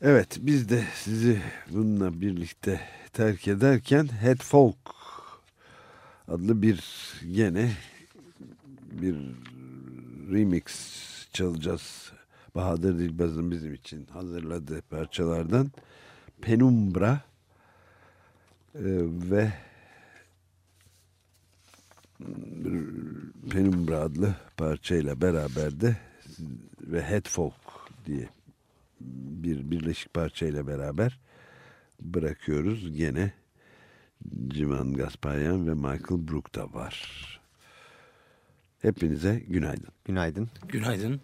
Evet biz de sizi bununla birlikte terk ederken Head Folk adlı bir gene bir remix çalacağız. Bahadır Dilbaz'ın bizim için hazırladığı parçalardan Penumbra e, ve Penumbra adlı parçayla beraber de ve Head Folk diye bir birleşik parçayla beraber bırakıyoruz. Gene Civan Gasparyan ve Michael Brook da var. Hepinize günaydın. Günaydın. Günaydın.